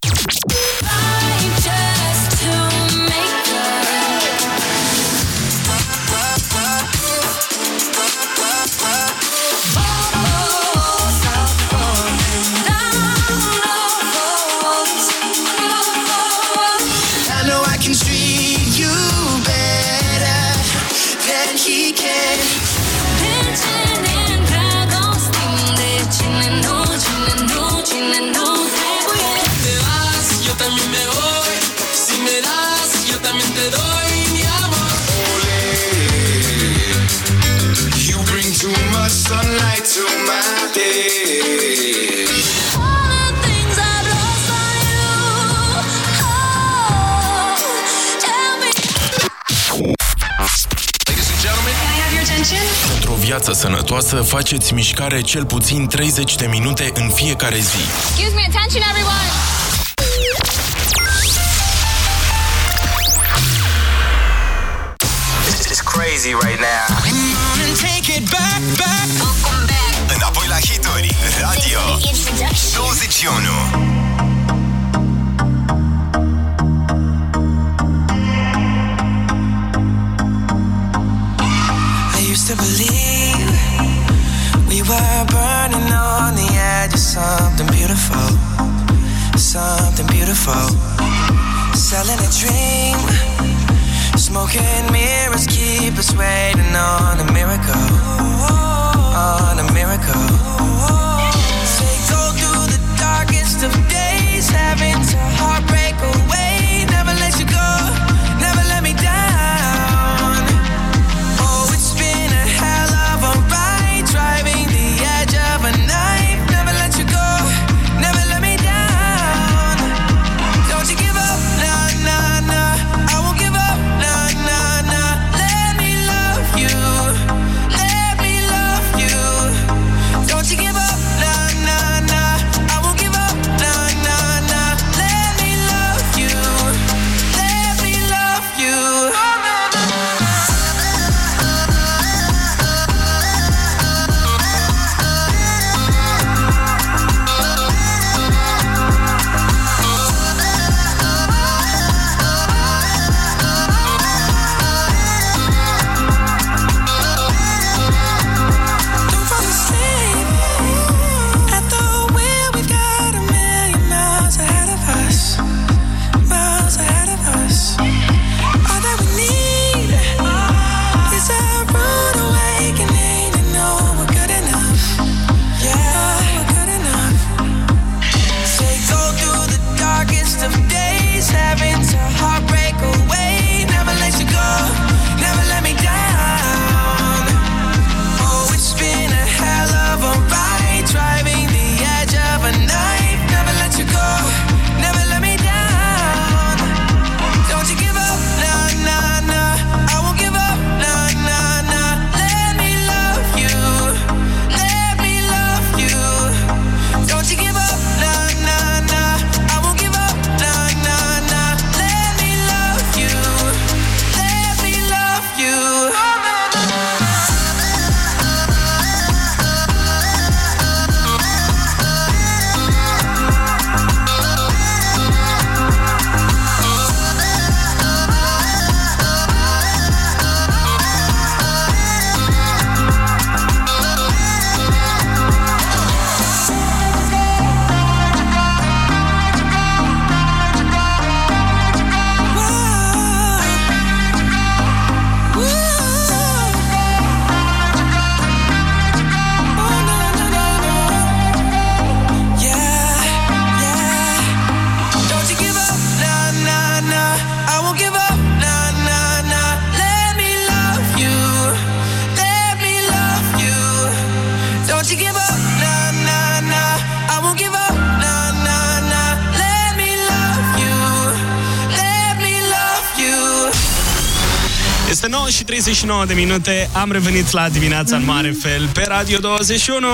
Viață sănătoasă, faceți mișcare cel puțin 30 de minute în fiecare zi. Excuse me, attention everyone! This is crazy right now. Take it back, back. Înapoi la hituri, radio 21. I used to believe were burning on the edge of something beautiful, something beautiful. Selling a dream, smoking mirrors keep us waiting 29 de minute am revenit la dimineața în mare mhm. fel pe Radio 21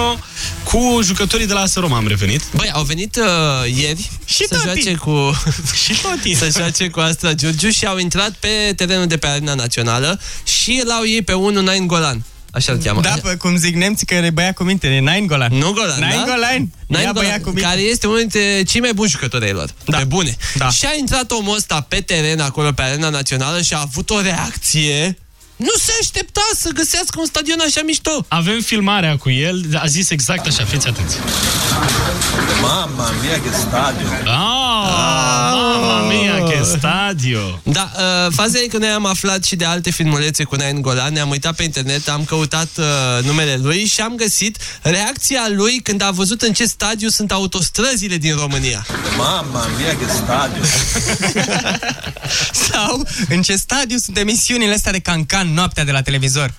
cu jucătorii de la Sărom am revenit. Băi, au venit uh, ieri și să toti. joace cu și toti. să joace cu Astra Giurgiu și au intrat pe terenul de pe Arena Națională și l-au ei pe unul Nain Golan. Așa-l cheamă. Da, pă, cum zic nemții că e băiat cu mintele, Nain Golan. Nu Golan, Nain da? Golan. Nain Golan, care este unul dintre cei mai buni jucători ai lor. Da. Pe bune. Da. Și a intrat omul ăsta pe teren, acolo, pe arena națională și a avut o reacție nu se aștepta să găsească un stadion așa mișto. Avem filmarea cu el, a zis exact așa, fiți atenți. Mamma mia che stadio! Ah, mamma mia, che stadio! Da, uh, faza e că noi am aflat și de alte filmulețe cu Nain Golan, ne-am uitat pe internet, am căutat uh, numele lui și am găsit reacția lui când a văzut în ce stadiu sunt autostrăzile din România. Mamma mia che stadio! Sau în ce stadiu sunt emisiunile astea de cancan noaptea de la televizor.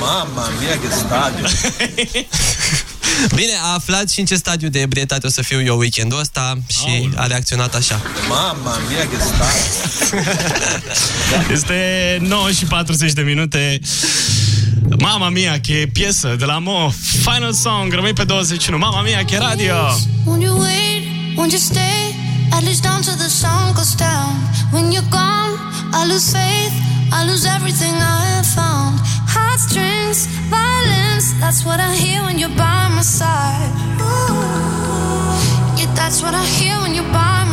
Mamma mia che stadio! Bine, a aflat și în ce stadiu de ebrietate o să fiu eu weekendul ăsta și Aoleu. a reacționat așa. Mamma mia che stadio! Este 9 și 40 de minute. Mama mia, che piesă de la Mo. Final song, rămâi pe 21. Mama mia, che radio. Won't you wait? Won't you stay? At least until the sun goes down. When you're gone, I lose faith. I lose everything I have found. Heartstrings, violence. That's what I hear when you're by my side. Yeah, that's what I hear when you're by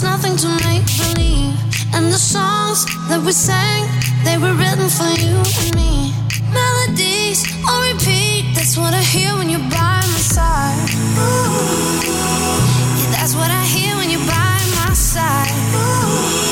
was nothing to make believe. And the songs that we sang, they were written for you and me. Melodies on repeat, that's what I hear when you're by my side. Yeah, that's what I hear when you're by my side. And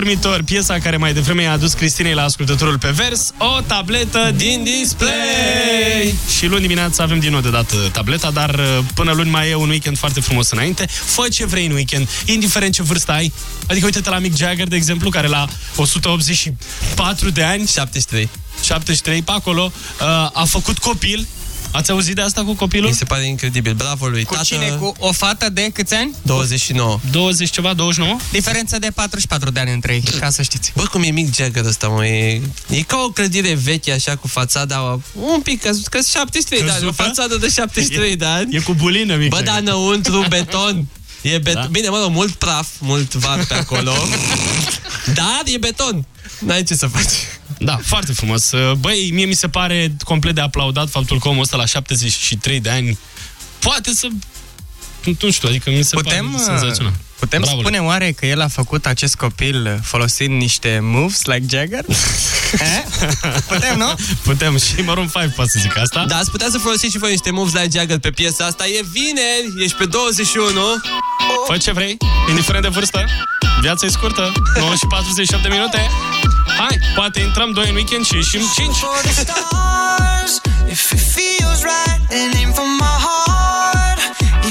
dormitor, piesa care mai devreme i-a adus Cristinei la ascultătorul pe vers, o tabletă din display! Și luni dimineața avem din nou de dată tableta, dar uh, până luni mai e un weekend foarte frumos înainte. Fă ce vrei în weekend, indiferent ce vârstă ai. Adică uite-te la Mick Jagger, de exemplu, care la 184 de ani, 73, 73 pe acolo, uh, a făcut copil. Ați auzit de asta cu copilul? Mi se pare incredibil. Bravo lui. Cu Tată, cine? Cu o fată de câți ani? 29. 20 ceva, 29? Diferență de 44 de ani între ei, ca să știți. Bă, cum e Mick Jagger ăsta, mă, e, e ca o clădire veche, așa, cu fațada un pic, că, că 73 de ani, o Căzută? fațadă de 73 de ani. E cu bulină, Mick Bă, Jagger. dar înăuntru beton. E bet- Da? Bine, mă rog, mult praf, mult var pe acolo. dar e beton. N-ai ce să faci. Da, foarte frumos. Băi, mie mi se pare complet de aplaudat faptul că omul ăsta la 73 de ani poate să... Nu știu, adică mi se Putem, pare senzațional. putem Bravo, spune oare că el a făcut acest copil folosind niște moves like Jagger? Eh? Putem, nu? Putem și Maroon 5 poate să zic asta. Da, ați putea să folosiți și voi niște moves like Jagger pe piesa asta. E vineri, ești pe 21. Fă ce vrei, indiferent de vârstă. Viața e scurtă, 9 și 47 de minute. Hai, poate intrăm doi în weekend și ieșim 5.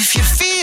If you feel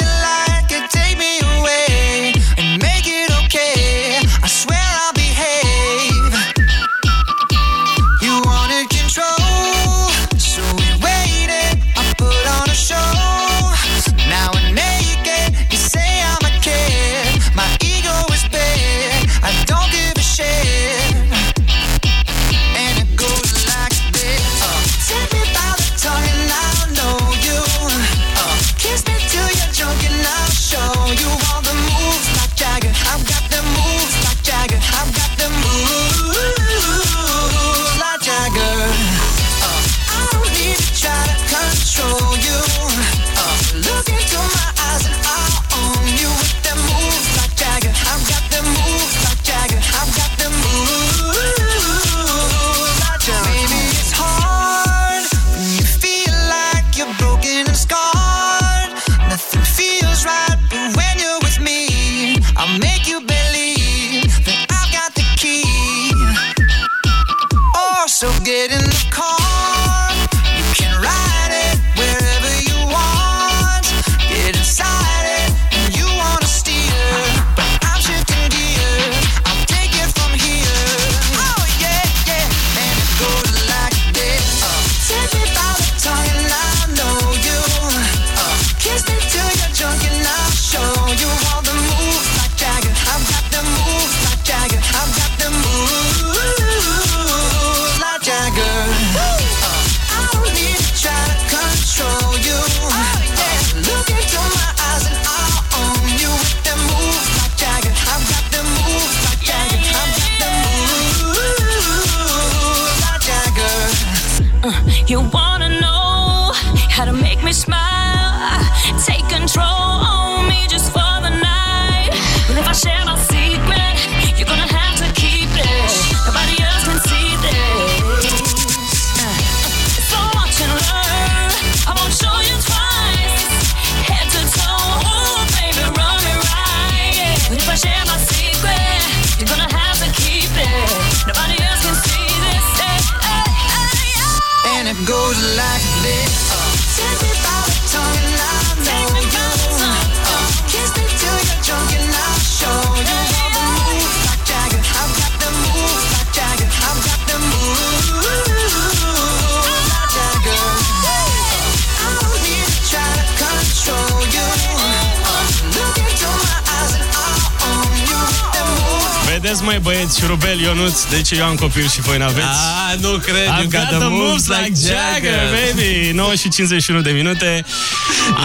Vedeți, mai băieți, șurubel, Ionuț, de ce eu am copil și voi n-aveți? Ah, nu cred, I've you got got the the moves moves like like Jagger, Jagger. baby! 9 și 51 de minute.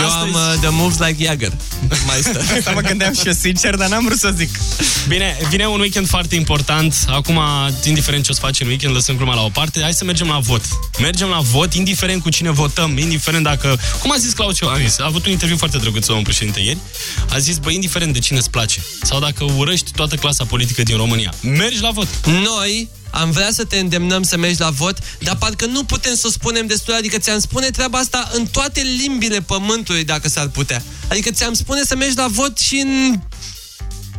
Eu am uh, the moves like Jagger. Mai stă. Asta mă gândeam și eu sincer, dar n-am vrut să zic. Bine, vine un weekend foarte important. Acum, indiferent ce o să facem în weekend, lăsăm gluma la o parte. Hai să mergem la vot. Mergem la vot, indiferent cu cine votăm, indiferent dacă... Cum a zis Claudiu Aris? A avut un interviu foarte drăguț omul președinte ieri. A zis, bă, indiferent de cine îți place sau dacă urăști toată clasa politică din România, mergi la vot. Noi am vrea să te îndemnăm să mergi la vot, dar parcă nu putem să o spunem destul, adică ți-am spune treaba asta în toate limbile pământului, dacă s-ar putea. Adică ți-am spune spune să mergi la vot și în...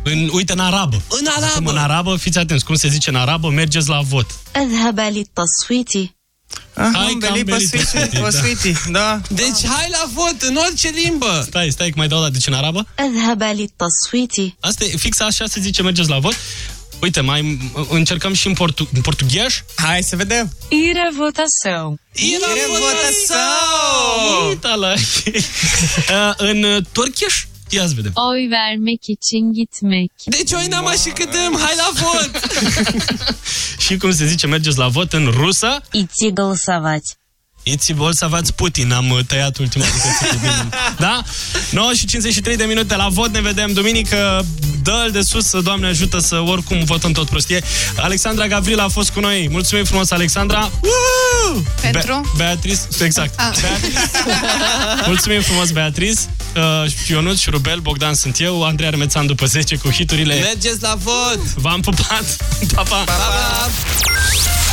în uite, în arabă. În arabă. Acum, în arabă, fiți atenți, cum se zice în arabă, mergeți la vot. Adhabali taswiti. Ah, hai că păsuiti, da. da. Deci hai la vot, în orice limbă. Stai, stai, că mai dau la deci în arabă. Adhabali taswiti. Asta e fix așa se zice, mergeți la vot. Uite, mai încercăm și în, portu în portughez. Hai să vedem. Ir a votação. Ir a votação. Uh, în turcheș? Ia să vedem. Oy vermek için gitmek. Deci oynama și cântăm, hai la vot! Și cum se zice, mergeți la vot în rusă. Идти голосовать. Iți vol să avați Putin, am uh, tăiat ultima bucățică din... Da? 9 și 53 de minute la vot, ne vedem duminică. dă de sus, Doamne ajută să oricum votăm tot prostie. Alexandra Gavril a fost cu noi. Mulțumim frumos, Alexandra. Woo! Pentru? Be- Beatrice, exact. Ah. Mulțumim frumos, Beatrice. Uh, Ionut, Șurubel, Bogdan sunt eu, Andrei Armețan după 10 cu hiturile. Mergeți la vot! V-am pupat! Pa, pa! Pa, pa!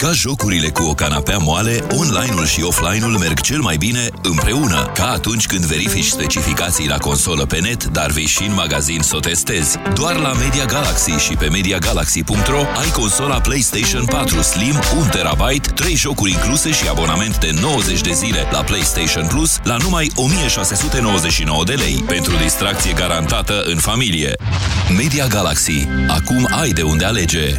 Ca jocurile cu o canapea moale, online-ul și offline-ul merg cel mai bine împreună, ca atunci când verifici specificații la consolă pe net, dar vei și în magazin să o testezi. Doar la Media Galaxy și pe MediaGalaxy.ro ai consola PlayStation 4 Slim 1 TB, 3 jocuri incluse și abonament de 90 de zile la PlayStation Plus la numai 1699 de lei, pentru distracție garantată în familie. Media Galaxy. Acum ai de unde alege.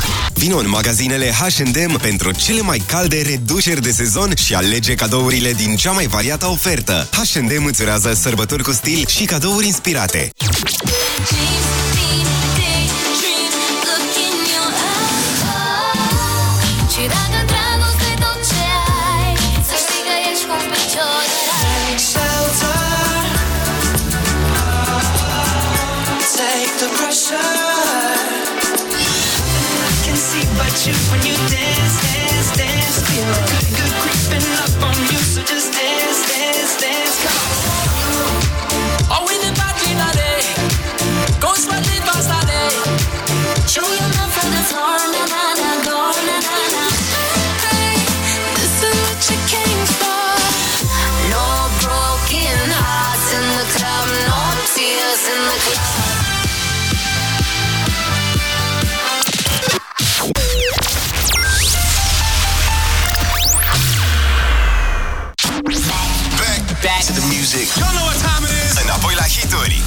Vino în magazinele H&M pentru cele mai calde reduceri de sezon și alege cadourile din cea mai variată ofertă. H&M îți urează sărbători cu stil și cadouri inspirate. Și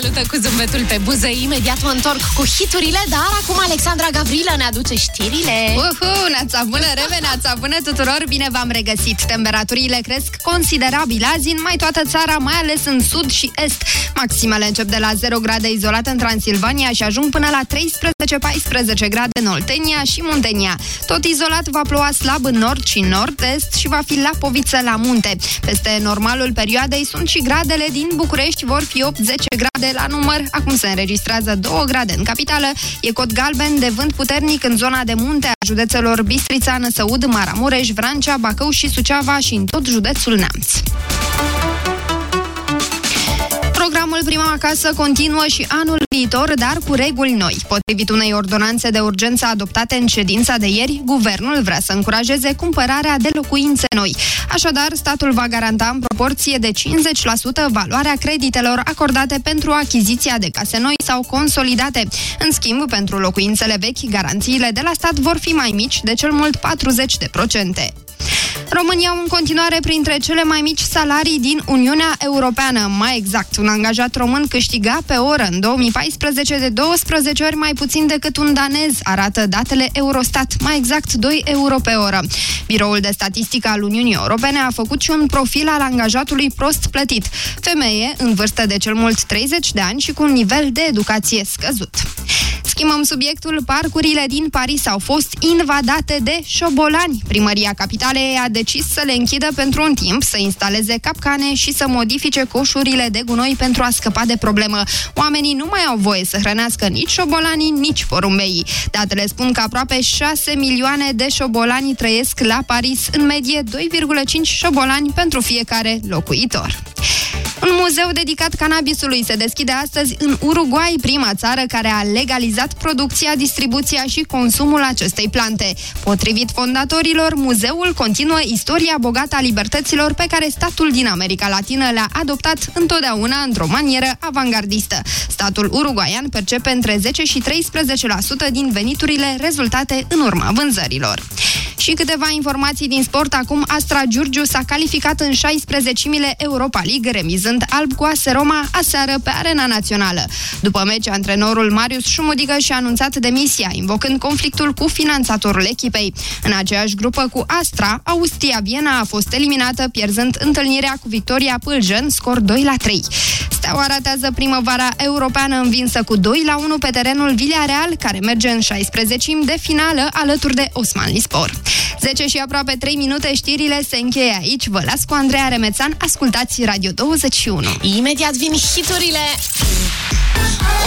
Gonzalo. Te salută cu zâmbetul pe buză. Imediat mă întorc cu hiturile, dar acum Alexandra Gavrilă ne aduce știrile. Uhu, neața bună, Reve, neața bună tuturor, bine v-am regăsit. Temperaturile cresc considerabil azi în mai toată țara, mai ales în sud și est. Maximele încep de la 0 grade izolat în Transilvania și ajung până la 13-14 grade în Oltenia și Muntenia. Tot izolat va ploua slab în nord și nord-est și va fi lapoviță la munte. Peste normalul perioadei sunt și gradele din București, vor fi 8-10 grade la număr. Acum se înregistrează 2 grade în capitală. E cod galben de vânt puternic în zona de munte a județelor Bistrița, Năsăud, Maramureș, Vrancea, Bacău și Suceava și în tot județul Neamț. Programul Programul Prima Acasă continuă și anul viitor, dar cu reguli noi. Potrivit unei ordonanțe de urgență adoptate în ședința de ieri, guvernul vrea să încurajeze cumpărarea de locuințe noi. Așadar, statul va garanta în proporție de 50% valoarea creditelor acordate pentru achiziția de case noi sau consolidate. În schimb, pentru locuințele vechi, garanțiile de la stat vor fi mai mici, de cel mult 40%. România au în continuare printre cele mai mici salarii din Uniunea Europeană. Mai exact, un angajat român câștiga pe oră în 2014 de 12 ori mai puțin decât un danez, arată datele Eurostat, mai exact 2 euro pe oră. Biroul de statistică al Uniunii Europene a făcut și un profil al angajatului prost plătit. Femeie, în vârstă de cel mult 30 de ani și cu un nivel de educație scăzut. Schimbăm subiectul, parcurile din Paris au fost invadate de șobolani. Primăria capitalei a decis să le închidă pentru un timp, să instaleze capcane și să modifice coșurile de gunoi pentru a scăpa de problemă. Oamenii nu mai au voie să hrănească nici șobolanii, nici porumbeii. Datele spun că aproape 6 milioane de șobolani trăiesc la Paris, în medie 2,5 șobolani pentru fiecare locuitor. Un muzeu dedicat cannabisului se deschide astăzi în Uruguay, prima țară care a legalizat producția, distribuția și consumul acestei plante. Potrivit fondatorilor, muzeul continuă istoria bogată a libertăților pe care statul din America Latină le-a adoptat întotdeauna într-o manieră avangardistă. Statul uruguaian percepe între 10 și 13% din veniturile rezultate în urma vânzărilor. Și câteva informații din sport. Acum Astra Giurgiu s-a calificat în 16-mile Europa League, remizând alb cu AS Roma aseară pe arena națională. După meci, antrenorul Marius Șumudică și-a anunțat demisia, invocând conflictul cu finanțatorul echipei. În aceeași grupă cu Astra, Austria Viena a fost eliminată, pierzând întâlnirea cu Victoria Pâljen, scor 2 la 3. Steaua ratează primăvara europeană învinsă cu 2 la 1 pe terenul Villarreal, care merge în 16 de finală alături de Osmanli Spor. 10 și aproape 3 minute, știrile se încheie aici. Vă las cu Andreea Remețan, ascultați Radio 21. Imediat vin hiturile.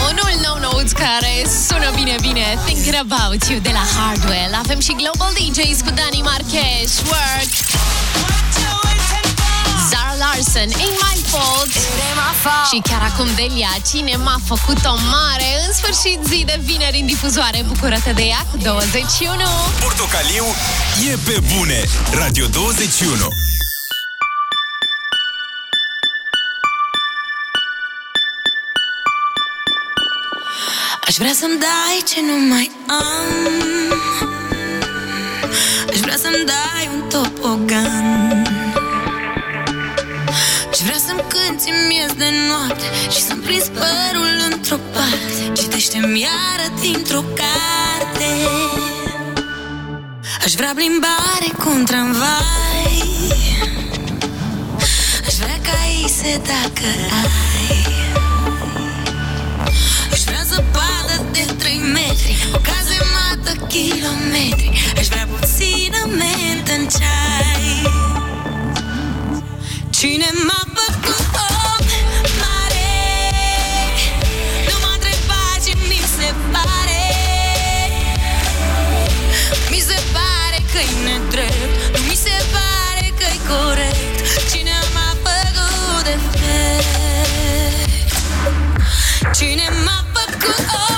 Unul nou nouț care sună bine, bine Thinking About You de la Hardwell Avem și Global DJs cu Dani Marquez Work Zara Larson Ain't My Fault. Și chiar acum Delia Cine m-a făcut o mare? În sfârșit zi de vineri în difuzoare Bucură-te de ea cu 21 Portocaliu e pe bune. Radio 21. Aș vrea să-mi dai ce nu mai am. Aș vrea să-mi dai un topogan. Aș vrea să-mi cânti miez de noapte Și să-mi prins părul într-o parte. Citește-mi iară dintr-o carte. Aș vrea plimbare cu un tramvai. Aș vrea ca ise dacă ai. Aș vrea zăpadă 2 metri O cazemată, kilometri Aș vrea puțină mentă în ceai. Cine m-a făcut om mare? Nu m-a întrebat ce mi se pare. Mi se pare că-i nedrept Nu mi se pare că-i corect. Cine m-a făcut defect? Cine m-a făcut